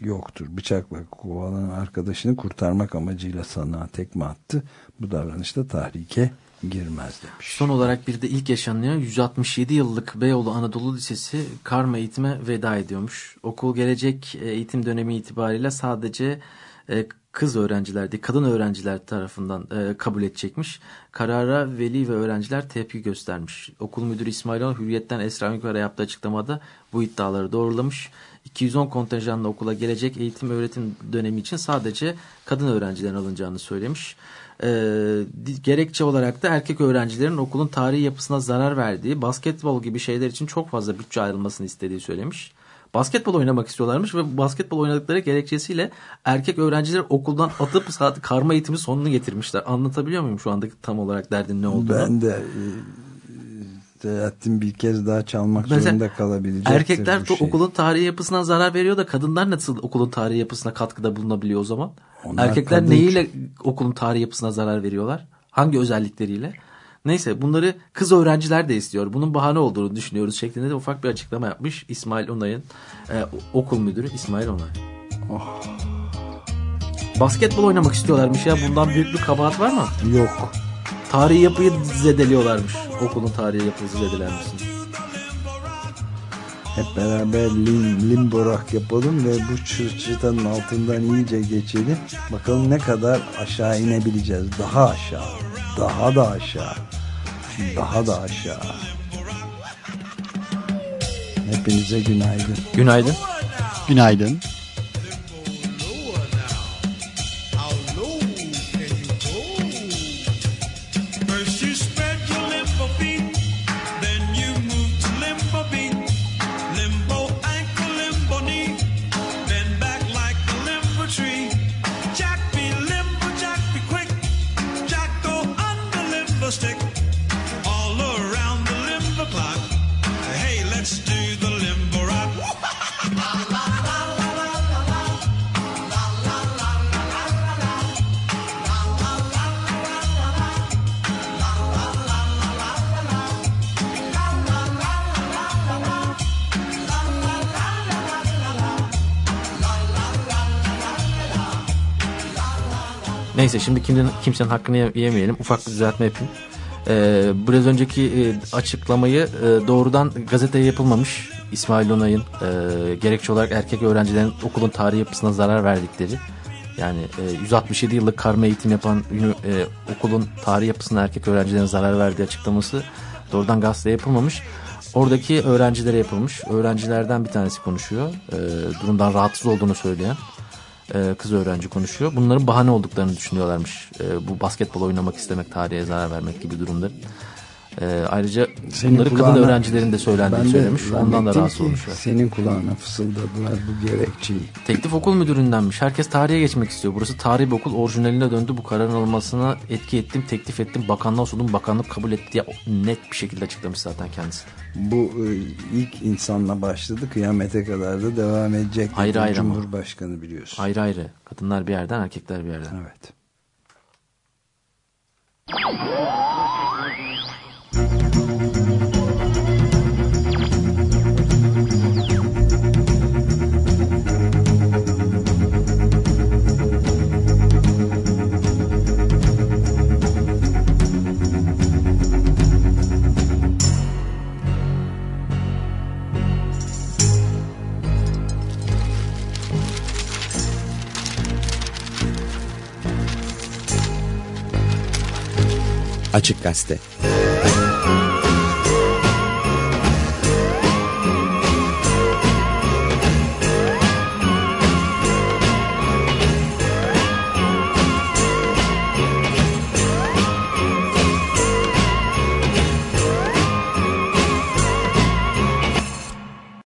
yoktur. Bıçakla kovalanan arkadaşını kurtarmak amacıyla sanığa tekme attı. Bu davranışta tahrike girmez demiş. Son olarak bir de ilk yaşanıyor. 167 yıllık Beyoğlu Anadolu Lisesi karma eğitime veda ediyormuş. Okul gelecek eğitim dönemi itibariyle sadece e, kız öğrenciler değil kadın öğrenciler tarafından e, kabul edecekmiş. Karara veli ve öğrenciler tepki göstermiş. Okul müdürü İsmail On Hürriyet'ten Esra Ünkar'a yaptığı açıklamada bu iddiaları doğrulamış. 210 kontenjanla okula gelecek eğitim öğretim dönemi için sadece kadın öğrencilerin alınacağını söylemiş. E, gerekçe olarak da erkek öğrencilerin okulun tarihi yapısına zarar verdiği basketbol gibi şeyler için çok fazla bütçe ayrılmasını istediği söylemiş basketbol oynamak istiyorlarmış ve basketbol oynadıkları gerekçesiyle erkek öğrencileri okuldan atıp saat karma eğitimi sonunu getirmişler. Anlatabiliyor muyum şu anda tam olarak derdin ne olduğunu? Ben de e, Selahattin bir kez daha çalmak Mesela, zorunda kalabilecektir. Erkekler şey. okulun tarihi yapısına zarar veriyor da kadınlar nasıl okulun tarihi yapısına katkıda bulunabiliyor o zaman? Onlar Erkekler kadın... neyiyle okulun tarihi yapısına zarar veriyorlar? Hangi özellikleriyle? Neyse bunları kız öğrenciler de istiyor. Bunun bahane olduğunu düşünüyoruz şeklinde de ufak bir açıklama yapmış İsmail Onay'ın e, okul müdürü İsmail Onay. Oh. Basketbol oynamak istiyorlarmış ya. Bundan büyük bir kabahat var mı? Yok. Tarihi yapıyı zedeliyorlarmış. Okulun tarihi yapısı zedelenmesin. Hep beraber lim, limbo rock yapalım ve bu çıtanın altından iyice geçelim. Bakalım ne kadar aşağı inebileceğiz. Daha aşağı. Daha da aşağı. Daha da aşağı. Hepinize günaydın. Günaydın. Günaydın. Şimdi kimsenin, hakkını yemeyelim. Ufak bir düzeltme yapayım. Ee, biraz önceki e, açıklamayı e, doğrudan gazeteye yapılmamış. İsmail Onay'ın e, gerekçe olarak erkek öğrencilerin okulun tarihi yapısına zarar verdikleri Yani e, 167 yıllık karma eğitim yapan e, okulun tarih yapısına erkek öğrencilerin zarar verdiği açıklaması doğrudan gazeteye yapılmamış. Oradaki öğrencilere yapılmış. Öğrencilerden bir tanesi konuşuyor. E, durumdan rahatsız olduğunu söyleyen e, kız öğrenci konuşuyor. Bunların bahane olduklarını düşünüyorlarmış. E, bu basketbol oynamak istemek, tarihe zarar vermek gibi durumlar. E, ayrıca Senin bunları kadın kulağına- öğrencilerin de söylendiğini söylemiş. Ondan da rahatsız olmuşlar. Senin kulağına fısıldadılar bu gerekçeyi. Teklif okul müdüründenmiş. Herkes tarihe geçmek istiyor. Burası tarihi bir okul orijinaline döndü. Bu kararın alınmasına etki ettim, teklif ettim. Bakanlığa sundum, bakanlık kabul etti diye net bir şekilde açıklamış zaten kendisi. Bu e, ilk insanla başladı kıyamete kadar da devam edecek. Ayrı ayrı ama. Cumhurbaşkanı biliyorsun. Ayrı ayrı. Kadınlar bir yerden, erkekler bir yerden. Evet. Açık Gazete.